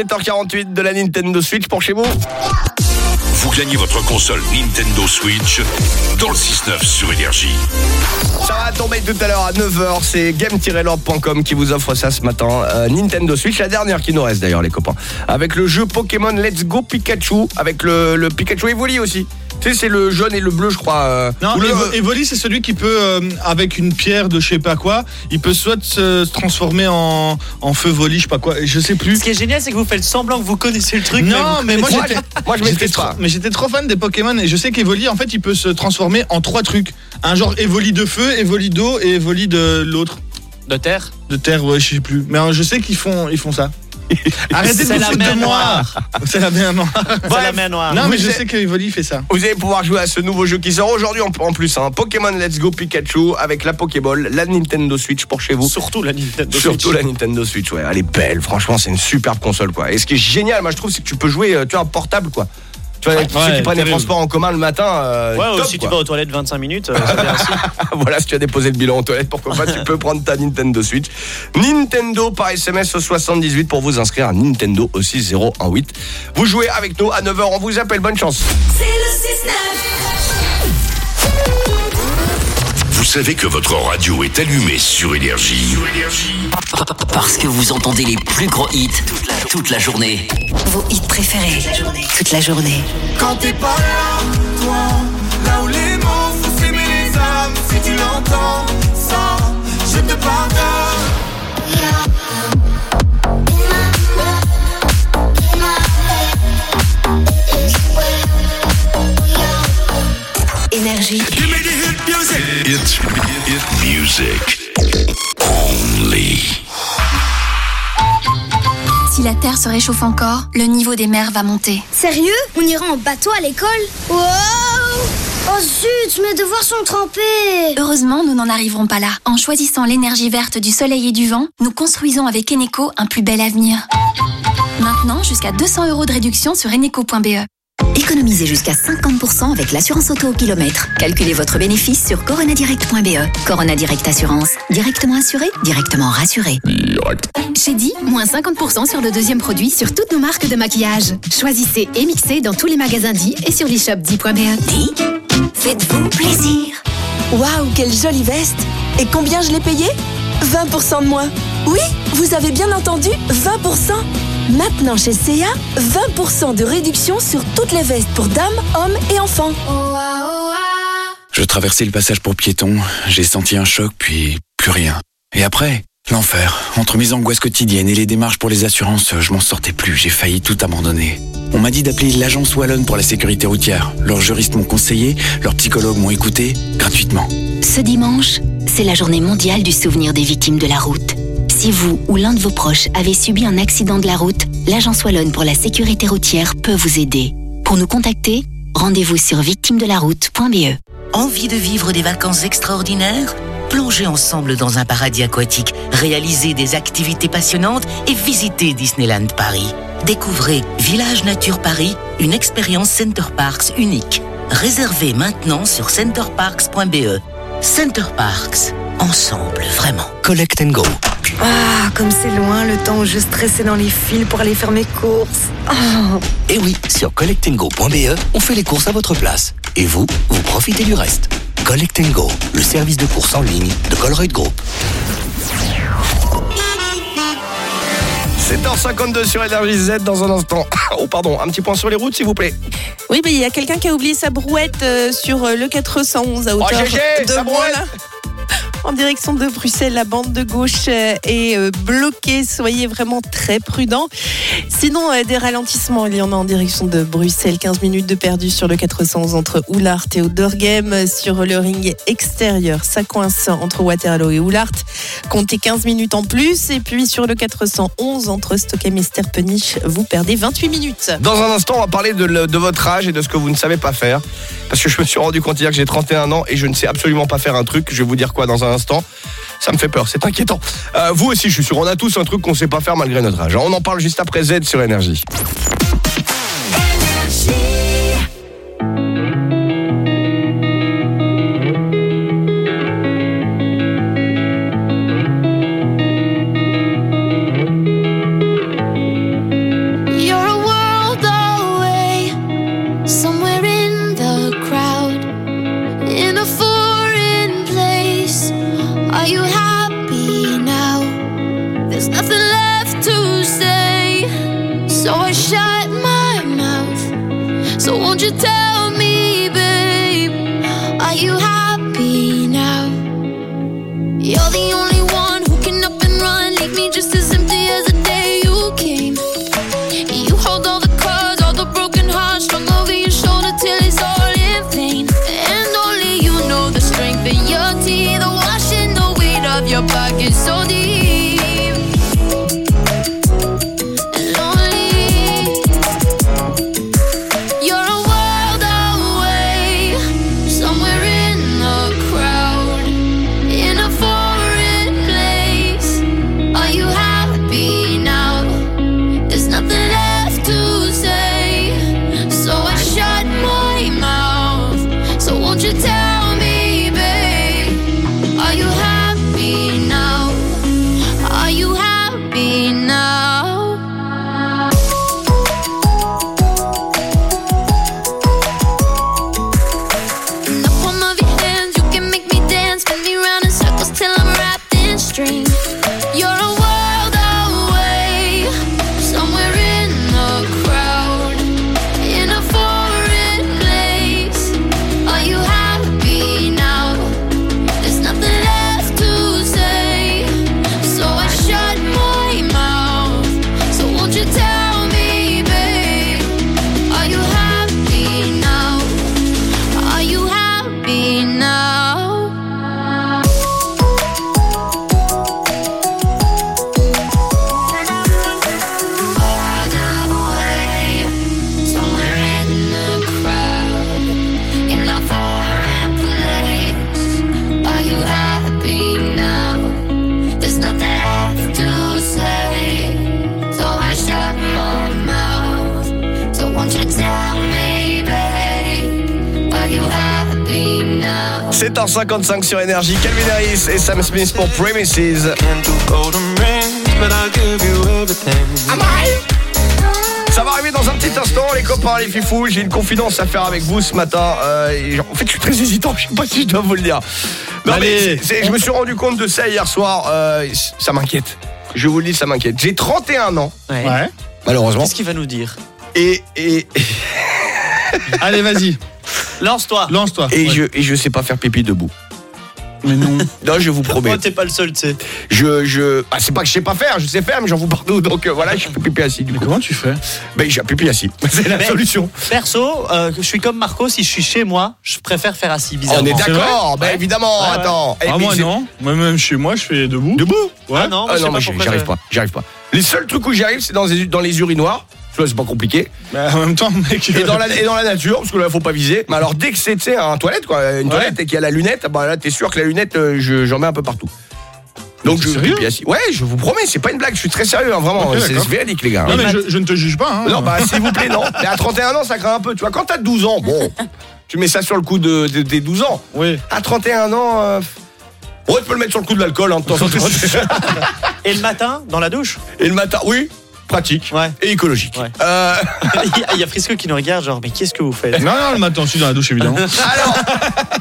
7h48 de la Nintendo Switch pour chez vous. Vous gagnez votre console Nintendo Switch dans le 6-9 sur Énergie. Ça va tomber tout à l'heure à 9h, c'est game-lord.com qui vous offre ça ce matin. Euh, Nintendo Switch, la dernière qui nous reste d'ailleurs les copains. Avec le jeu Pokémon Let's Go Pikachu, avec le, le Pikachu Evoli aussi. Tu sais, c'est le jaune et le bleu, je crois. euh, Non, ou le- Evo- Evoli, c'est celui qui peut, euh, avec une pierre de je sais pas quoi, il peut soit se, se transformer en, en feu voli, je sais pas quoi, je sais plus. Ce qui est génial, c'est que vous faites semblant que vous connaissez le truc. Non, mais moi j'étais trop, mais j'étais trop fan des Pokémon et je sais qu'Evoli, en fait, il peut se transformer en trois trucs. Un genre Evoli de feu, Evoli d'eau et Evoli de l'autre. De terre De terre, ouais, je sais plus. Mais euh, je sais qu'ils font, ils font ça. Arrêtez de C'est vous la foutre mer de moi. noire. C'est la mer noire. C'est la mer noire. Non, mais je sais qu'Evoli fait ça. Vous allez pouvoir jouer à ce nouveau jeu qui sort aujourd'hui en, plus. Hein. Pokémon Let's Go Pikachu avec la Pokéball, la Nintendo Switch pour chez vous. Surtout la Nintendo Surtout Switch. la Nintendo Switch, ouais. Elle est belle, franchement, c'est une superbe console, quoi. Et ce qui est génial, moi, je trouve, c'est que tu peux jouer, euh, tu vois, un portable, quoi. Tu vois, tous ceux Ouais, qui prennent les transports en commun le matin. euh, Ouais, top, ou si tu vas aux toilettes 25 minutes, euh, c'est bien aussi. voilà, si tu as déposé le bilan aux toilettes, pourquoi pas, tu peux prendre ta Nintendo Switch. Nintendo par SMS au 78 pour vous inscrire à Nintendo au 6018. Vous jouez avec nous à 9h, on vous appelle, bonne chance. C'est le 6-9. Vous savez que votre radio est allumée sur Énergie. Parce que vous entendez les plus gros hits toute la, toute la journée. Vos hits préférés toute la journée. Quand t'es pas là, toi, là où les mots font s'aimer les âmes, si tu l'entends, ça, je te pardonne. Énergie. It's music only. Si la Terre se réchauffe encore, le niveau des mers va monter. Sérieux? On ira en bateau à l'école? Wow Oh zut, mes devoirs sont trempés Heureusement, nous n'en arriverons pas là. En choisissant l'énergie verte du soleil et du vent, nous construisons avec Eneco un plus bel avenir. Maintenant, jusqu'à 200 euros de réduction sur eneco.be. Économisez jusqu'à 50% avec l'assurance auto au kilomètre. Calculez votre bénéfice sur coronadirect.be. Corona Direct Assurance. Directement assuré, directement rassuré. Chez Di, moins 50% sur le deuxième produit sur toutes nos marques de maquillage. Choisissez et mixez dans tous les magasins Di et sur l'e-shop Di.be. Di, faites-vous plaisir. Waouh, quelle jolie veste Et combien je l'ai payée? 20% de moins. Oui, vous avez bien entendu, 20%. Maintenant chez CA, 20% de réduction sur toutes les vestes pour dames, hommes et enfants. Je traversais le passage pour piétons, j'ai senti un choc, puis plus rien. Et après, l'enfer. Entre mes angoisses quotidiennes et les démarches pour les assurances, je m'en sortais plus, j'ai failli tout abandonner. On m'a dit d'appeler l'agence Wallonne pour la sécurité routière. Leurs juristes m'ont conseillé, leurs psychologues m'ont écouté, gratuitement. Ce dimanche, c'est la journée mondiale du souvenir des victimes de la route. Si vous ou l'un de vos proches avez subi un accident de la route, l'Agence Wallonne pour la sécurité routière peut vous aider. Pour nous contacter, rendez-vous sur victimedelaroute.be. Envie de vivre des vacances extraordinaires? Plongez ensemble dans un paradis aquatique, réalisez des activités passionnantes et visitez Disneyland Paris. Découvrez Village Nature Paris, une expérience Center Parks unique. Réservez maintenant sur centerparks.be. Center Parks, Ensemble, vraiment. Collect and Go. Ah, comme c'est loin le temps où je stressais dans les fils pour aller faire mes courses. Oh. Et oui, sur collectandgo.be, on fait les courses à votre place. Et vous, vous profitez du reste. Collect and Go, le service de course en ligne de Colruyt Group. 7h52 sur Énergie Z dans un instant. Oh pardon, un petit point sur les routes s'il vous plaît. Oui, mais il y a quelqu'un qui a oublié sa brouette euh, sur euh, le 411 à hauteur GG, de sa brouette. En direction de Bruxelles, la bande de gauche euh, est euh, bloquée. Soyez vraiment très prudents. Sinon, euh, des ralentissements, il y en a en direction de Bruxelles. 15 minutes de perdu sur le 411 entre Oulart et Odergem. Sur le ring extérieur, ça coince entre Waterloo et Oulart. Comptez 15 minutes en plus. Et puis sur le 411 entre Stockholm et Sterpenich, vous perdez 28 minutes. Dans un instant, on va parler de, de votre âge et de ce que vous ne savez pas faire. Parce que je me suis rendu compte hier que j'ai 31 ans et je ne sais absolument pas faire un truc. Je vais vous dire quoi dans un Ça me fait peur, c'est inquiétant. Euh, vous aussi, je suis sûr, on a tous un truc qu'on sait pas faire malgré notre âge. On en parle juste après Z sur Énergie. 55 sur Énergie. Calvin Harris et Sam Smith pour Premises. Ça va arriver dans un petit instant les copains, les fifous, j'ai une confidence à faire avec vous ce matin. Euh, en fait je suis très hésitant, je sais pas si je dois vous le dire. Non mais je me suis rendu compte de ça hier soir, euh, ça m'inquiète. Je vous le dis, ça m'inquiète. J'ai 31 ans. Ouais. Malheureusement. Qu'est-ce qu'il va nous dire? Et... et... Allez vas-y Lance-toi. lance-toi. et, Ouais. je, et je sais pas faire pipi debout. Mais non. Non, je vous promets. Moi, t'es pas le seul, tu sais. Je, je, bah, c'est pas que je sais pas faire, je sais faire, mais j'en fous partout. Donc euh, voilà, je fais pipi assis. Du Mais coup. comment tu fais Ben, j'ai pipi assis. C'est la Mais- solution. Perso, euh, je suis comme Marco, si je suis chez moi, je préfère faire assis, bizarrement. On est d'accord, ben évidemment. Ouais, ouais. Attends. Eh, Ah, moi non. Moi, même chez moi, je fais debout. Debout? Ouais. Ah non, moi, Ah je sais non, moi j'arrive pas, j'arrive pas. Les seuls trucs où j'arrive, c'est dans les, dans les urinoirs. C'est pas compliqué. Bah, en même temps, mec. Et dans, la, et dans la nature, parce que là, faut pas viser. Mais alors, dès que c'est, tu sais, un toilette, quoi, une Ouais. toilette et qu'il y a la lunette, bah là, t'es sûr que la lunette, euh, je- j'en mets un peu partout. Donc, Mais je sérieux pipi assis. Ouais, je vous promets, c'est pas une blague, je suis très sérieux, hein, vraiment. Ok, c'est véridique, les gars. Non, hein. mais je, je ne te juge pas. Hein. Non, bah, s'il vous plaît, non. Mais à 31 ans, ça craint un peu. Tu vois, quand t'as 12 ans, bon, tu mets ça sur le coup de, de- des 12 ans. Oui. À 31 ans, euh, Ouais, tu peux le mettre sur le coup de l'alcool hein, en temps. Et le matin, dans la douche? Et le matin, oui, pratique et écologique. Euh, Il y a- Frisco qui nous regarde, genre, mais qu'est-ce que vous faites? Non, non, le matin, je suis dans la douche, évidemment. Alors,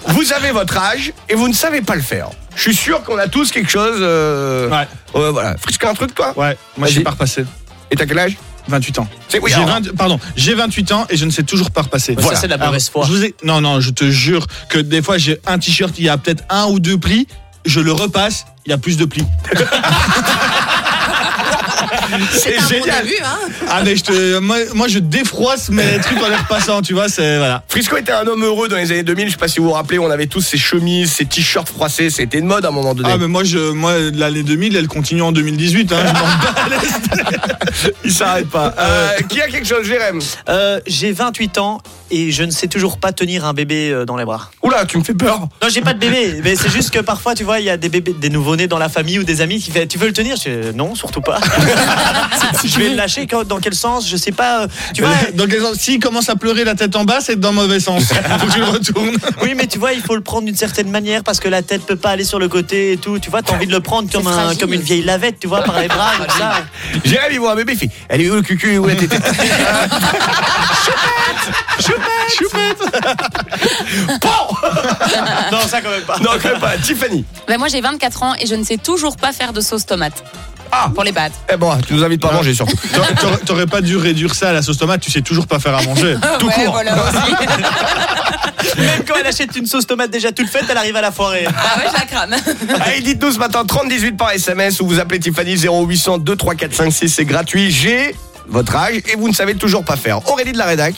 vous avez votre âge et vous ne savez pas le faire. Je suis sûr qu'on a tous quelque chose. euh, Ouais. ouais, voilà. Frisco, un truc, toi? Ouais, moi, j'ai Vas-y. pas repassé. Et t'as quel âge? 28 ans. C'est- oui, J'ai alors- 20 pardon, j'ai 28 ans et je ne sais toujours pas repasser. Ça, c'est de la mauvaise foi. je vous ai- non, non, je te jure que des fois j'ai un t-shirt, il y a peut-être un ou deux plis, je le repasse, il y a plus de plis. C'est génial. début, hein Ah mais je te, moi, moi, je défroisse mes trucs en les repassant, tu vois, c'est voilà. Frisco était un homme heureux dans les années 2000. Je sais pas si vous vous rappelez, on avait tous ces chemises, ces t-shirts froissés. C'était une mode à un moment donné. Ah mais moi je, moi l'année 2000, elle continue en 2018. Hein, je. Il s'arrête pas. Euh, qui a quelque chose, Jérém? Euh, J'ai 28 ans et je ne sais toujours pas tenir un bébé euh, dans les bras. Oula, tu me fais peur. Non, j'ai pas de bébé, mais c'est juste que parfois, tu vois, il y a des bébés, des nouveau-nés dans la famille ou des amis qui fait Tu veux le tenir? Je Non, surtout pas. je vais le lâcher dans quel sens? Je sais pas. euh, Tu vois, Dans quel sens? S'il commence à pleurer la tête en bas, c'est dans le mauvais sens. Faut que tu le retournes. oui, mais tu vois, il faut le prendre d'une certaine manière parce que la tête peut pas aller sur le côté et tout. Tu vois, t'as envie de le prendre comme, un, comme une vieille lavette, tu vois, par les bras, comme ça. Jérém, il voit un bébé, il fait Elle est où le cucu Où la tête Non, ça quand même pas. Non, quand même pas. Tiffany. Ben, moi, j'ai 24 ans et je ne sais toujours pas faire de sauce tomate. Ah Pour les pâtes. Eh bon, tu nous invites pas à manger surtout. T'aurais pas dû réduire ça à la sauce tomate, tu sais toujours pas faire à manger. Tout ouais, court. voilà aussi. Même quand elle achète une sauce tomate déjà toute faite, elle arrive à la foirer. ah ouais, je la crame. Allez, dites-nous ce matin 3018 par SMS ou vous appelez Tiffany 0800 23456, c'est gratuit. J'ai votre âge et vous ne savez toujours pas faire. Aurélie de la rédac.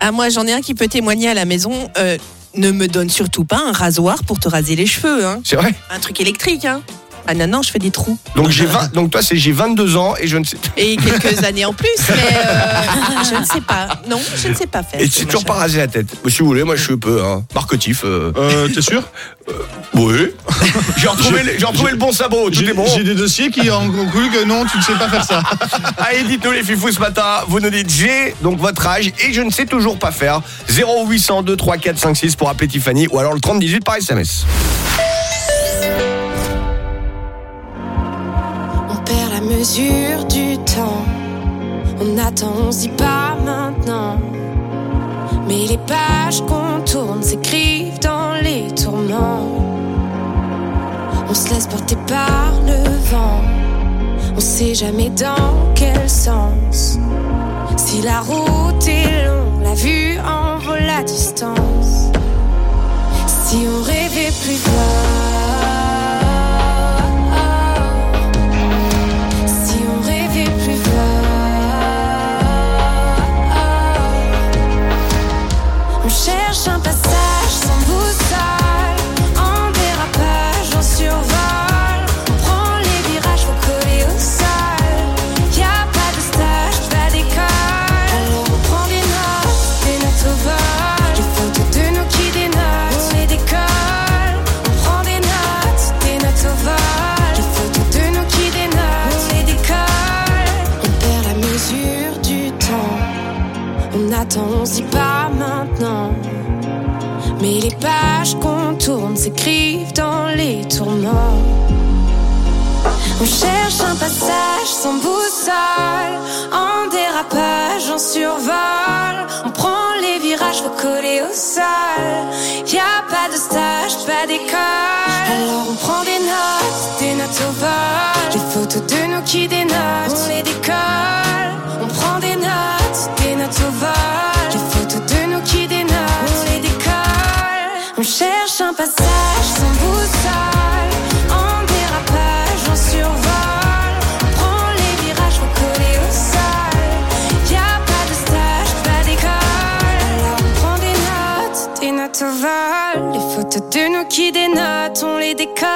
Ah, moi, j'en ai un qui peut témoigner à la maison. Euh, ne me donne surtout pas un rasoir pour te raser les cheveux. Hein. C'est vrai? Un truc électrique. Hein. Ah non, non, je fais des trous. Donc j'ai 20 donc toi c'est j'ai 22 ans et je ne sais Et quelques années en plus, mais euh, je ne sais pas. Non, je ne sais pas faire. et ce c'est toujours pas rasé la tête. Si vous voulez, moi je suis un peu hein, marcotif. euh. Euh, t'es sûr Oui. J'ai retrouvé, le- j'ai retrouvé le bon sabot, tout J'ai bon. j'ai des dossiers qui ont conclu que non, tu ne sais pas faire ça. Allez, dites-nous les fifous ce matin. Vous nous dites j'ai donc votre âge et je ne sais toujours pas faire. 0800 23456 pour appeler Tiffany ou alors le 3018 par SMS. Mesure du temps. On attend, on se pas maintenant. Mais les pages qu'on tourne s'écrivent dans les tourments. On se laisse porter par le vent. On sait jamais dans quel sens. Si la route est longue, la vue en vaut la distance. Si on s'écrivent dans les tourments. On cherche un passage sans boussole. En dérapage, on survole. On prend les virages, faut coller au sol. Y a pas de stage, pas d'école. Alors on prend des notes, des notes au vol. Les photos de nous qui un passage sans boussole. En dérapage, on survole. On prend les virages, coller au sol. Y a pas de stage, pas d'école. Alors on prend des notes, des notes au vol. Les photos de nous qui dénotent, on les décolle.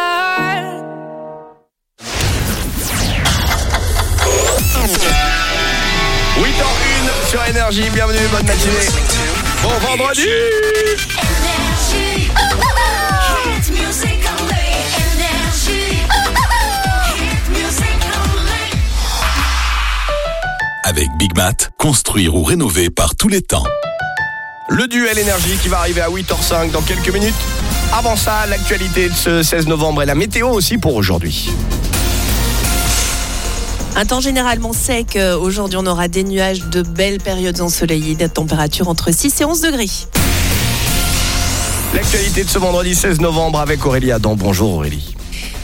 8h01 sur Énergie, bienvenue, bonne matinée. Bon vendredi Avec Big Mat, construire ou rénover par tous les temps. Le duel énergie qui va arriver à 8h05 dans quelques minutes. Avant ça, l'actualité de ce 16 novembre et la météo aussi pour aujourd'hui. Un temps généralement sec. Euh, Aujourd'hui, on aura des nuages, de belles périodes ensoleillées, des températures entre 6 et 11 degrés. L'actualité de ce vendredi 16 novembre avec Aurélie Adam. Bonjour Aurélie.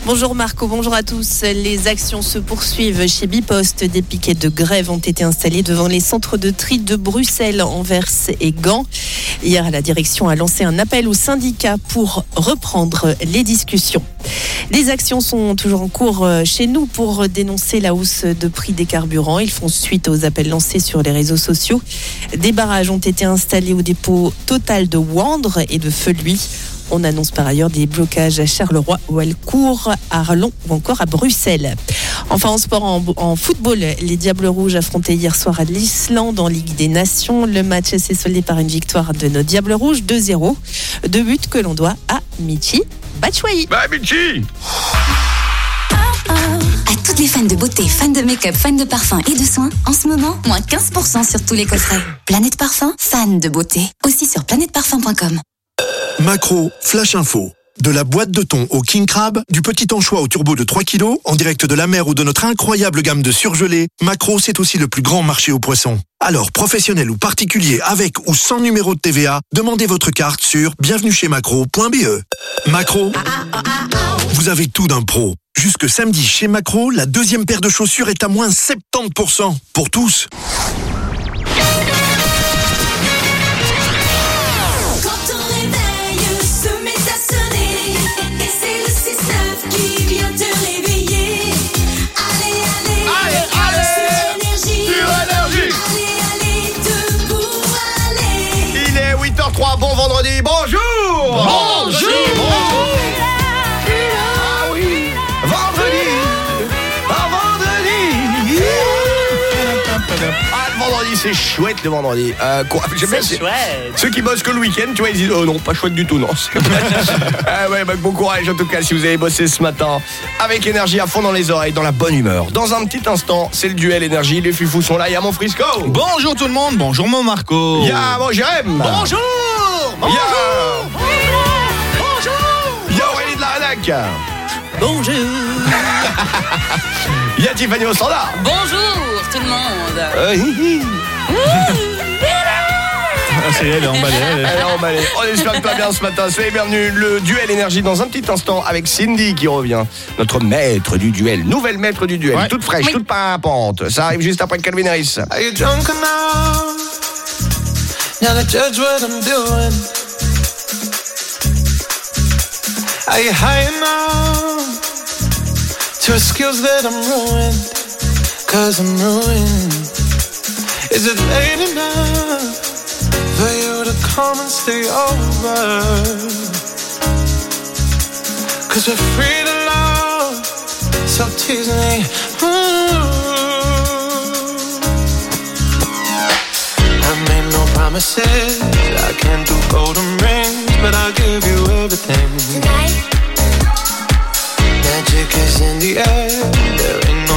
Bonjour Marco, bonjour à tous. Les actions se poursuivent chez Bipost. Des piquets de grève ont été installés devant les centres de tri de Bruxelles, Anvers et Gand. Hier, la direction a lancé un appel aux syndicats pour reprendre les discussions. Les actions sont toujours en cours euh, chez nous pour dénoncer la hausse de prix des carburants. Ils font suite aux appels lancés sur les réseaux sociaux. Des barrages ont été installés au dépôt total de Wandre et de Feluy. On annonce par ailleurs des blocages à Charleroi, Walcourt, à Arlon ou encore à Bruxelles. Enfin, en sport, en, en football, les Diables Rouges affrontaient hier soir à l'Islande en Ligue des Nations. Le match s'est soldé par une victoire de nos Diables Rouges 2-0. Deux buts que l'on doit à Michi Batshuayi. Bah Michi À toutes les fans de beauté, fans de make-up, fans de parfum et de soins, en ce moment, moins 15% sur tous les coffrets. Planète Parfum, fan de beauté. Aussi sur planèteparfum.com. Macro, Flash Info. De la boîte de thon au King Crab, du petit anchois au turbo de 3 kg, en direct de la mer ou de notre incroyable gamme de surgelés, Macro, c'est aussi le plus grand marché aux poissons. Alors, professionnel ou particulier avec ou sans numéro de TVA, demandez votre carte sur bienvenue-chez-macro.be. Macro, vous avez tout d'un pro. Jusque samedi chez Macro, la deuxième paire de chaussures est à moins 70%. Pour tous. C'est chouette le vendredi euh, quoi, j'aime bien, C'est chouette. Ceux qui bossent que le week-end, tu vois, ils disent oh non, pas chouette du tout, non. ah ouais, bah, bon courage en tout cas si vous avez bossé ce matin. Avec énergie à fond dans les oreilles, dans la bonne humeur. Dans un petit instant, c'est le duel énergie. Les fufous sont là, il y a mon Frisco. Bonjour tout le monde, bonjour mon Marco. Il y a mon Jérém. Bonjour Il y a... Il y a Aurélie de la Rédac. Bonjour Il y a Tiffany au standard. Bonjour tout le monde. Euh, hi, hi. Ah, elle est emballée. elle est- Elle est emballée. On espère que va bien ce matin. Soyez bienvenus. Le duel énergie dans un petit instant avec Cindy qui revient. Notre maître du duel. Nouvelle maître du duel. Ouais. Toute fraîche, toute pimpante. Ça arrive juste après Calvin Harris. Are you drunk enough now to judge what I'm doing? Are you high enough to skills that I'm ruined? Cause I'm ruined. Is it late enough for you to come and stay over? Cause we're free to love, so tease me. Mm-hmm. I made no promises. I can't do golden rings, but I'll give you everything. Tonight, Magic is in the air. There ain't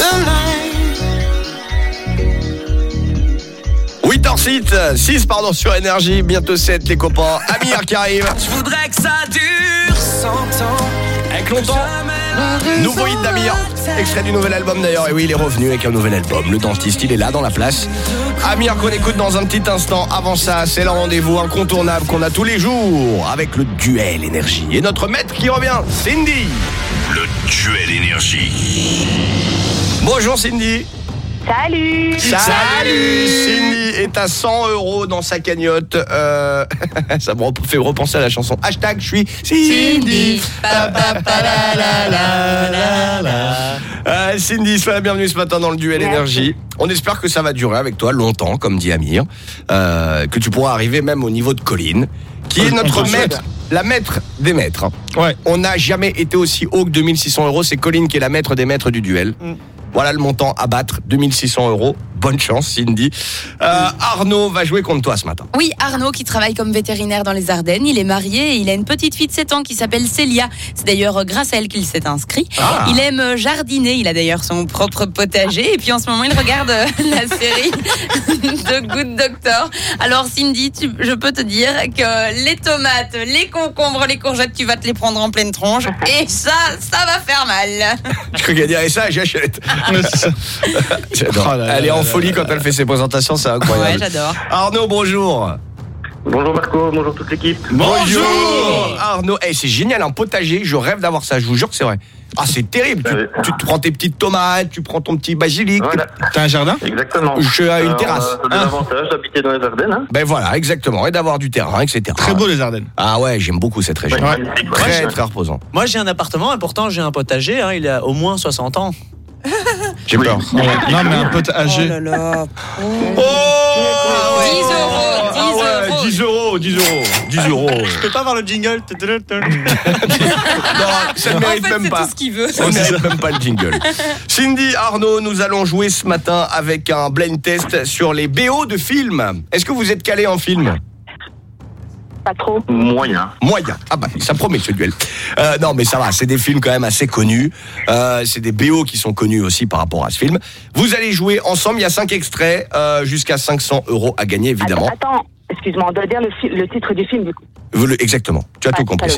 Tonight. 8h06, 6 pardon sur énergie, bientôt 7 les copains. Amir qui arrive. Je voudrais que ça dure 100 ans. Avec longtemps. Nouveau hit d'Amir. Extrait du nouvel album d'ailleurs. Et oui, il est revenu avec un nouvel album. Le dentiste, il est là dans la place. Amir qu'on écoute dans un petit instant. Avant ça, c'est le rendez-vous incontournable qu'on a tous les jours avec le duel énergie. Et notre maître qui revient, Cindy. Le duel énergie. Bonjour Cindy. Salut Salut Cindy est à 100 euros dans sa cagnotte. Euh, ça me fait repenser à la chanson. Hashtag je suis Cindy. Euh, Cindy, sois la bienvenue ce matin dans le duel énergie. On espère que ça va durer avec toi longtemps, comme dit Amir. Euh, que tu pourras arriver même au niveau de Colline, qui est notre maître, la maître des maîtres. hein. On n'a jamais été aussi haut que 2600 euros. C'est Colline qui est la maître des maîtres du duel. Voilà le montant à battre, 2600 euros. Bonne chance, Cindy. Euh, Arnaud va jouer contre toi ce matin. Oui, Arnaud qui travaille comme vétérinaire dans les Ardennes, il est marié et il a une petite fille de 7 ans qui s'appelle Célia. C'est d'ailleurs grâce à elle qu'il s'est inscrit. Ah. Il aime jardiner, il a d'ailleurs son propre potager et puis en ce moment il regarde la série de Good Doctor. Alors Cindy, tu- je peux te dire que les tomates, les concombres, les courgettes, tu vas te les prendre en pleine tronche et ça, ça va faire mal. Je crois qu'elle dirait ça, j'achète. J'adore. Oh là là folie quand elle fait ses présentations, c'est incroyable. Ouais, j'adore. Arnaud, bonjour. Bonjour Marco, bonjour toute l'équipe. Bonjour Arnaud, Eh, c'est génial, un potager, je rêve d'avoir ça, je vous jure que c'est vrai. Ah, c'est terrible, tu, tu te prends tes petites tomates, tu prends ton petit basilic. T'as un jardin Exactement. Je suis à une Euh, terrasse. on a- Ça a l'avantage d'habiter dans les Ardennes. Hein. Ben voilà, exactement, et d'avoir du terrain, etc. Très beau les Ardennes. Ah ouais, j'aime beaucoup cette région. Ouais. Très, très reposant. Moi, j'ai un appartement et pourtant, j'ai un potager. hein, il a au moins 60 ans. J'ai peur. Non, mais un potager. Oh là là. Oh 10 euros, 10 Ah ouais, 10 euros, 10 euros, 10 euros. Je peux pas avoir le jingle. Non, ça ne En mérite fait, même c'est pas. tout ce qu'il veut. Ça ne mérite même pas le jingle. Cindy, Arnaud, nous allons jouer ce matin avec un blind test sur les BO de films. Est-ce que vous êtes calé en film? Pas trop. Moyen. Moyen. Ah bah, ça promet ce duel. Euh, non, mais ça va, c'est des films quand même assez connus. Euh, c'est des BO qui sont connus aussi par rapport à ce film. Vous allez jouer ensemble, il y a 5 extraits, euh, jusqu'à 500 euros à gagner, évidemment. Attends, attends, excuse-moi, on doit dire le, titre du film du coup. Le- exactement. Tu as tout compris,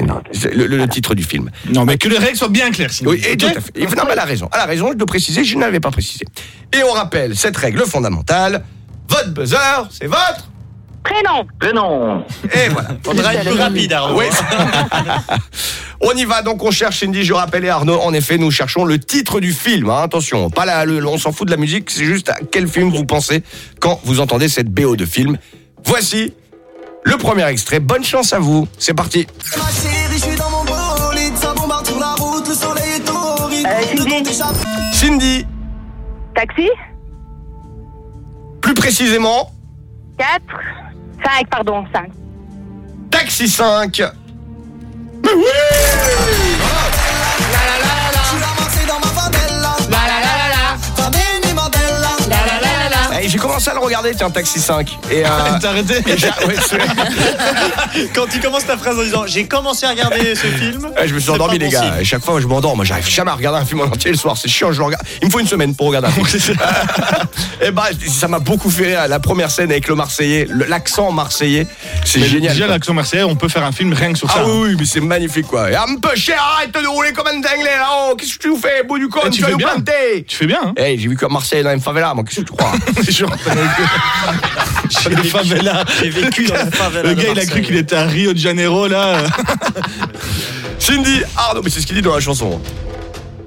Le, le- le titre du film. Non, mais que les règles soient bien claires, sinon. Oui, et tout à fait. Et- Non, mais elle a raison. Elle a raison, je dois préciser, je n'avais pas précisé. Et on rappelle cette règle fondamentale. Votre buzzer, c'est votre Prénom Prénom. Et voilà. Faudra être plus rapide, Arnaud. Oui. on y va, donc on cherche Cindy, je rappelle, et Arnaud. En effet, nous cherchons le titre du film. hein. Attention, pas la, le- on s'en fout de la musique, c'est juste à quel film vous pensez quand vous entendez cette BO de film. Voici le premier extrait. Bonne chance à vous. C'est parti. Ma chérie, je suis dans mon bolide, ça bombarde sur la route, le soleil est torride. Le temps t'échappe. Cindy, Taxi plus précisément, 4 5, pardon, 5. Taxi 5. Je commencé à le regarder, tiens, Taxi 5. Et euh, T'as arrêté et ouais, Quand tu commences ta phrase en disant j'ai commencé à regarder ce film. Ouais, je me suis endormi les bon gars. signe. Et chaque fois je m'endors, moi j'arrive jamais à regarder un film en entier le soir, c'est chiant, je le regarde. Il me faut une semaine pour regarder un film. et bah ça m'a beaucoup fait rire la première scène avec le Marseillais, l'accent marseillais, c'est génial. Déjà, l'accent marseillais, on peut faire un film rien que sur Ah ça. oui, oui, mais c'est magnifique quoi. Et un peu cher, arrête de rouler comme un dingue là. Oh, qu'est-ce que tu nous fais, bout du con, Eh, tu tu vas fais nous bien. planter. Tu fais bien, hein Eh, j'ai vu comme Marseille dans une favela, moi, qu'est-ce que tu crois Genre, J'ai le vécu- favela. J'ai vécu dans la favela. Le gars, il a cru qu'il était à Rio de Janeiro, là. Cindy Arnaud, mais c'est ce qu'il dit dans la chanson.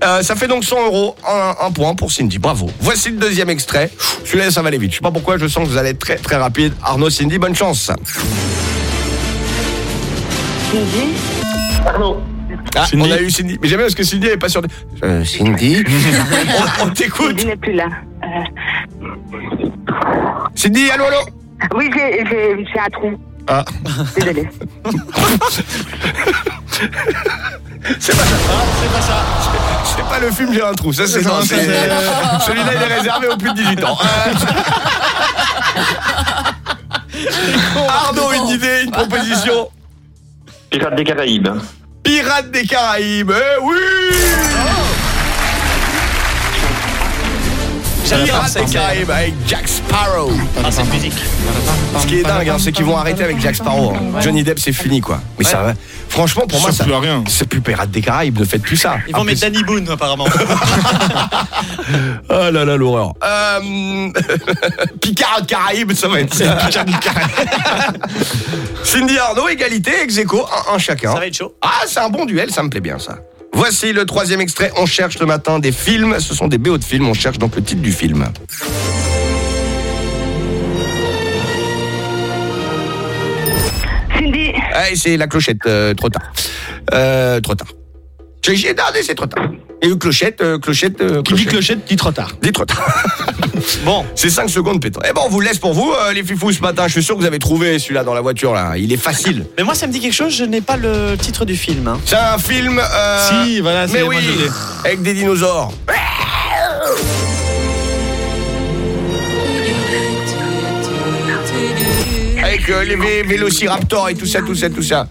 Euh, ça fait donc 100 euros, un, un point pour Cindy, bravo. Voici le deuxième extrait. Celui-là, ça va aller vite. Je sais pas pourquoi, je sens que vous allez être très très rapide. Arnaud, Cindy, bonne chance. Cindy Arnaud. Ah, Cindy. on a eu Cindy. Mais j'aime bien parce que Cindy est pas de- Euh, Cindy On, on t'écoute. Cindy n'est plus là. Euh, Cindy, allô, allô oui, j'ai j'ai- j'ai un trou. Ah. Désolée. C'est pas ça. c'est pas ça. C'est- C'est pas le film, j'ai un trou. Ça, c'est Non, non, ça, c'est- c'est- Celui-là, il est réservé aux plus de 18 ans. Euh, Arnaud, une idée, une proposition Pirates des Caraïbes. Pirates des Caraïbes, eh oui Pirates des Caraïbes avec Jack Sparrow. Ah, cette musique. Ce qui est dingue, hein, c'est qu'ils vont arrêter avec Jack Sparrow. hein. Johnny Depp, c'est fini, quoi. Mais ça va. Franchement, pour moi, Ça ça. plus rien. C'est plus Pirates des Caraïbes, ne faites plus ça. Ils vont En mettre plus- Danny Boone, apparemment. Oh là là, l'horreur. Euh... Picard de Caraïbes, ça va être ça. Cindy Arnaud, égalité, ex aequo, un, un chacun. Ça va être chaud. Ah, c'est un bon duel, ça me plaît bien ça. Voici le troisième extrait. On cherche le matin des films. Ce sont des BO de films. On cherche donc le titre du film. Cindy, Ah, et c'est la clochette, euh, trop tard. Euh, trop tard. J'ai j'ai regardé, c'est trop tard. Et une clochette, euh, clochette, euh, Qui dit clochette dit trop tard. Dit trop tard. Bon, C'est 5 secondes, pétant. Eh ben, on vous laisse pour vous, euh, les fifous, ce matin. Je suis sûr que vous avez trouvé celui-là dans la voiture, là. Il est facile. mais moi, ça me dit quelque chose, je n'ai pas le titre du film. hein. C'est un film. euh, Si, voilà, c'est Mais moi, oui, je l'ai. avec des dinosaures. Avec euh, les vé- vélociraptors et tout ça, tout ça, tout ça.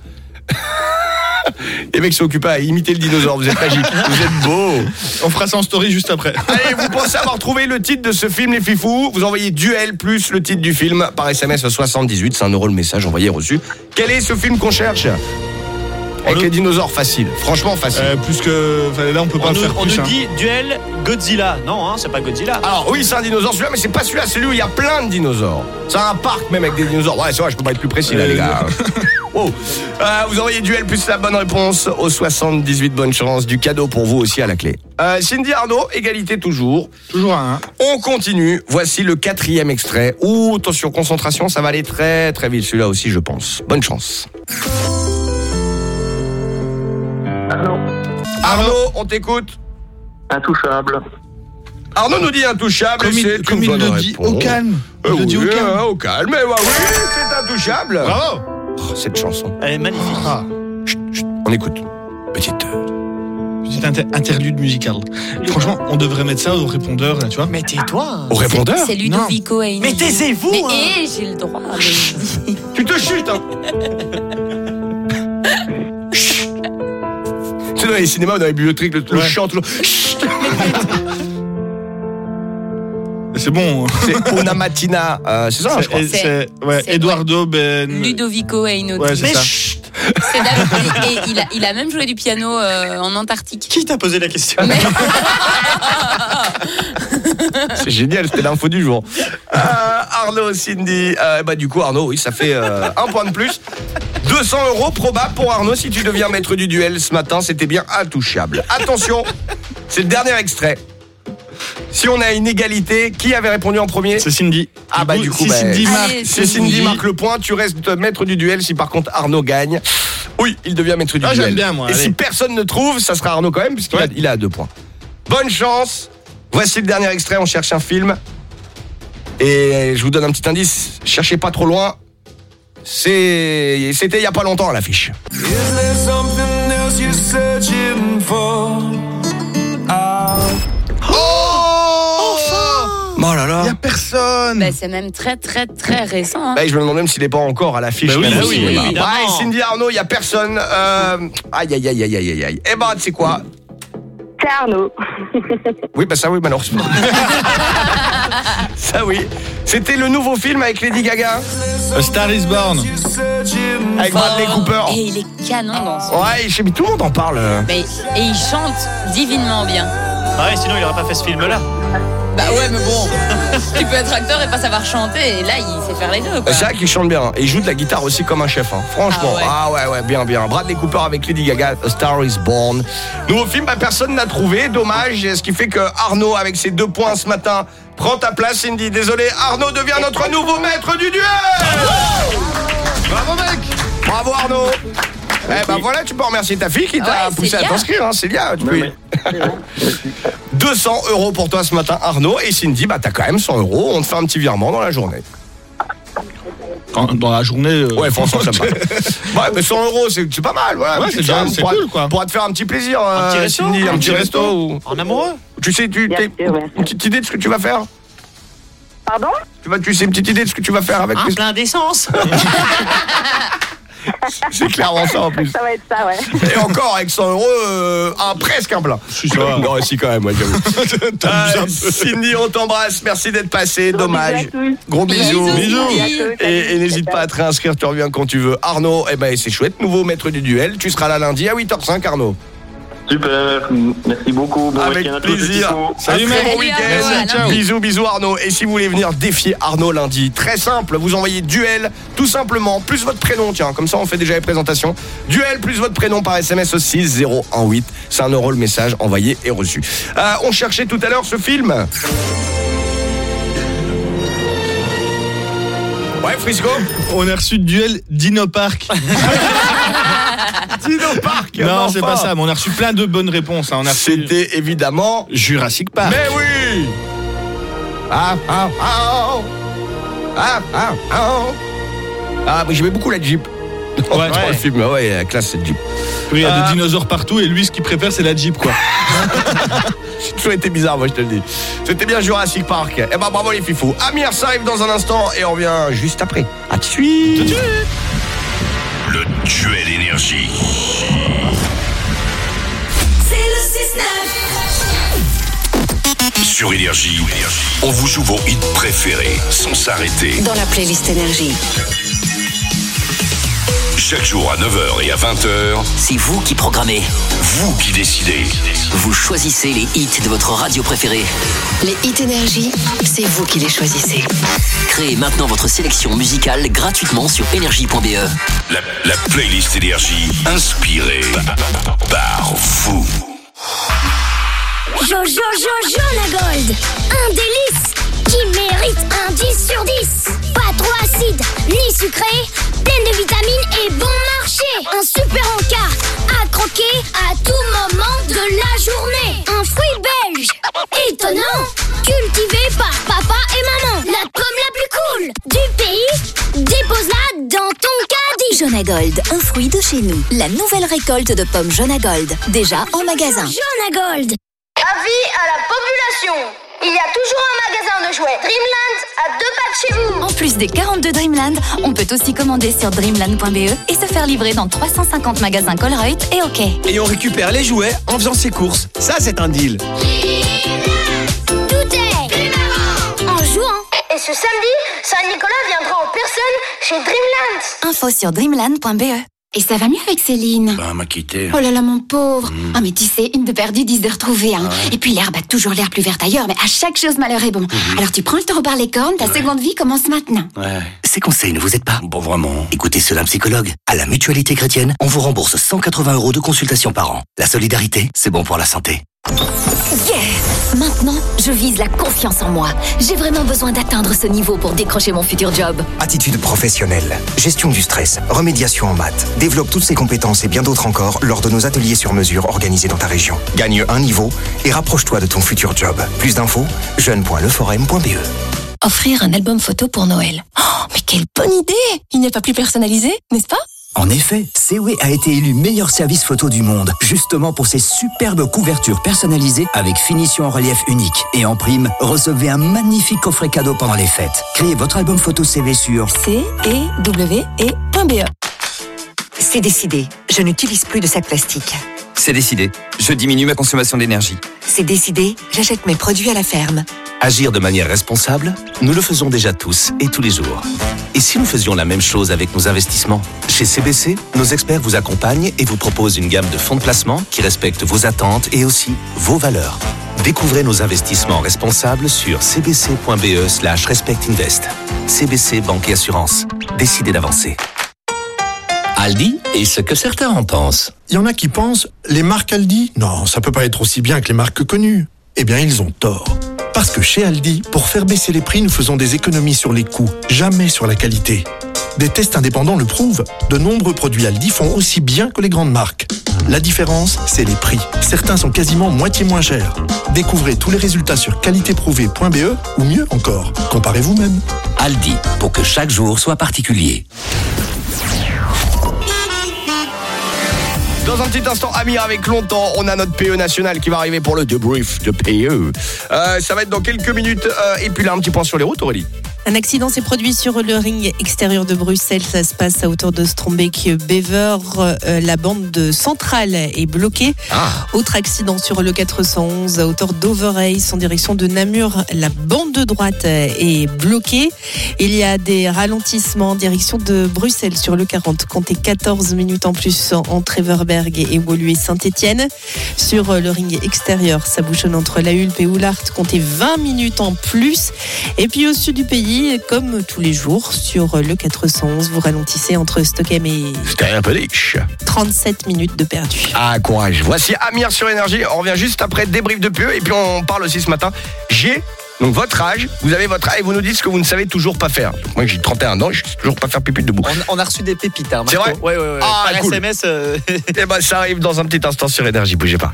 Les mecs sont occupés à imiter le dinosaure, vous êtes magiques, vous êtes beaux. On fera ça en story juste après. Allez, vous pensez avoir trouvé le titre de ce film, les fifous? Vous envoyez duel plus le titre du film par SMS 78, c'est un euro le message envoyé reçu. Quel est ce film qu'on cherche? Avec les dinosaures, facile. Franchement, facile. Euh, plus que. enfin, là, on peut pas On le nous, faire on plus. nous hein. dit duel Godzilla. Non, hein, c'est pas Godzilla. Alors oui, c'est un dinosaure celui-là, mais c'est pas celui-là, c'est lui où il y a plein de dinosaures. C'est un parc même avec des dinosaures. Ouais, c'est vrai, je peux pas être plus précis là, les gars. Oh. Euh, vous envoyez duel plus la bonne réponse au 78 bonne chance du cadeau pour vous aussi à la clé. Euh, Cindy Arnaud, égalité toujours. Toujours un. hein. On continue. Voici le quatrième extrait. Ouh, attention, concentration, ça va aller très très vite. Celui-là aussi, je pense. Bonne chance. Arnaud, on t'écoute. intouchable. Arnaud nous dit intouchable. Comme il, c'est comme il bonne le dit, réponse. au calme. Il Euh, le dit au calme. euh, au calme. Bah oui, c'est intouchable. Bravo. Oh, cette chanson. Elle est magnifique. Ah, On écoute. Petite. euh, petite inter- interlude musicale. Franchement, on devrait mettre ça au répondeur, là, tu vois. Mais tais-toi. Au répondeur C'est Ludovico Einaudi. Mais taisez-vous, Mais hein. eh, j'ai le droit. mais- Tu te chutes, hein sais, dans les cinémas, dans les bibliothèques, le, le chant, toujours. Chut. C'est bon. C'est Onamatina. euh, c'est ça, hein, je crois. C'est- ouais, Eduardo Ben. Ludovico Einaudi. Ouais, c'est ça. chut. C'est. Et, et il, a, il a même joué du piano euh, en Antarctique. Qui t'a posé la question? Mais- C'est génial, c'était l'info du jour. Euh, Arnaud, Cindy. euh, bah, du coup, Arnaud, oui, ça fait euh, un point de plus. 200 euros probable pour Arnaud si tu deviens maître du duel ce matin. C'était bien intouchable. Attention, c'est le dernier extrait. Si on a une égalité, qui avait répondu en premier? C'est Cindy. Ah bah du coup, si bah, Cindy marque, Allez, si Cindy marque le point, tu restes maître du duel. Si par contre Arnaud gagne, oui, il devient maître du Ah, duel. j'aime bien, moi, Et allez. si personne ne trouve, ça sera Arnaud quand même, puisqu'il a, il a deux points. Bonne chance. Voici le dernier extrait. On cherche un film. Et je vous donne un petit indice. Cherchez pas trop loin. C'est, c'était il y a pas longtemps à l'affiche. Is there something else you're searching for? Oh, Oh là là. Il y a personne. Bah, c'est même très très très récent. hein. Bah, je me demande même s'il n'est pas encore à l'affiche. Bah oui, bah oui, évidemment. Ouais, Cindy Arnaud, il y a personne. Euh, Aïe aïe aïe aïe aïe aïe aïe. Eh ben, tu sais quoi? C'est Arnaud. Oui, bah ça oui, malheureusement. ça oui. C'était le nouveau film avec Lady Gaga, A Star is Born. avec Bradley Cooper. Et il est canon dans ce Ouais, je sais, mais tout le monde en parle. Mais- et il chante divinement bien. Ah ouais, sinon il aurait pas fait ce film-là. Bah ouais, mais bon, tu peux être acteur et pas savoir chanter. Et là, il sait faire les deux. Quoi. C'est vrai qu'il chante bien. hein. Et il joue de la guitare aussi comme un chef. hein. Franchement. Ah Ah ouais. ouais, bien, bien. Bradley Cooper avec Lady Gaga, A Star is Born. Nouveau film, bah, personne n'a trouvé. Dommage. Ce qui fait que Arnaud, avec ses deux points ce matin, prend ta place, Cindy. Désolé, Arnaud devient notre nouveau maître du duel. Bravo, mec. Bravo, Arnaud. Eh ben voilà, tu peux remercier ta fille qui t'a Ouais, poussé à Célia. t'inscrire, hein, Célia. Tu peux... 200 euros pour toi ce matin, Arnaud. Et Cindy, bah t'as quand même 100 euros. On te fait un petit virement dans la journée. Quand- dans la journée. euh, Ouais, franchement, ça me va. Ouais, mais 100 euros, c'est c'est pas mal. Voilà, Ouais, Tu c'est bien, on c'est pourra- cool, quoi. Pourra te faire un petit plaisir. Un petit euh, resto Cindy, un petit resto. ou- En amoureux Tu sais, tu Bien t'es sûr, bien sûr. une petite idée de ce que tu vas faire Pardon? Tu, vas, tu sais une petite idée de ce que tu vas faire avec Un plein d'essence C'est clairement ça en plus. Ça va être ça, ouais. Et encore, avec 100 euros, euh, un, presque un plein. Si, ça va. Non, si, quand même, ouais, j'avoue. Euh. Cindy, on t'embrasse. Merci d'être passé. Dommage. bisous. Gros bisous. Bisous. Bisous. Et, et n'hésite pas à te réinscrire, tu reviens quand tu veux. Arnaud, eh ben, c'est chouette, nouveau maître du duel. Tu seras là lundi à 8h05, Arnaud. Super, merci beaucoup. Bon Avec à plaisir. Salut, mec. bon week-end. Bisous, bisous Arnaud. Et si vous voulez venir défier Arnaud lundi, très simple, vous envoyez duel, tout simplement, plus votre prénom, tiens, comme ça on fait déjà les présentations. Duel plus votre prénom par SMS au 6018. C'est un euro le message envoyé et reçu. Euh, on cherchait tout à l'heure ce film. Ouais, Frisco On a reçu duel Dino Park. Dino Park Non, c'est pas ça, mais on a reçu plein de bonnes réponses. hein. On a reçu C'était évidemment. Jurassic Park. Mais oui Ah, ah, ah Ah, ah, ah Ah, mais j'aimais beaucoup la Jeep. Dans Ouais. le film, Ah ouais, la classe cette Jeep. Oui, il y a Ah. des dinosaures partout et lui, ce qu'il préfère, c'est la Jeep, quoi. J'ai toujours été bizarre, moi, je te le dis. C'était bien Jurassic Park. Eh ben, bravo les fifous. Amir, ça arrive dans un instant et on revient juste après. À de suite. Le duel énergie. C'est le 6-9. Sur énergie, on vous joue vos hits préférés sans s'arrêter. Dans la playlist énergie. Chaque jour à 9h et à 20h, C'est vous qui programmez. vous qui décidez. Vous choisissez les hits de votre radio préférée. Les hits énergie, c'est vous qui les choisissez. Créez maintenant votre sélection musicale gratuitement sur énergie.be. La, la playlist énergie inspirée par vous. Jojo Jojo la Gold, un délice qui mérite un 10 sur 10. Pas trop acide ni sucré, pleine de vitamines et bon marché. Un super encas à croquer à tout moment de la journée. Un fruit belge étonnant, cultivé par papa et maman. La pomme la plus cool du pays, dépose-la dans ton caddie. Jaune à Gold, un fruit de chez nous. La nouvelle récolte de pommes jaune à Gold, déjà en magasin. Jaune à Gold. Avis à la population. Il y a toujours un magasin de jouets Dreamland à deux pas de chez vous. En plus des 42 Dreamland, on peut aussi commander sur dreamland.be et se faire livrer dans 350 magasins Colruyt et OK. Et on récupère les jouets en faisant ses courses. Ça, c'est un deal. Tout est en jouant. Et ce samedi, Saint-Nicolas viendra en personne chez Dreamland. Info sur dreamland.be. Et ça va mieux avec Céline Bah, m'a quitté. Oh là là, mon pauvre. Ah, mais tu sais, une de perdue, dix de retrouvée. Hein. Et puis l'herbe a toujours l'air plus verte ailleurs, mais à chaque chose malheur est bon. Alors tu prends le taureau par les cornes, ta seconde vie commence maintenant. Ouais. Ces conseils ne vous aident pas? Bon, vraiment. Écoutez cela, un psychologue. À la Mutualité chrétienne, on vous rembourse 180 euros de consultation par an. La solidarité, c'est bon pour la santé. Yeah Maintenant, je vise la confiance en moi. J'ai vraiment besoin d'atteindre ce niveau pour décrocher mon futur job. Attitude professionnelle, gestion du stress, remédiation en maths. Développe toutes ces compétences et bien d'autres encore lors de nos ateliers sur mesure organisés dans ta région. Gagne un niveau et rapproche-toi de ton futur job. Plus d'infos, jeune.leforem.be. Offrir un album photo pour Noël. Oh, mais quelle bonne idée Il n'est pas plus personnalisé, n'est-ce pas? En effet, CW a été élu meilleur service photo du monde, justement pour ses superbes couvertures personnalisées avec finition en relief unique. Et en prime, recevez un magnifique coffret cadeau pendant les fêtes. Créez votre album photo CV sur C E E.be. C'est décidé, je n'utilise plus de sacs plastiques. C'est décidé. Je diminue ma consommation d'énergie. C'est décidé, j'achète mes produits à la ferme. Agir de manière responsable, nous le faisons déjà tous et tous les jours. Et si nous faisions la même chose avec nos investissements? Chez CBC, nos experts vous accompagnent et vous proposent une gamme de fonds de placement qui respectent vos attentes et aussi vos valeurs. Découvrez nos investissements responsables sur cbc.be slash respectinvest. CBC Banque et Assurance. Décidez d'avancer. Aldi et ce que certains en pensent. Il y en a qui pensent, les marques Aldi, non, ça peut pas être aussi bien que les marques connues. Eh bien, ils ont tort. Parce que chez Aldi, pour faire baisser les prix, nous faisons des économies sur les coûts, jamais sur la qualité. Des tests indépendants le prouvent. De nombreux produits Aldi font aussi bien que les grandes marques. La différence, c'est les prix. Certains sont quasiment moitié moins chers. Découvrez tous les résultats sur qualitéprouvée.be ou mieux encore, comparez vous-même. Aldi, pour que chaque jour soit particulier. Dans un petit instant, Amir avec longtemps, on a notre PE national qui va arriver pour le debrief de PE. Euh, ça va être dans quelques minutes. euh, et puis là, un petit point sur les routes, Aurélie. Un accident s'est produit sur le ring extérieur de Bruxelles. Ça se passe à hauteur de Strombeek-Bever. Euh, la bande centrale est bloquée. Autre accident sur le 411 à hauteur d'Overrace en direction de Namur. La bande de droite est bloquée. Il y a des ralentissements en direction de Bruxelles sur le 40. Comptez 14 minutes en plus entre Everberg et Woluwe Saint-Etienne. Sur le ring extérieur, ça bouchonne entre La Hulpe et Oulart. Comptez 20 minutes en plus. Et puis au sud du pays, comme tous les jours, sur le 411, vous ralentissez entre Stockholm et C'était un peu riche. 37 minutes de perdu. Ah, courage. Voici Amir sur Énergie. On revient juste après débrief de Pieux. Et puis on parle aussi ce matin. J'ai donc votre âge. Vous avez votre âge et vous nous dites ce que vous ne savez toujours pas faire. Donc, moi j'ai 31 ans, je sais toujours pas faire pipi debout. On, on a reçu des pépites, hein, C'est vrai Ouais, ouais, ouais. Ah, Par cool. SMS. euh, Et ben ça arrive dans un petit instant sur Énergie. Bougez pas.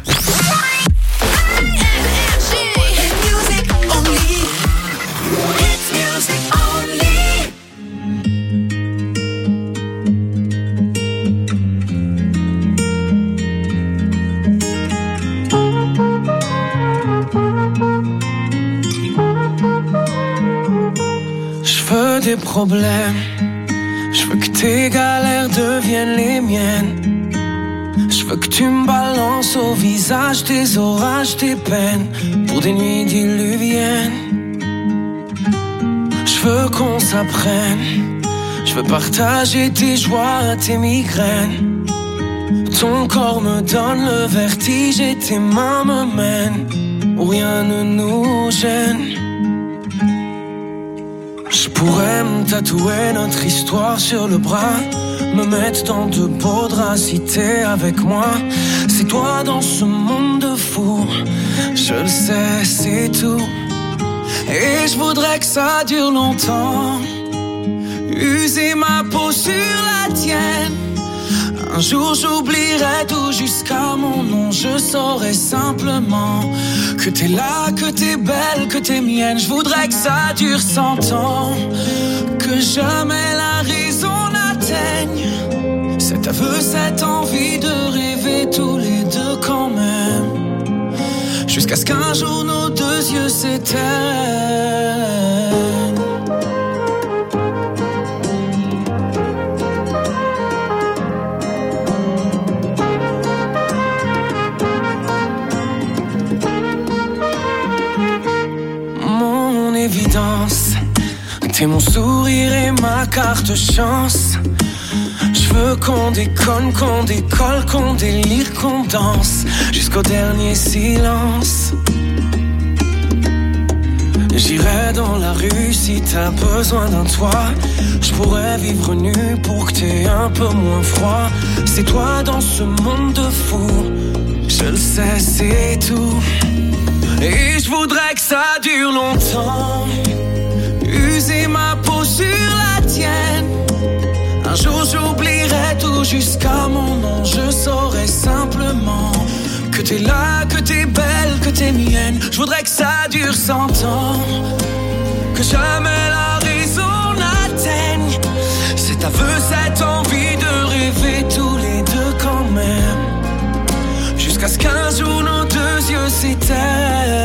Problèmes. Je veux que tes galères deviennent les miennes. Je veux que tu me balances au visage tes orages, tes peines pour des nuits diluviennes. Je veux qu'on s'apprenne. Je veux partager tes joies, tes migraines. Ton corps me donne le vertige et tes mains me mènent où rien ne nous gêne. Je pourrais me tatouer notre histoire sur le bras, me mettre dans de beaux draps avec moi. C'est toi dans ce monde de fous, je le sais, c'est tout. Et je voudrais que ça dure longtemps, user ma peau sur la tienne. Un jour j'oublierai tout jusqu'à mon nom, je saurai simplement que t'es là, que t'es belle, que t'es mienne. Je voudrais que ça dure cent ans, que jamais la raison n'atteigne cet aveu, cette envie de rêver tous les deux quand même, jusqu'à ce qu'un jour nos deux yeux s'éteignent. T'es mon sourire et ma carte chance. Je veux qu'on déconne, qu'on décolle, qu'on délire, qu'on danse jusqu'au dernier silence. J'irai dans la rue si t'as besoin d'un toit. Je pourrais vivre nu pour que t'aies un peu moins froid. C'est toi dans ce monde de fous. Je le sais, c'est tout. Et je voudrais que ça dure longtemps. User ma peau sur la tienne. Un jour j'oublierai tout jusqu'à mon nom. Je saurai simplement que t'es là, que t'es belle, que t'es mienne. Je voudrais que ça dure cent ans. Que jamais la raison n'atteigne cet aveu, cette envie de rêver tous les deux quand même. Jusqu'à ce qu'un jour nos deux yeux s'éteignent.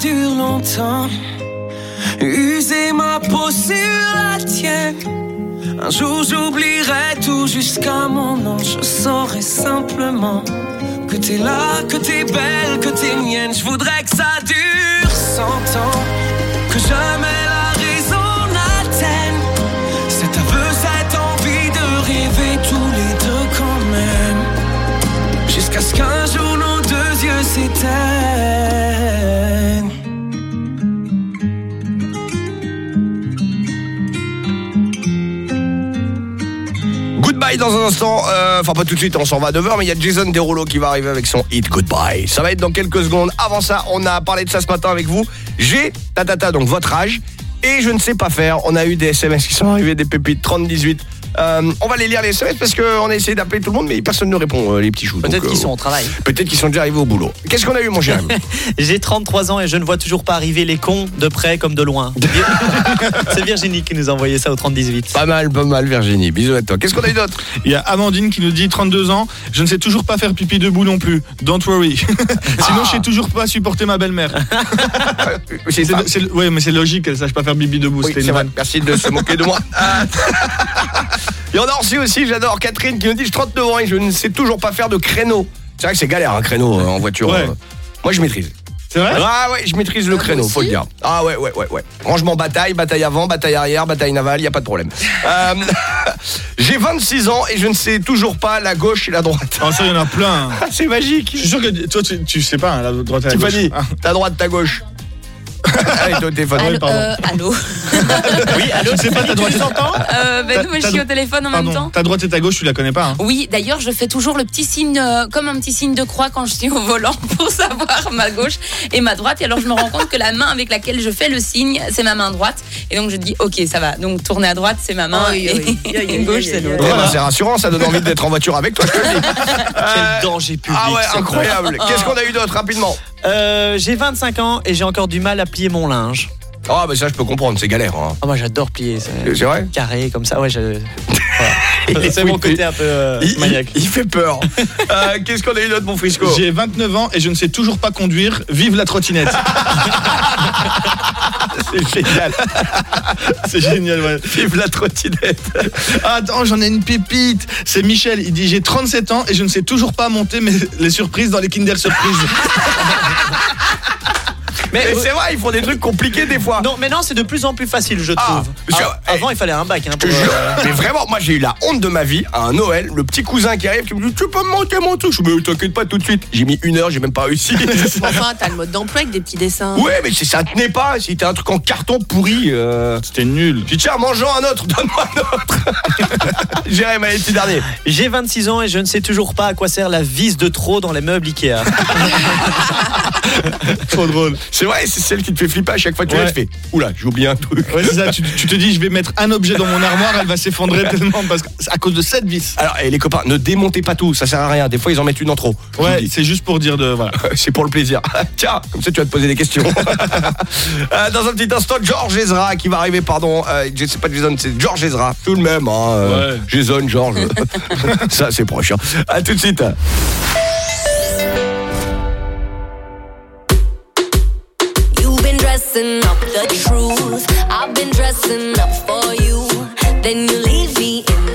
Dure longtemps. User ma peau sur la tienne. Un jour j'oublierai tout jusqu'à mon nom. Je saurai simplement que t'es là, que t'es belle, que t'es mienne. Je voudrais que ça dure cent ans. Que jamais Dans un instant. Euh, Enfin, pas tout de suite, on s'en va à 9h, mais il y a Jason Derulo qui va arriver avec son hit Goodbye. Ça va être dans quelques secondes. Avant ça, on a parlé de ça ce matin avec vous. J'ai, tatata, donc votre âge. Et je ne sais pas faire. On a eu des SMS qui sont arrivés, des pépites 30-18. Euh, on va aller lire les SMS parce qu'on a essayé d'appeler tout le monde, mais personne ne répond, euh, les petits choux. Peut-être qu'ils euh, sont au travail. Peut-être qu'ils sont déjà arrivés au boulot. Qu'est-ce qu'on a eu, mon cher ami J'ai 33 ans et je ne vois toujours pas arriver les cons de près comme de loin. C'est Virginie qui nous a envoyé ça au 3018. Pas mal, pas mal, Virginie. Bisous à toi. Qu'est-ce qu'on a eu d'autre? Il y a Amandine qui nous dit 32 ans, je ne sais toujours pas faire pipi debout non plus. Don't worry. Sinon, je sais toujours pas supporter ma belle-mère. Ouais, mais c'est logique qu'elle sache pas faire pipi debout. Oui. Merci de se moquer de moi. Ah. Et on a reçu aussi, j'adore, Catherine qui nous dit J'ai 39 ans et je ne sais toujours pas faire de créneau. C'est vrai que c'est galère un créneau euh, en voiture. Ouais. euh. Moi je maîtrise. C'est vrai? Ah ouais, je maîtrise le créneau, faut le dire. Ah ouais, ouais, ouais, ouais. Rangement bataille, bataille avant, bataille arrière, bataille navale, y a pas de problème. Euh, J'ai 26 ans et je ne sais toujours pas la gauche et la droite. Oh, ça, il y en a plein. c'est magique. Je suis sûr que toi, tu, tu sais pas, hein, la droite et la Tu gauche. dit, Ah. ta droite, ta gauche. Allez, toi, au téléphone. Allô, pardon. euh, allô Oui, allô, Tu sais pas ta droite euh, bah Ta- non, mais je suis au téléphone en même temps. ta droite et ta gauche, tu la connais pas. Hein. Oui, d'ailleurs, je fais toujours le petit signe, euh, comme un petit signe de croix quand je suis au volant pour savoir ma gauche et ma droite. Et alors, je me rends compte que la main avec laquelle je fais le signe, c'est ma main droite. Et donc, je dis, ok, ça va. Donc, tourner à droite, c'est ma main. Oui, et, oui. et gauche, c'est l'autre. Ben, c'est rassurant, ça donne envie d'être en voiture avec toi, je te le dis. Quel danger public. Ah ouais, c'est incroyable. Oh. Qu'est-ce qu'on a eu d'autre, rapidement? Euh, j'ai 25 ans et j'ai encore du mal à plier mon linge. Ah bah ça je peux comprendre, c'est galère. Hein. Ah, moi j'adore plier. C'est C'est vrai carré comme ça. Ouais, je... Il voilà. est c'est mon côté un peu euh, il, maniaque. il- il fait peur. Euh, Qu'est-ce qu'on a eu d'autre, mon Frisco? J'ai 29 ans et je ne sais toujours pas conduire. Vive la trottinette. C'est génial. C'est génial, ouais. Vive la trottinette. Ah, attends, j'en ai une pépite. C'est Michel. Il dit J'ai 37 ans et je ne sais toujours pas monter mes- les surprises dans les Kinder Surprise. Mais c'est vrai, ils font des trucs compliqués des fois. Non, mais non, c'est de plus en plus facile, je trouve. parce que- Ah, avant, il fallait un bac. Hein, Je te pour, jure. euh, Mais vraiment, moi j'ai eu la honte de ma vie à un Noël, le petit cousin qui arrive qui me dit Tu peux me monter mon truc? Je me dis T'inquiète pas tout de suite. J'ai mis une heure, j'ai même pas réussi. Enfin, t'as le mode d'emploi avec des petits dessins. Ouais, mais c'est- ça tenait pas. C'était un truc en carton pourri. euh. C'était nul. J'ai dit tiens, mangeons un autre, donne-moi un autre. Jérémy, allez, petit dernier. J'ai 26 ans et je ne sais toujours pas à quoi sert la vis de trop dans les meubles Ikea. Trop drôle. C'est vrai, c'est celle qui te fait flipper à chaque fois que tu la fais. Oula, j'ai oublié un truc. Ouais, c'est ça. Tu, tu te dis Je vais mettre un objet dans mon armoire, elle va s'effondrer tellement parce que à cause de cette vis. Alors, et les copains, ne démontez pas tout, ça sert à rien. Des fois, ils en mettent une en trop. Ouais, c'est juste pour dire de. Voilà. C'est pour le plaisir. Tiens, comme ça tu vas te poser des questions. Euh, Dans un petit instant, George Ezra qui va arriver, pardon. euh, je sais pas Jason, c'est George Ezra. Tout le même, hein. euh, Ouais. Jason, George. ça, c'est proche. hein. À tout de suite. Dressing up the truth. I've been dressing up for you. Then you leave me in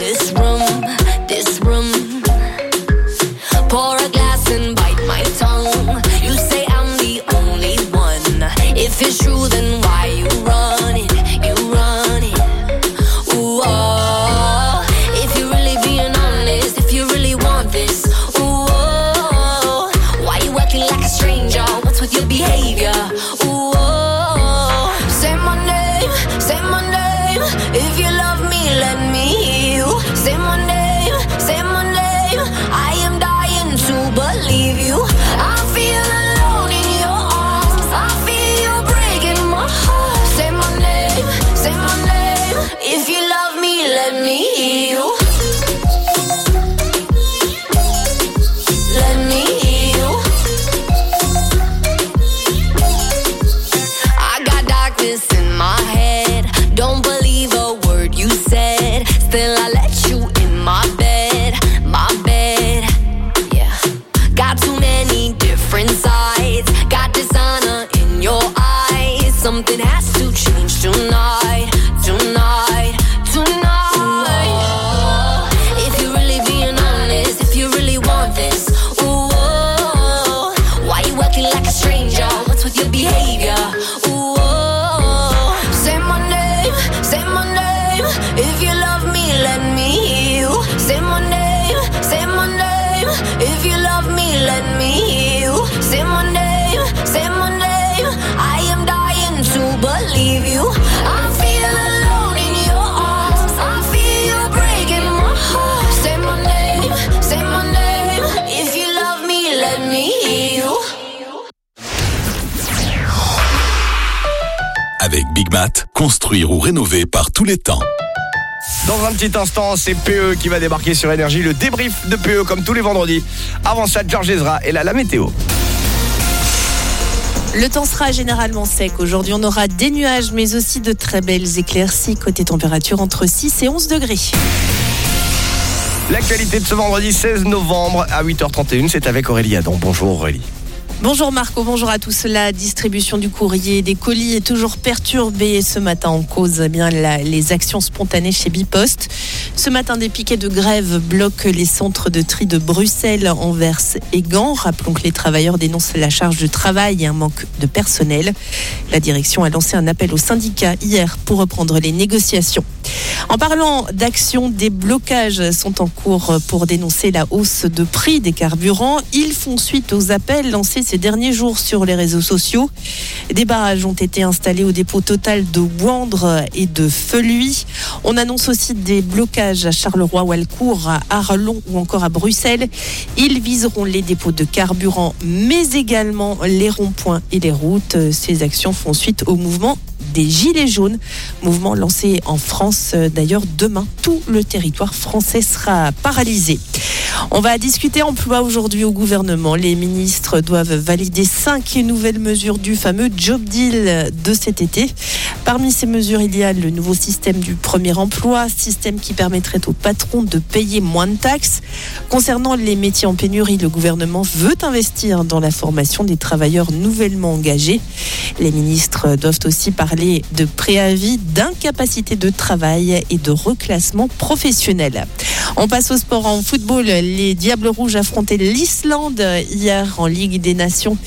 Construire ou rénover par tous les temps. Dans un petit instant, c'est PE qui va débarquer sur Énergie, le débrief de PE comme tous les vendredis. Avant ça, George Ezra et là la météo. Le temps sera généralement sec. Aujourd'hui, on aura des nuages, mais aussi de très belles éclaircies. Côté température, entre 6 et 11 degrés. L'actualité de ce vendredi 16 novembre à 8h31, c'est avec Aurélie Adam. Bonjour Aurélie. Bonjour Marco, bonjour à tous. La distribution du courrier et des colis est toujours perturbée ce matin en cause eh bien les actions spontanées chez Bipost. Ce matin, des piquets de grève bloquent les centres de tri de Bruxelles, Anvers et Gand. Rappelons que les travailleurs dénoncent la charge de travail et un manque de personnel. La direction a lancé un appel aux syndicats hier pour reprendre les négociations. En parlant d'actions, des blocages sont en cours pour dénoncer la hausse de prix des carburants. Ils font suite aux appels lancés ces derniers jours sur les réseaux sociaux. Des barrages ont été installés au dépôt total de Wandre et de Feluy. On annonce aussi des blocages à Charleroi, Walcourt, à Arlon ou encore à Bruxelles. Ils viseront les dépôts de carburant, mais également les ronds-points et les routes. Ces actions font suite au mouvement des Gilets jaunes, mouvement lancé en France. D'ailleurs, demain, tout le territoire français sera paralysé. On va discuter emploi aujourd'hui au gouvernement. Les ministres doivent valider cinq nouvelles mesures du fameux job deal de cet été. Parmi ces mesures, il y a le nouveau système du premier emploi, système qui permettrait aux patrons de payer moins de taxes. Concernant les métiers en pénurie, le gouvernement veut investir dans la formation des travailleurs nouvellement engagés. Les ministres doivent aussi parler de préavis, d'incapacité de travail et de reclassement professionnel. On passe au sport en football. Les Diables Rouges affrontaient l'Islande hier en Ligue des Nations.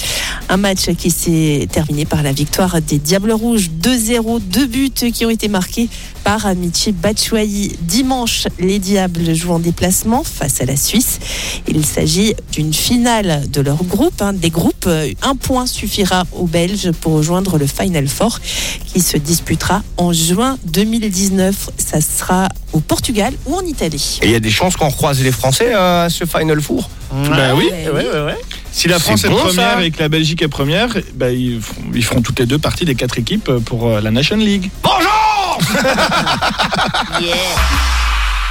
Un match qui s'est terminé par la victoire des Diables Rouges 2-0. Deux buts qui ont été marqués par Amici Batshuayi. Dimanche, les Diables jouent en déplacement face à la Suisse. Il s'agit d'une finale de leur groupe, hein, des groupes. Un point suffira aux Belges pour rejoindre le Final Four qui se disputera en juin 2019. Ça sera au Portugal ou en Italie. Et il y a des chances qu'on croise les Français euh, à ce Final Four? Bah oui. Ouais, ouais, ouais, Si la France est bon, première ça. et que la Belgique est première, bah, ils, feront, ils feront toutes les deux partie des quatre équipes pour euh, la Nation League. Bonjour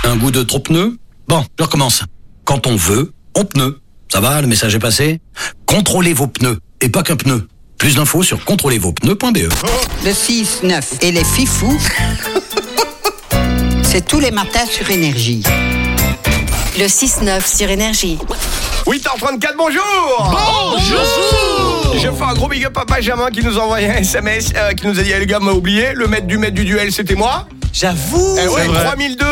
Un goût de trop pneu Bon, je recommence. Quand on veut, on pneu. Ça va, le message est passé? Contrôlez vos pneus, et pas qu'un pneu. Plus d'infos sur contrôlezvospneus.be. Le 6-9 et les fifous, c'est tous les matins sur Énergie. Le 6-9 sur Énergie. 8h34, bonjour Bonjour Je fais un gros big up à Benjamin qui nous a envoyé un SMS, euh, qui nous a dit, Eh, les gars, m'a oublié, le maître du maître du duel, c'était moi J'avoue Eh ouais, C'est vrai. 3002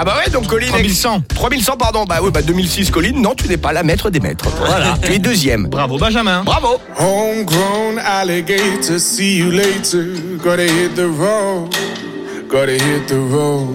ah bah ouais, donc Colline... 3100. 3100, pardon. Bah ouais, bah 2006, Colline, non, tu n'es pas la maître des maîtres. Voilà, tu es deuxième. Bravo Benjamin. Bravo Homegrown alligator, see you later. Gotta hit the road, gotta hit the road.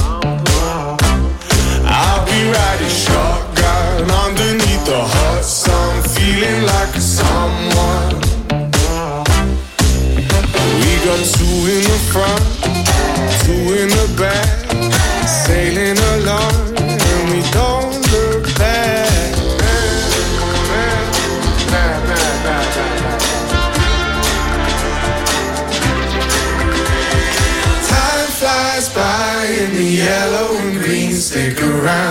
riding shotgun underneath the hot sun, feeling like someone. We got two in the front, two in the back, sailing along, and we don't look back. Time flies by in the yellow and green, stick around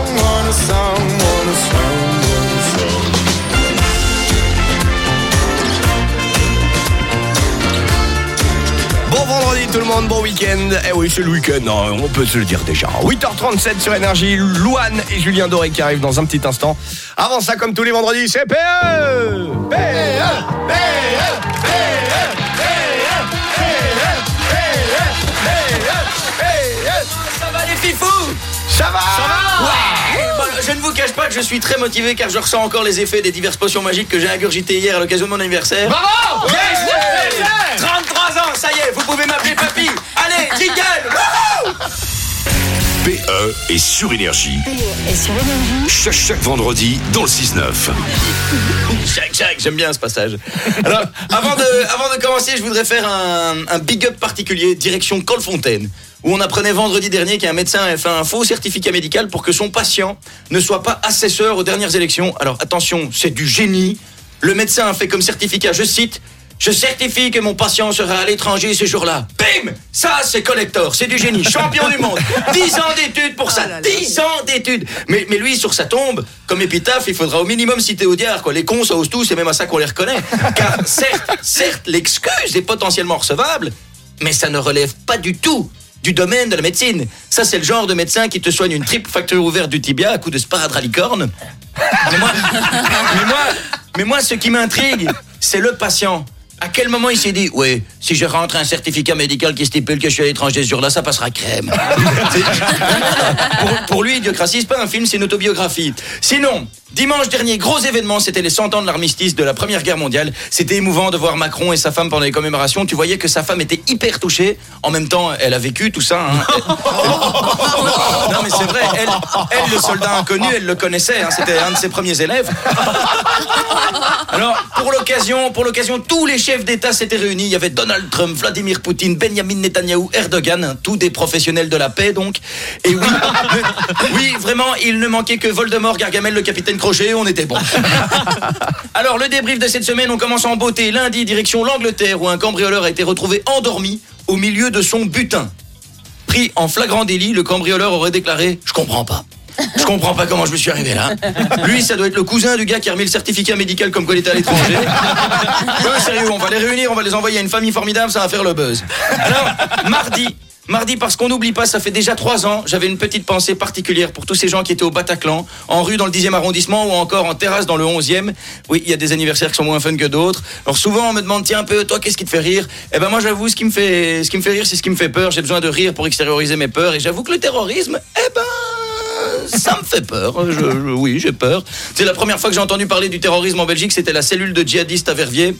monde, bon week-end. Eh oui, c'est le week-end, hein, on peut se le dire déjà. 8h37 sur Énergie, Louane et Julien Doré qui arrivent dans un petit instant. Avant ça, comme tous les vendredis, c'est PE PE Ça va les fifous? Ça va? Ça va? Ouais. Bon, Je ne vous cache pas que je suis très motivé car je ressens encore les effets des diverses potions magiques que j'ai ingurgitées hier à l'occasion de mon anniversaire. Bravo! Yes, Yes, yes 33 ans, ça y est, vous pouvez m'appeler papy PE est sur Énergie. Et sur énergie. Chaque, chaque vendredi dans le 6-9. Chac, chac, j'aime bien ce passage. Alors, avant de, avant de commencer, je voudrais faire un, un big up particulier, direction Colfontaine, où on apprenait vendredi dernier qu'un médecin avait fait un faux certificat médical pour que son patient ne soit pas assesseur aux dernières élections. Alors attention, c'est du génie. Le médecin a fait comme certificat, je cite, je certifie que mon patient sera à l'étranger ce jour-là. Bim Ça, c'est collector, c'est du génie, champion du monde. 10 ans d'études pour ça, 10 ans d'études. Mais, mais lui, sur sa tombe, comme épitaphe, il faudra au minimum citer au diable, quoi. Les cons, ça ose tous, c'est même à ça qu'on les reconnaît. Car certes, certes, l'excuse est potentiellement recevable, mais ça ne relève pas du tout du domaine de la médecine. Ça, c'est le genre de médecin qui te soigne une triple fracture ouverte du tibia à coup de sparadralicorne. Mais moi, mais moi, mais moi, ce qui m'intrigue, c'est le patient. À quel moment il s'est dit, ouais, si je rentre un certificat médical qui stipule que je suis à l'étranger ce jour-là, ça passera crème. Pour, pour lui, Idiocratie, c'est pas un film, c'est une autobiographie. Sinon, dimanche dernier, gros événement, c'était les 100 ans de l'armistice de la Première Guerre mondiale. C'était émouvant de voir Macron et sa femme pendant les commémorations. Tu voyais que sa femme était hyper touchée. En même temps, elle a vécu tout ça. hein. Elle- Non, mais c'est vrai, elle, elle, le soldat inconnu, elle le connaissait. hein. C'était un de ses premiers élèves. Alors, pour l'occasion, pour l'occasion, tous les chefs d'État s'étaient réunis. Il y avait Donald Trump, Vladimir Poutine, Benjamin Netanyahou, Erdogan, tous des professionnels de la paix, donc. Et oui, oui, vraiment, il ne manquait que Voldemort, Gargamel, le capitaine Crochet, on était bon. Alors, le débrief de cette semaine, on commence en beauté. Lundi, direction l'Angleterre, où un cambrioleur a été retrouvé endormi au milieu de son butin. Pris en flagrant délit, le cambrioleur aurait déclaré Je comprends pas. Je comprends pas comment je me suis arrivé là. Lui, ça doit être le cousin du gars qui a remis le certificat médical comme quoi il était à l'étranger. Ouais, sérieux, on va les réunir, on va les envoyer à une famille formidable, ça va faire le buzz. Alors, mardi. Mardi, parce qu'on n'oublie pas, ça fait déjà trois ans, j'avais une petite pensée particulière pour tous ces gens qui étaient au Bataclan, en rue dans le 10e arrondissement ou encore en terrasse dans le 11e. Oui, il y a des anniversaires qui sont moins fun que d'autres. Alors souvent, on me demande, tiens un peu, toi, qu'est-ce qui te fait rire? Eh ben moi, j'avoue, ce qui me fait, ce qui me fait rire, c'est ce qui me fait peur. J'ai besoin de rire pour extérioriser mes peurs. Et j'avoue que le terrorisme, eh ben, ça me fait peur. Je- oui, j'ai peur. C'est la première fois que j'ai entendu parler du terrorisme en Belgique, c'était la cellule de djihadistes à Verviers.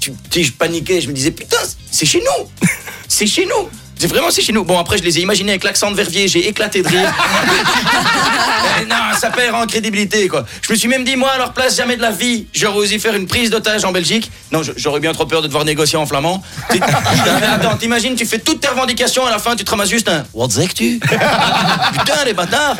Tu, tu je paniquais, je me disais, putain, c'est chez nous C'est chez nous c'est vraiment c'est chez nous. Bon après je les ai imaginés avec l'accent de Verviers, j'ai éclaté de rire. Non, ça perd en crédibilité quoi. Je me suis même dit moi à leur place jamais de la vie, j'aurais osé faire une prise d'otage en Belgique. Non, j'aurais bien trop peur de devoir négocier en flamand. Attends, t'imagines, tu fais toutes tes revendications à la fin tu te ramasses juste un What's tu? Putain les bâtards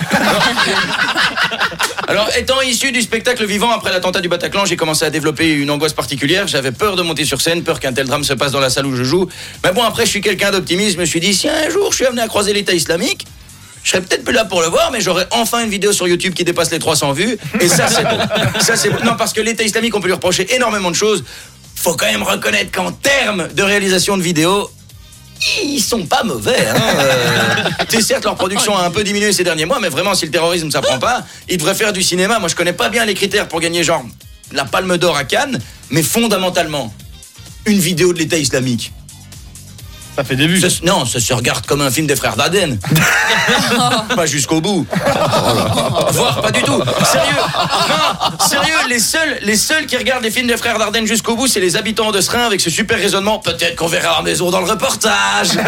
alors, étant issu du spectacle vivant après l'attentat du Bataclan, j'ai commencé à développer une angoisse particulière. J'avais peur de monter sur scène, peur qu'un tel drame se passe dans la salle où je joue. Mais bon, après, je suis quelqu'un d'optimiste. Je me suis dit, si un jour je suis amené à croiser l'État islamique, je serais peut-être plus là pour le voir, mais j'aurai enfin une vidéo sur YouTube qui dépasse les 300 vues. Et ça, c'est beau. Non, parce que l'État islamique, on peut lui reprocher énormément de choses. Faut quand même reconnaître qu'en termes de réalisation de vidéos, ils sont pas mauvais. Hein. Euh, certes, leur production a un peu diminué ces derniers mois, mais vraiment, si le terrorisme ça prend pas, ils devraient faire du cinéma. Moi, je connais pas bien les critères pour gagner genre la Palme d'Or à Cannes, mais fondamentalement, une vidéo de l'État islamique. Ça fait des vues. Ça se- non, ça se regarde comme un film des frères Dardenne. pas jusqu'au bout. Voire pas du tout. Sérieux. Non, sérieux, les seuls, les seuls qui regardent les films des frères Dardenne jusqu'au bout, c'est les habitants de Serein avec ce super raisonnement. Peut-être qu'on verra la maison dans le reportage.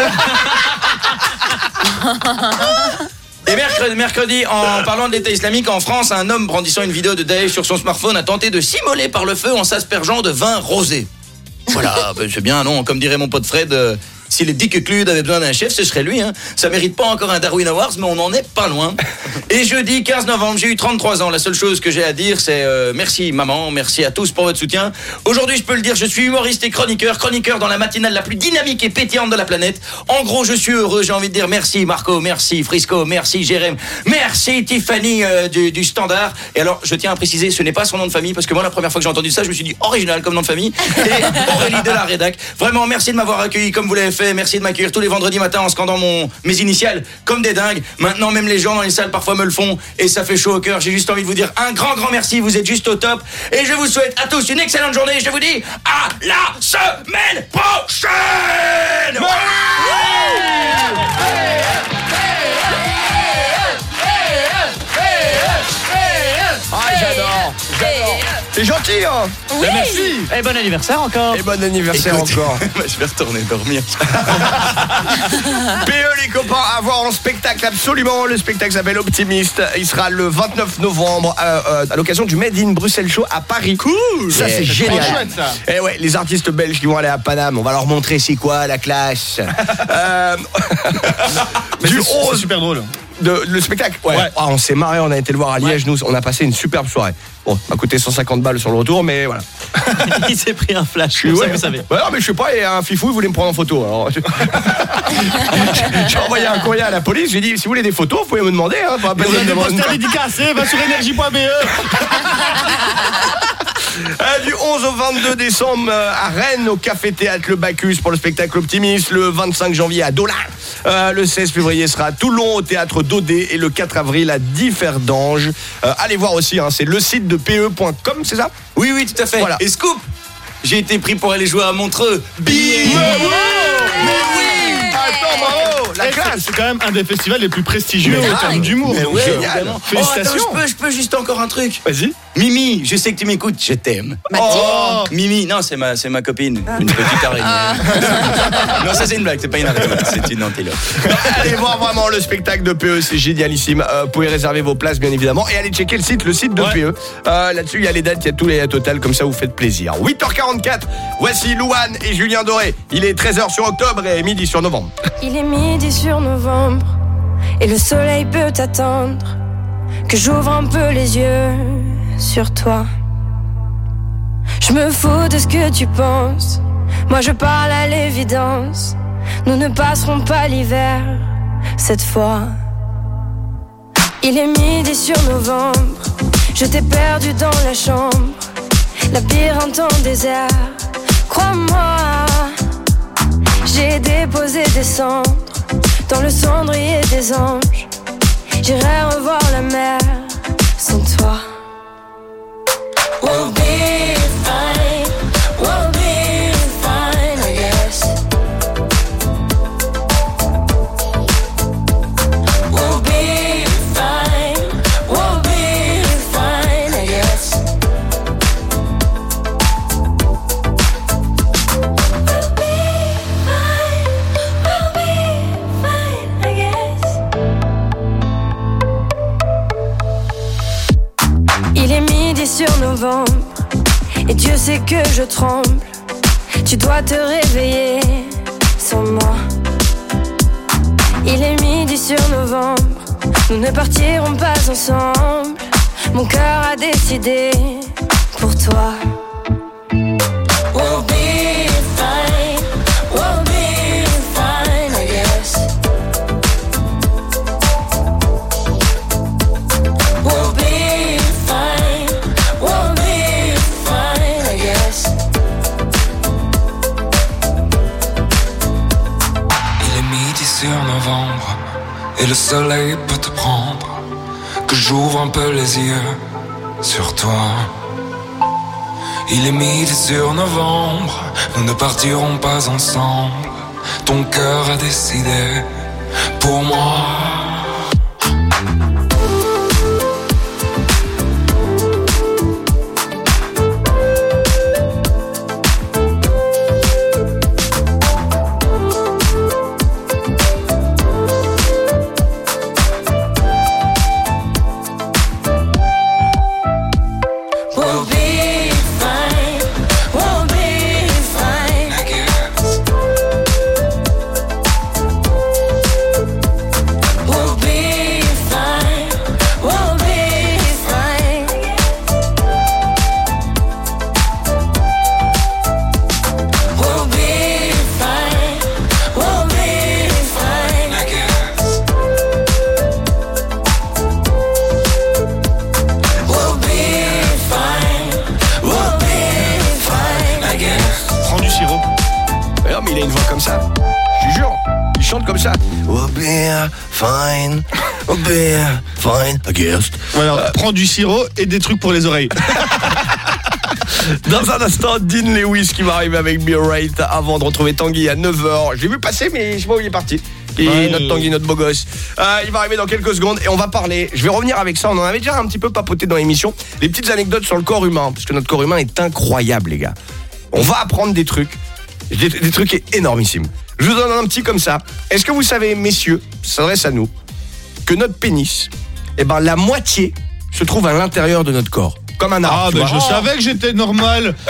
Et mercredi, mercredi, en parlant de l'État islamique en France, un homme brandissant une vidéo de Daesh sur son smartphone a tenté de s'immoler par le feu en s'aspergeant de vin rosé. Voilà, c'est bien, non? Comme dirait mon pote Fred, euh, si les Dick Clud avait besoin d'un chef, ce serait lui. Hein. Ça mérite pas encore un Darwin Awards, mais on en est pas loin. Et jeudi 15 novembre, j'ai eu 33 ans. La seule chose que j'ai à dire, c'est euh, merci maman, merci à tous pour votre soutien. Aujourd'hui, je peux le dire, je suis humoriste et chroniqueur, chroniqueur dans la matinale la plus dynamique et pétillante de la planète. En gros, je suis heureux. J'ai envie de dire merci Marco, merci Frisco, merci Jérém, merci Tiffany euh, du, du Standard. Et alors, je tiens à préciser, ce n'est pas son nom de famille parce que moi, la première fois que j'ai entendu ça, je me suis dit original comme nom de famille. Et Aurélie de la rédac. Vraiment, merci de m'avoir accueilli comme vous l'avez fait. Merci de m'accueillir tous les vendredis matins en scandant mon, mes initiales comme des dingues. Maintenant, même les gens dans les salles parfois me le font et ça fait chaud au cœur. J'ai juste envie de vous dire un grand, grand merci. Vous êtes juste au top. Et je vous souhaite à tous une excellente journée. Je vous dis à la semaine prochaine! Ah, j'adore. C'est gentil, hein Oui. merci. Et bon anniversaire encore. Et bon anniversaire Écoute, encore. je vais retourner dormir. PE les copains à voir en spectacle absolument. Le spectacle s'appelle Optimiste. Il sera le 29 novembre euh, euh, à l'occasion du Made in Bruxelles Show à Paris. Cool. Ça c'est Yeah. génial. Chouette, ça. Et ouais, les artistes belges qui vont aller à Paname, on va leur montrer c'est quoi la classe. Euh, du 11 super drôle. De, le spectacle. Ouais. Ah, on s'est marré, on a été le voir à Liège, nous, on a passé une superbe soirée. Bon, ça m'a coûté 150 balles sur le retour, mais voilà. Il s'est pris un flash, Je comme ça vous savez. Ouais, non, mais je sais pas, il y a un fifou, il voulait me prendre en photo. Alors, j'ai envoyé un courrier à la police, j'ai dit si vous voulez des photos, vous pouvez me demander. Hein, pas On de demander- posters dédicacés, va sur énergie.be. Euh, du 11 au 22 décembre euh, à Rennes au Café Théâtre Le Bacchus pour le spectacle Optimiste, le 25 janvier à Dolin, Euh, le 16 février sera à Toulon au théâtre d'Odé et le 4 avril à Differdange. Euh, allez voir aussi, hein, c'est le site de pe.com, c'est ça? Oui, oui, tout à fait. Voilà. Et scoop? J'ai été pris pour aller jouer à Montreux. Billet Attends, bravo, la Eh, classe c'est- quand même un des festivals les plus prestigieux en termes d'humour. Ouais. Félicitations. Oh, attends, je, peux, je peux juste encore un truc. Vas-y. Mimi, je sais que tu m'écoutes, je t'aime. Oh. Mimi, non, c'est ma, c'est ma copine, une petite araignée. non, ça c'est une blague, c'est pas une araignée, c'est une antilope. Allez voir vraiment le spectacle de PE, c'est génialissime. Euh, vous pouvez réserver vos places, bien évidemment. Et allez checker le site, le site de PE. Euh, Là-dessus, il y a les dates, il y a tous les totales, comme ça vous faites plaisir. 8h44, voici Louane et Julien Doré. Il est 13h sur octobre et midi sur novembre. Il est midi sur novembre et le soleil peut attendre que j'ouvre un peu les yeux sur toi. Je me fous de ce que tu penses. Moi je parle à l'évidence. Nous ne passerons pas l'hiver cette fois. Il est midi sur novembre. Je t'ai perdu dans la chambre. Labyrinthe en désert. Crois-moi. J'ai déposé des cendres dans le cendrier des anges. J'irai revoir la mer sans toi. We'll tremble. Tu dois te réveiller sans moi. Il est midi sur novembre, nous ne partirons pas ensemble. Mon cœur a décidé pour toi. Et le soleil peut te prendre. Que j'ouvre un peu les yeux sur toi. Il est midi sur novembre, nous ne partirons pas ensemble. ton cœur a décidé pour moi. Du sirop et des trucs pour les oreilles. Dans un instant, Dean Lewis qui va arriver avec Be Right avant de retrouver Tanguy à 9h. Je l'ai vu passer, mais je sais pas où il est parti. Et Ouais, notre Tanguy, notre beau gosse. Euh, il va arriver dans quelques secondes et on va parler. Je vais revenir avec ça. On en avait déjà un petit peu papoté dans l'émission. Des petites anecdotes sur le corps humain. Parce que notre corps humain est incroyable, les gars. On va apprendre des trucs. Des, des trucs énormissimes. Je vous donne un petit comme ça. Est-ce que vous savez, messieurs, ça s'adresse à nous, que notre pénis, eh ben, la moitié se trouve à l'intérieur de notre corps. Comme un arbre. Ah, ben vois. je savais que j'étais normal.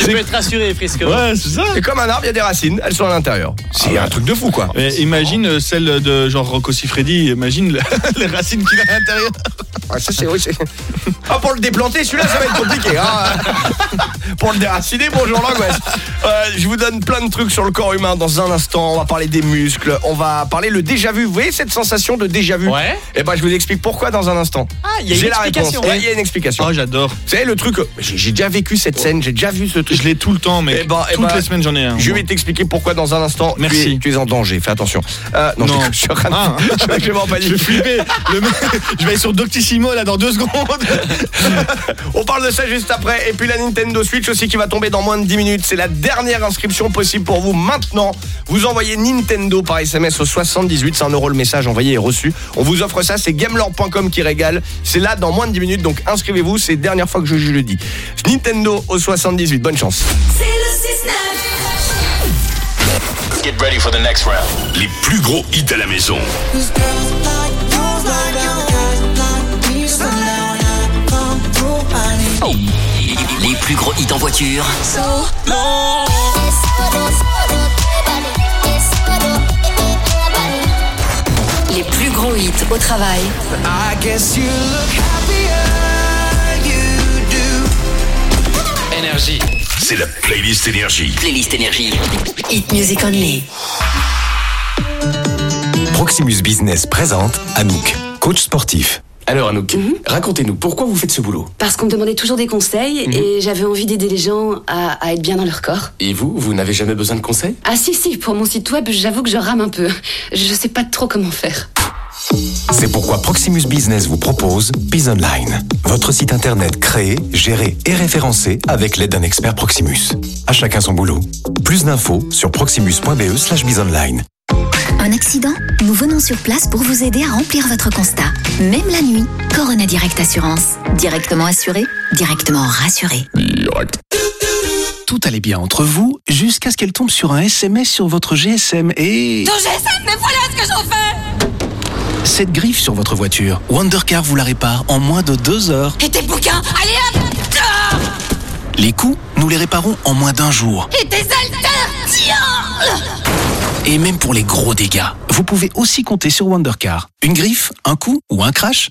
Tu peux être rassuré, Frisco. Ouais, c'est ça. C'est comme un arbre, il y a des racines, elles sont à l'intérieur. C'est un truc de fou, quoi. Mais imagine euh, celle de genre Rocco Siffredi, imagine le- les racines qu'il a à l'intérieur. Ah, ça, c'est, oui, c'est- Ah, pour le déplanter, celui-là, ça va être compliqué. hein. pour le déraciner, bonjour l'angoisse. Euh, je vous donne plein de trucs sur le corps humain dans un instant. On va parler des muscles, on va parler le déjà vu. Vous voyez cette sensation de déjà vu? Ouais. Eh ben, je vous explique pourquoi dans un instant. Ah, il y a une J'ai la réponse. explication. Ouais, il y a une explication. Oh, j'adore. Vous savez, le truc, euh, j'ai déjà vécu cette scène, j'ai déjà vu ce truc. Je l'ai tout le temps, mais Eh ben, eh toutes ben, les semaines j'en ai un. Je vais t'expliquer pourquoi dans un instant. Tu Merci. es, tu es en danger, fais attention. Euh, non, Non. Je, suis en train de- Ah. je vais vraiment pas Je vais flipper. Le mec- je vais aller sur Doctissimo là dans deux secondes. On parle de ça juste après. Et puis la Nintendo Switch aussi qui va tomber dans moins de 10 minutes. C'est la dernière inscription possible pour vous maintenant. Vous envoyez Nintendo par SMS au 78. C'est un euro le message envoyé et reçu. On vous offre ça. C'est gamelord.com qui régale. C'est là dans moins de 10 minutes. Donc inscrivez-vous. C'est la dernière fois que je, je le dis. Nintendo au 78. Bonne chance. C'est le 6-9. Get ready for the next round. Les plus gros hits à la maison. Les plus gros hits en voiture. Les plus gros hits au travail. I guess you look Énergie. C'est la playlist énergie. Playlist énergie. Hit Music Only. Proximus Business présente Anouk, coach sportif. Alors Anouk, racontez-nous, pourquoi vous faites ce boulot? Parce qu'on me demandait toujours des conseils Mhm. et j'avais envie d'aider les gens à, à être bien dans leur corps. Et vous, vous n'avez jamais besoin de conseils? Ah si si, pour mon site web, j'avoue que je rame un peu. Je sais pas trop comment faire. C'est pourquoi Proximus Business vous propose Biz Online, votre site internet créé, géré et référencé avec l'aide d'un expert Proximus. À chacun son boulot. Plus d'infos sur proximus.be slash bizonline. Un accident Nous venons sur place pour vous aider à remplir votre constat. Même la nuit, Corona Direct Assurance. Directement assuré, directement rassuré. Tout allait bien entre vous jusqu'à ce qu'elle tombe sur un SMS sur votre GSM et... Ton GSM, mais voilà ce que j'en fais Cette griffe sur votre voiture, Wondercar vous la répare en moins de deux heures. Et tes bouquins Allez hop Les coûts, nous les réparons en moins d'un jour. Et tes haltères Tiens Et même pour les gros dégâts, vous pouvez aussi compter sur Wondercar. Une griffe, un coup ou un crash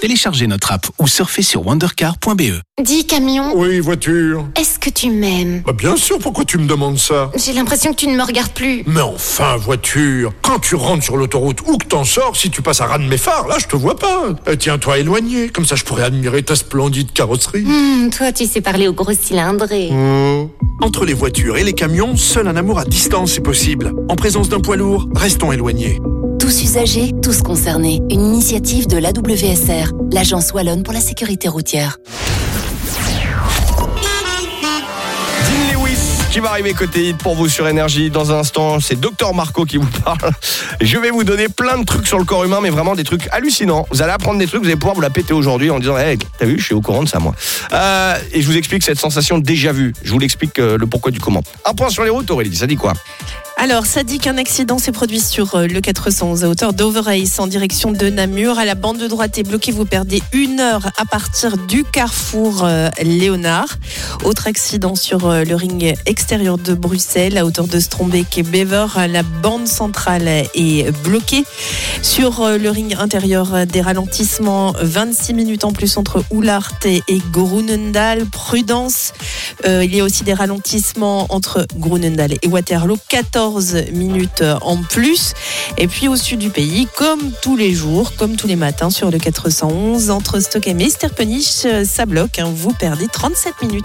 Téléchargez notre app ou surfez sur wondercar.be. Dis camion. Oui, voiture. Est-ce que tu m'aimes? Bah bien sûr, pourquoi tu me demandes ça? J'ai l'impression que tu ne me regardes plus. Mais enfin, voiture, quand tu rentres sur l'autoroute ou que t'en sors, si tu passes à ras de mes phares, là, je te vois pas. Euh, Tiens-toi éloigné, comme ça je pourrais admirer ta splendide carrosserie. Hmm, toi, tu sais parler au gros cylindré. Oh. Entre les voitures et les camions, seul un amour à distance est possible. En présence d'un poids lourd, restons éloignés. Tous usagers, tous concernés. Une initiative de l'AWSR, l'Agence Wallonne pour la sécurité routière. Qui va arriver côté hit pour vous sur Énergie. Dans un instant, c'est Docteur Marco qui vous parle. Je vais vous donner plein de trucs sur le corps humain, mais vraiment des trucs hallucinants. Vous allez apprendre des trucs, vous allez pouvoir vous la péter aujourd'hui en disant Hey, t'as vu, je suis au courant de ça, moi. Euh, et je vous explique cette sensation déjà vue. Je vous l'explique euh, le pourquoi du comment. Un point sur les routes, Aurélie, ça dit quoi? Alors, ça dit qu'un accident s'est produit sur euh, le 411 à hauteur d'Overace en direction de Namur. La bande de droite est bloquée. Vous perdez une heure à partir du carrefour euh, Léonard. Autre accident sur euh, le ring extérieur de Bruxelles à hauteur de Strombeek et Bever. La bande centrale est bloquée. Sur le ring intérieur, des ralentissements 26 minutes en plus entre Oulart et Grunendal. Prudence. Il y a aussi des ralentissements entre Grunendal et Waterloo. 14 minutes en plus. Et puis au sud du pays, comme tous les jours, comme tous les matins sur le 411, entre Stockholm et Sterpenich, euh, ça bloque. hein. Vous perdez 37 minutes.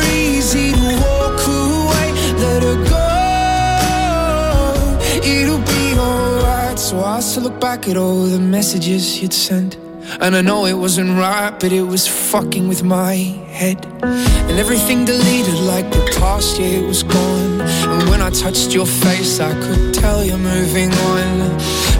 It'll be alright. So I still look back at all the messages you'd sent. And I know it wasn't right, but it was fucking with my head. And everything deleted like the past, yeah, it was gone. And when I touched your face, I could tell you're moving on.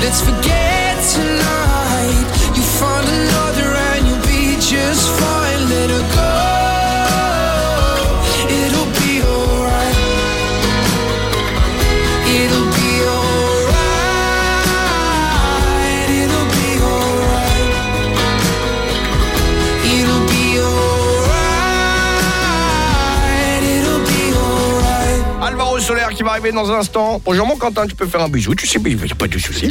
let's forget tonight. Va arriver dans un instant. Bonjour mon Quentin, tu peux faire un bisou, tu sais, il n'y a pas de souci.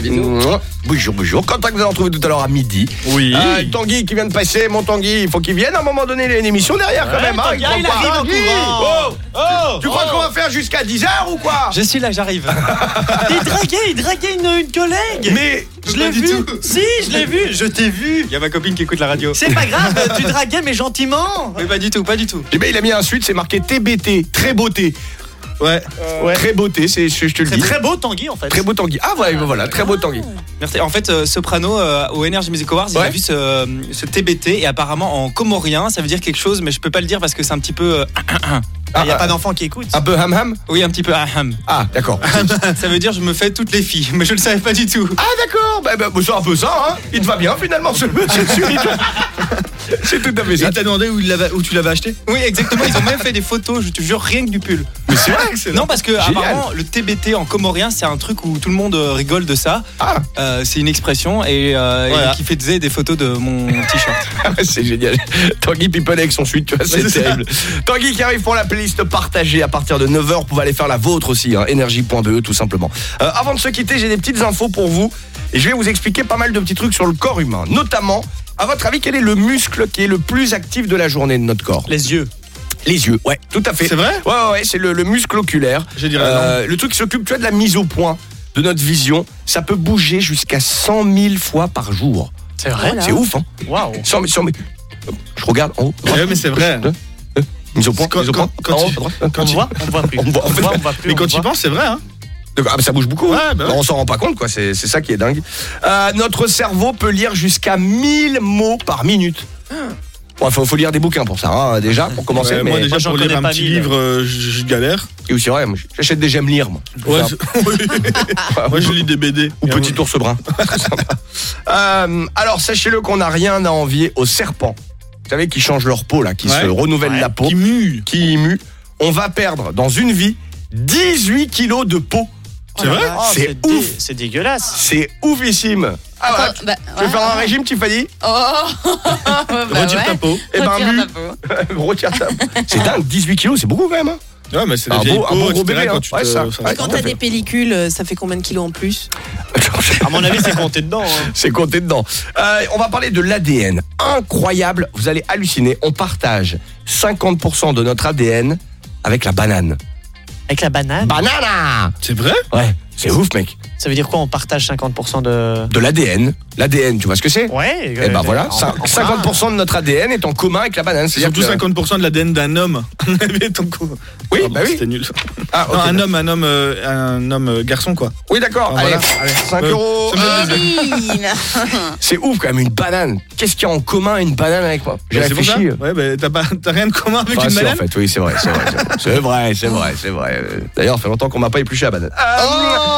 Bonjour, bonjour. Quentin que vous allez retrouver tout à l'heure à midi. Oui. Euh, Tanguy qui vient de passer, mon Tanguy, il faut qu'il vienne à un moment donné, il y a une émission derrière quand Ouais, même. hein, il arrive Tanguy courant. Oh, oh, Tu crois qu'on va faire jusqu'à 10h ou quoi Je suis là, j'arrive. il draguait, il draguait une, une collègue. Mais je l'ai vu. Si, je l'ai vu. Je t'ai vu. Il y a ma copine qui écoute la radio. C'est pas grave, tu draguais mais gentiment. Mais pas du tout, pas du tout. Eh ben, il a mis un suite, c'est marqué TBT, très beauté. Ouais. Très beauté, c'est je, je te le C'est dis. très beau Tanguy en fait. Très beau Tanguy. Ah ouais, voilà, très beau Tanguy. Merci. En fait, euh, Soprano euh, au Energy Music Awards, il a vu ce, ce TBT et apparemment en comorien, ça veut dire quelque chose, mais je peux pas le dire parce que c'est un petit peu. euh, Il n'y a Ah, pas d'enfant qui écoute. Un peu ham ham Oui, un petit peu aham. Ah, d'accord. ça veut dire je me fais toutes les filles, mais je le savais pas du tout. Ah d'accord, bah, bah, c'est un peu ça, hein. Il te va bien finalement ce monsieur Sumiton. C'est tout à fait ça. t'as demandé où, où tu l'avais acheté Oui, exactement. Ils ont même fait des photos, je te jure, rien que du pull. Mais c'est vrai que c'est Non, parce que Génial. apparemment, le TBT en comorien, c'est un truc où tout le monde euh, rigole de ça. Ah. Euh, c'est une expression et, euh, Voilà. et qui fait des photos de mon t-shirt. c'est génial. Tanguy People avec son suite, tu vois, c'est terrible. Tanguy qui arrive pour la playlist partagée à partir de 9h. Vous pouvez aller faire la vôtre aussi, hein, énergie.be tout simplement. Euh, avant de se quitter, j'ai des petites infos pour vous. Et je vais vous expliquer pas mal de petits trucs sur le corps humain. Notamment, à votre avis, quel est le muscle qui est le plus actif de la journée de notre corps? Les yeux. Les yeux, ouais, tout à fait. C'est vrai? Ouais, ouais, ouais, c'est le, le muscle oculaire. Je dirais Euh, le truc qui s'occupe, tu vois, de la mise au point de notre vision. Ça peut bouger jusqu'à 100 000 fois par jour. C'est vrai? C'est ouf, hein Waouh. 100 000, 100 000. Je regarde en haut. Ouais, mais c'est vrai. Mise au point, Quand- mise au point. quand- quand quand On voit, on voit plus. On voit, en fait, on voit plus. Mais on quand tu voit. penses, c'est vrai, hein ah, ça bouge beaucoup. hein. On s'en rend pas compte, quoi. C'est ça qui est dingue. Euh, notre cerveau peut lire jusqu'à 1000 mots par minute. Bon, faut, faut lire des bouquins pour ça, hein, déjà, pour commencer. Ouais, mais moi, déjà, pour lire un petit livre, euh, je je galère. Et aussi, ouais, moi, j'achète des j'aime lire, moi. Ouais, Ça. Moi, je lis des BD. Ou Petit ours brun. Très sympa. Euh, alors, sachez-le qu'on n'a rien à envier aux serpents. Vous savez, qui changent leur peau, là, qui Ouais. se renouvellent Ouais. la peau. Qui muent. Qui muent. On va perdre, dans une vie, 18 kilos de peau. C'est vrai Oh, C'est ouf. C'est dégueulasse. C'est oufissime. Ah bah, tu veux ouais, faire un ouais. régime, Tiffany? Oh bah Retire ouais. ta peau. Eh ben, Retire mu. ta peau. Retire ta peau. C'est dingue, 18 kilos, c'est beaucoup quand même. hein. Ouais, mais c'est Un beau- un beau gros etc., bébé, quand hein. tu Ouais, te- ça. enfin, Ouais, Quand tout t'as à fait. des pellicules, ça fait combien de kilos en plus? À mon avis, c'est compté dedans. hein. C'est compté dedans. Euh, on va parler de l'ADN. Incroyable, vous allez halluciner. On partage 50% de notre ADN avec la banane. Avec la banane? Banana C'est vrai? Ouais, c'est ouf, mec. Ça veut dire quoi On partage 50% de. De l'ADN. L'ADN, tu vois ce que c'est Ouais. Eh ben voilà, cin- 50% de notre ADN est en commun avec la banane. C'est C'est-à-dire surtout que- 50% de l'ADN d'un homme. ton coup. Oui, Pardon, bah oui. C'était nul. Ah, Non, un homme, un homme, euh, un homme euh, garçon quoi. Oui, d'accord. Ah, Allez, voilà. Allez. 5 Euh, euros. C'est ouf quand même, une banane. Qu'est-ce qu'il y a en commun une banane avec moi? J'ai Bah, réfléchi. Ouais, bah, t'as pas- t'as rien de commun avec Enfin, une banane en fait, oui, c'est vrai, c'est vrai. c'est vrai. C'est vrai, c'est. Euh, D'ailleurs, ça fait longtemps qu'on m'a pas épluché la banane. Oh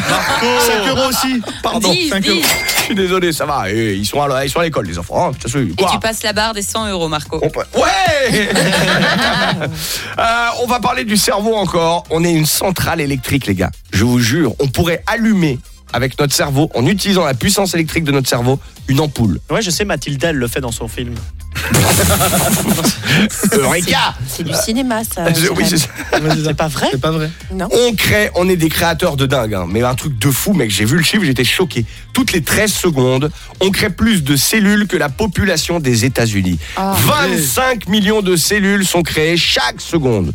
5 euros aussi. Pardon, Dix, 5 euros. Je suis désolé, ça va. Ils sont à, l'école, les enfants. hein. Et tu passes la barre des 100 euros, Marco. On peut- Ouais Euh, On va parler du cerveau encore. On est une centrale électrique, les gars. Je vous jure, on pourrait allumer avec notre cerveau, en utilisant la puissance électrique de notre cerveau, une ampoule. Ouais, je sais, Mathilda, elle le fait dans son film. Eureka C'est du cinéma, ça. Je- Oui, c'est ça. C'est pas vrai C'est pas vrai. Non. On crée, on est des créateurs de dingue, hein. mais un truc de fou, mec. J'ai vu le chiffre, j'étais choqué. Toutes les 13 secondes, on crée plus de cellules que la population des États-Unis. Ah. 25 millions de cellules sont créées chaque seconde.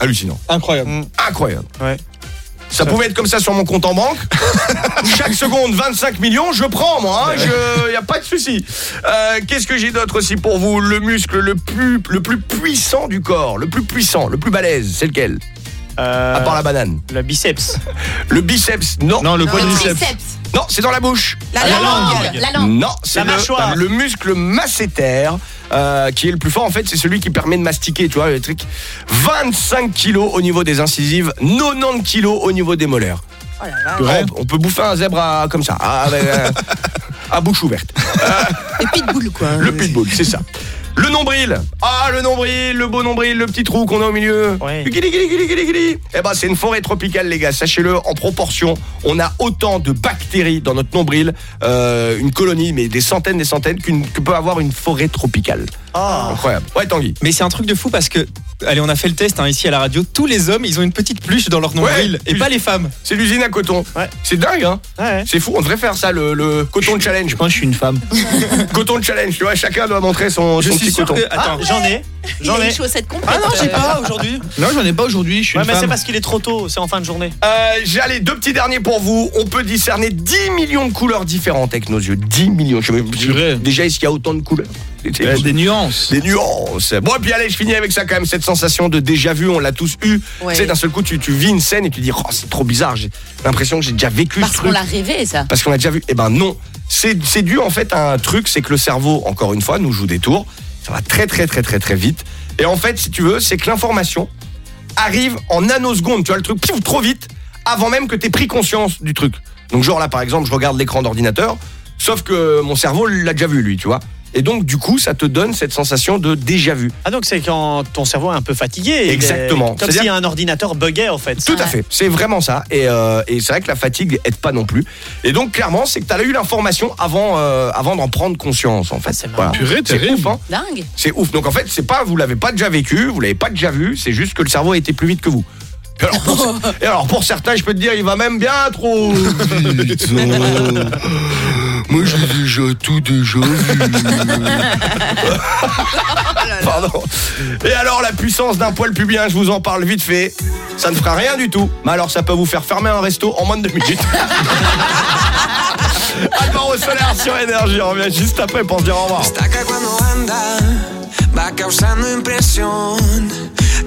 Hallucinant. Incroyable. Incroyable. Ouais. Ça pouvait être comme ça sur mon compte en banque. Chaque seconde, 25 millions, je prends, moi. Il n'y a pas de souci. Euh, Qu'est-ce que j'ai d'autre aussi pour vous? Le muscle le plus, le plus puissant du corps, le plus puissant, le plus balèze, c'est lequel? Euh, À part la banane. Le biceps. Le biceps, non. Non, le Le quadriceps. Non, c'est dans la bouche. La, La langue. langue. La langue. Non, c'est La le, le muscle masséter euh, qui est le plus fort. En fait, c'est celui qui permet de mastiquer, tu vois, le truc. 25 kilos au niveau des incisives, 90 kilos au niveau des molaires. Oh là là. Ouais, on peut bouffer un zèbre à- comme ça, à, euh, à bouche ouverte. Le pitbull, quoi. Le pitbull, c'est ça. Le nombril. Ah, le nombril, le beau nombril, le petit trou qu'on a au milieu. Ouais. Guili, guili, guili, guili, guili. Eh ben, c'est une forêt tropicale, les gars. Sachez-le, en proportion, on a autant de bactéries dans notre nombril, euh, une colonie, mais des centaines, des centaines, qu'une- que peut avoir une forêt tropicale. Ah. Incroyable. Ouais, Tanguy. Mais c'est un truc de fou parce que, allez, on a fait le test hein, ici à la radio. Tous les hommes, ils ont une petite pluche dans leur nombril Ouais, et pas les femmes. C'est l'usine à coton. Ouais. C'est dingue, hein Ouais. C'est fou, on devrait faire ça, le, le coton challenge. Moi, je suis une femme. coton challenge, tu vois, chacun doit montrer son, Je son suis petit sûr coton. que. Attends. J'en ai. Il J'en a ai. chaussettes complètes. Ah non, j'ai pas aujourd'hui. Non, j'en ai pas aujourd'hui. Je suis Ouais, une mais c'est parce qu'il est trop tôt, c'est en fin de journée. Euh, J'ai allez, deux petits derniers pour vous. On peut discerner 10 millions de couleurs différentes avec nos yeux. 10 millions. Je. Déjà, est-ce qu'il y a autant de couleurs? Des nuances. Des nuances. Bon, et puis allez, je finis avec ça quand même, cette sensation de déjà vu, on l'a tous eu. Ouais. Tu sais, d'un seul coup, tu, tu vis une scène et tu dis, oh, c'est trop bizarre, j'ai l'impression que j'ai déjà vécu Parce ce qu'on l'a rêvé, ça. Parce qu'on a déjà vu. Eh ben non, c'est c'est dû en fait à un truc, c'est que le cerveau, encore une fois, nous joue des tours. Ça va très très très très très vite. Et en fait, si tu veux, c'est que l'information arrive en nanosecondes. Tu vois le truc, piouf, trop vite, avant même que tu aies pris conscience du truc. Donc genre là, par exemple, je regarde l'écran d'ordinateur, sauf que mon cerveau l'a déjà vu, lui, tu vois. Et donc, du coup, ça te donne cette sensation de déjà vu. Ah donc c'est quand ton cerveau est un peu fatigué. est- Exactement. Comme si un ordinateur buguait en fait. Tout à fait, c'est vraiment ça. Et, euh, et c'est vrai que la fatigue aide pas non plus. Et donc clairement, c'est que tu as eu l'information avant, euh, avant d'en prendre conscience en fait. c'est marrant. Voilà. Purée, C'est ouf, hein. Dingue. C'est ouf. Donc en fait, c'est pas vous l'avez pas déjà vécu, vous l'avez pas déjà vu, c'est juste que le cerveau a été plus vite que vous. Et alors, pour, et alors, pour certains, je peux te dire, il va même bien trop vite. Moi, j'ai déjà tout déjà vu. Pardon. Et alors, la puissance d'un poil pubien, je vous en parle vite fait. Ça ne fera rien du tout. Mais alors, ça peut vous faire fermer un resto en moins de deux minutes. Alvaro Solaire sur Énergie. On revient juste après pour se dire au revoir.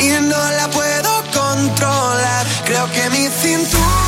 y no la puedo controlar. Creo que mi cintura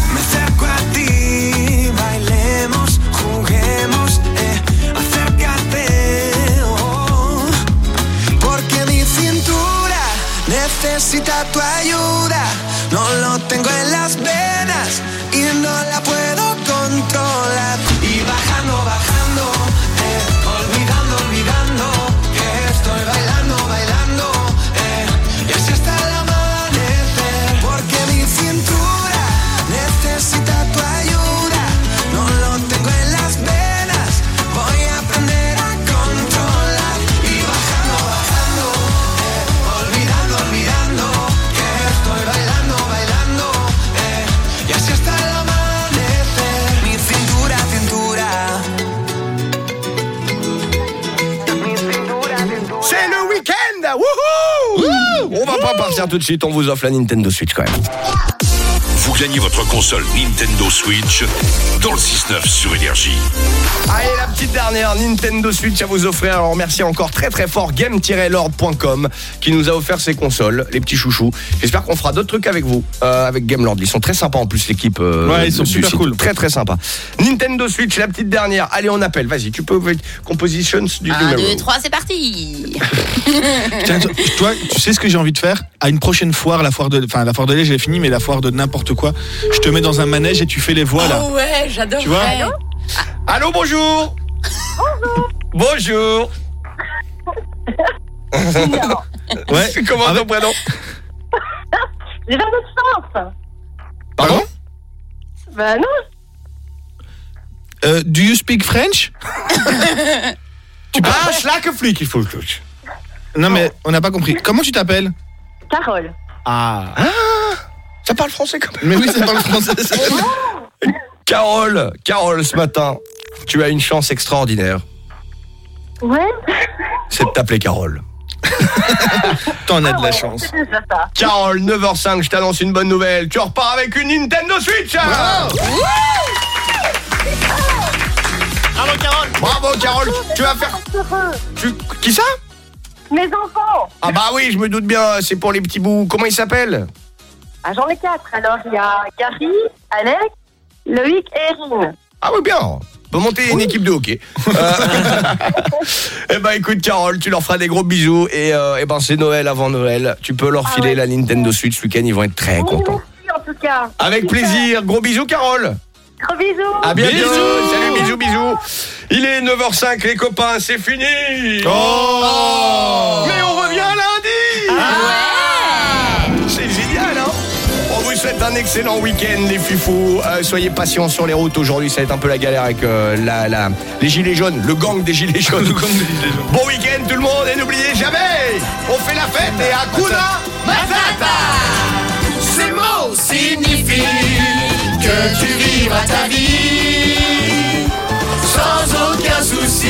necesita tu ayuda. No lo tengo en las venas y no la puedo Tout de suite, on vous offre la Nintendo Switch quand même. Vous gagnez votre console Nintendo Switch dans le 6-9 sur Énergie. Allez, la petite dernière Nintendo Switch à vous offrir. Alors, merci encore très très fort game-lord.com qui nous a offert ces consoles, les petits chouchous. J'espère qu'on fera d'autres trucs avec vous, euh, avec Gamelord. Ils sont très sympas en plus, l'équipe. euh, Ouais, ils sont super site. cool. Très très sympa. Nintendo Switch, la petite dernière. Allez, on appelle. Vas-y, tu peux. Compositions du 1, numéro. 2, 3, c'est parti Tiens, toi- toi, tu sais ce que j'ai envie de faire? À une prochaine foire, la foire de, enfin la foire de lait, j'ai fini, mais la foire de n'importe quoi. Je te mets dans un manège et tu fais les voix là. Oh ouais, j'adore. Tu vois Allô, bonjour Bonjour Ouais. Comment ton prénom J'ai pas de sens. Pardon Bah non. Euh, do you speak French? Tu parles Ah, Schlacke-Flick, il faut le coach. Non mais on n'a pas compris. Comment tu t'appelles? Carole. Ah. Ça parle français quand même. Mais oui, ça parle français. Carole, Carole, ce matin, tu as une chance extraordinaire. Ouais. C'est de t'appeler Carole. T'en as Ah de la ouais, chance. Carole, 9h05, je t'annonce une bonne nouvelle. Tu repars avec une Nintendo Switch Bravo Carole. Bravo Carole, tu vas faire... Tu... Qui ça? Mes enfants. Ah bah oui, je me doute bien, c'est pour les petits bouts. Comment ils s'appellent Ah, j'en ai quatre. Alors, il y a Gary, Alex, Loïc et Erin. Ah oui, bien. On peut monter une équipe de hockey. Euh, eh ben écoute Carole, tu leur feras des gros bisous et euh, eh ben c'est Noël avant Noël. Tu peux leur Ah filer ouais. la Nintendo Switch ce week-end, ils vont être très Oui, contents. merci en tout cas. Avec Super. plaisir. Gros bisous Carole. Gros bisous. À bientôt. Bisous. Salut, bisous, bisous. Il est 9h05 les copains, c'est fini. Oh Mais on revient lundi. Souhaite un excellent week-end, les fifous. Euh, soyez patients sur les routes. Aujourd'hui, ça va être un peu la galère avec euh, la, la- les gilets jaunes, le gang des gilets jaunes. Bon week-end, tout le monde. Et n'oubliez jamais, on fait la fête et Hakuna Matata. Ces mots signifient que tu vivras ta vie sans aucun souci.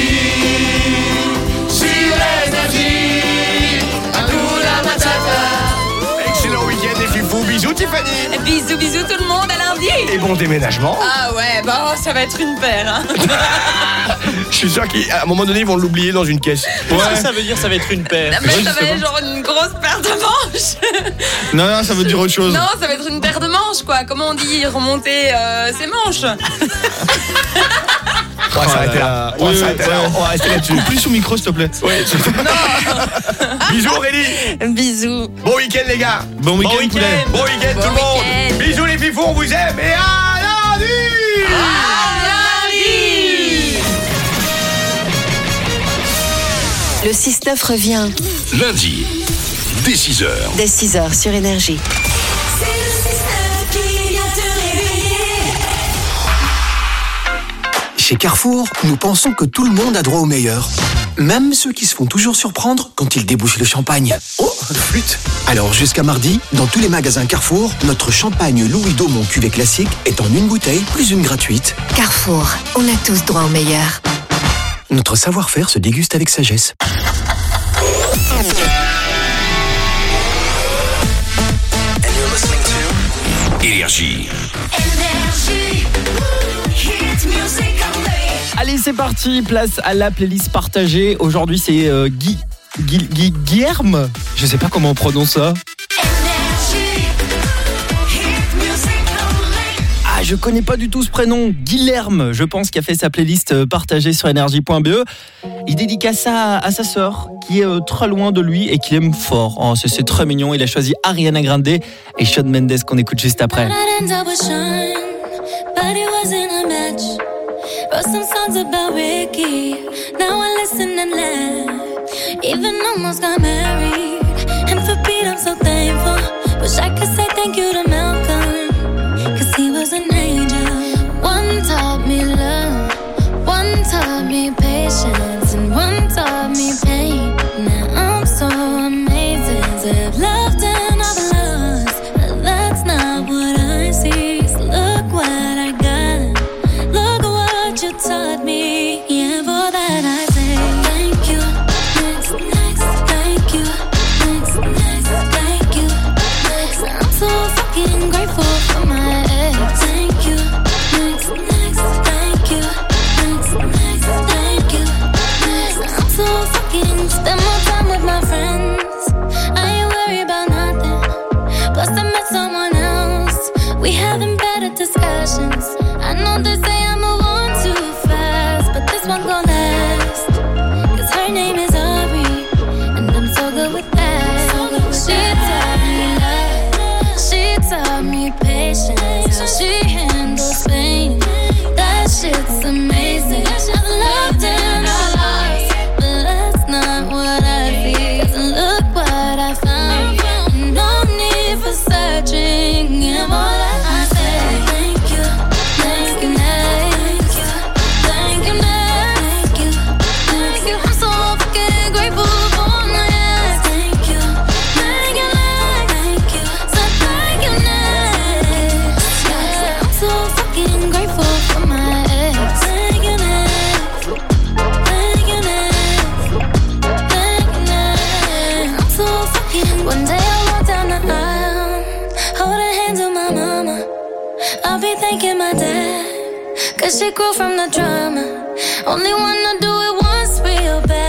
Tiffany. Bisous, bisous tout le monde, à lundi Et bon déménagement. Ah ouais, bah ça va être une paire. Hein. Je suis sûr qu'à un moment donné, ils vont l'oublier dans une caisse. Qu'est-ce que ça veut dire ça va être une paire Mais ça va être genre une grosse paire de manches. Non, non, ça veut dire autre chose. Non, ça va être une paire de manches quoi. Comment on dit remonter euh, ses manches On va s'arrêter là. On va Oui, s'arrêter là. ouais. On va rester là-dessus. Plus sous micro, s'il te plaît. Oui, Bisous Aurélie. Bisous. Bon week-end les gars. Bon week-end. Bon week-end tout le monde. Bisous les fifous, on vous aime et à Le 6-9 revient Lundi, dès 6h. dès 6h sur Énergie. Chez Carrefour, nous pensons que tout le monde a droit au meilleur. Même ceux qui se font toujours surprendre quand ils débouchent le champagne. Oh, flûte Alors jusqu'à mardi, dans tous les magasins Carrefour, notre champagne Louis Daumont cuvée classique est en une bouteille plus une gratuite. Carrefour, on a tous droit au meilleur. Notre savoir-faire se déguste avec sagesse. Énergie. Allez, c'est parti. Place à la playlist partagée. Aujourd'hui, c'est euh, Guy, Guy, Guy- Guilherme. Je sais pas comment on prononce ça. Ah, je connais pas du tout ce prénom. Guilherme, je pense, qui a fait sa playlist euh, partagée sur énergie.be. Il dédicace ça à, sa sœur, qui est euh, très loin de lui et qu'il aime fort. Oh, c'est très mignon. Il a choisi Ariana Grande et Shawn Mendes qu'on écoute juste après. Sean. Wish I could say thank you to. One taught I'll be thanking my dad, cause she grew from the drama. Only wanna do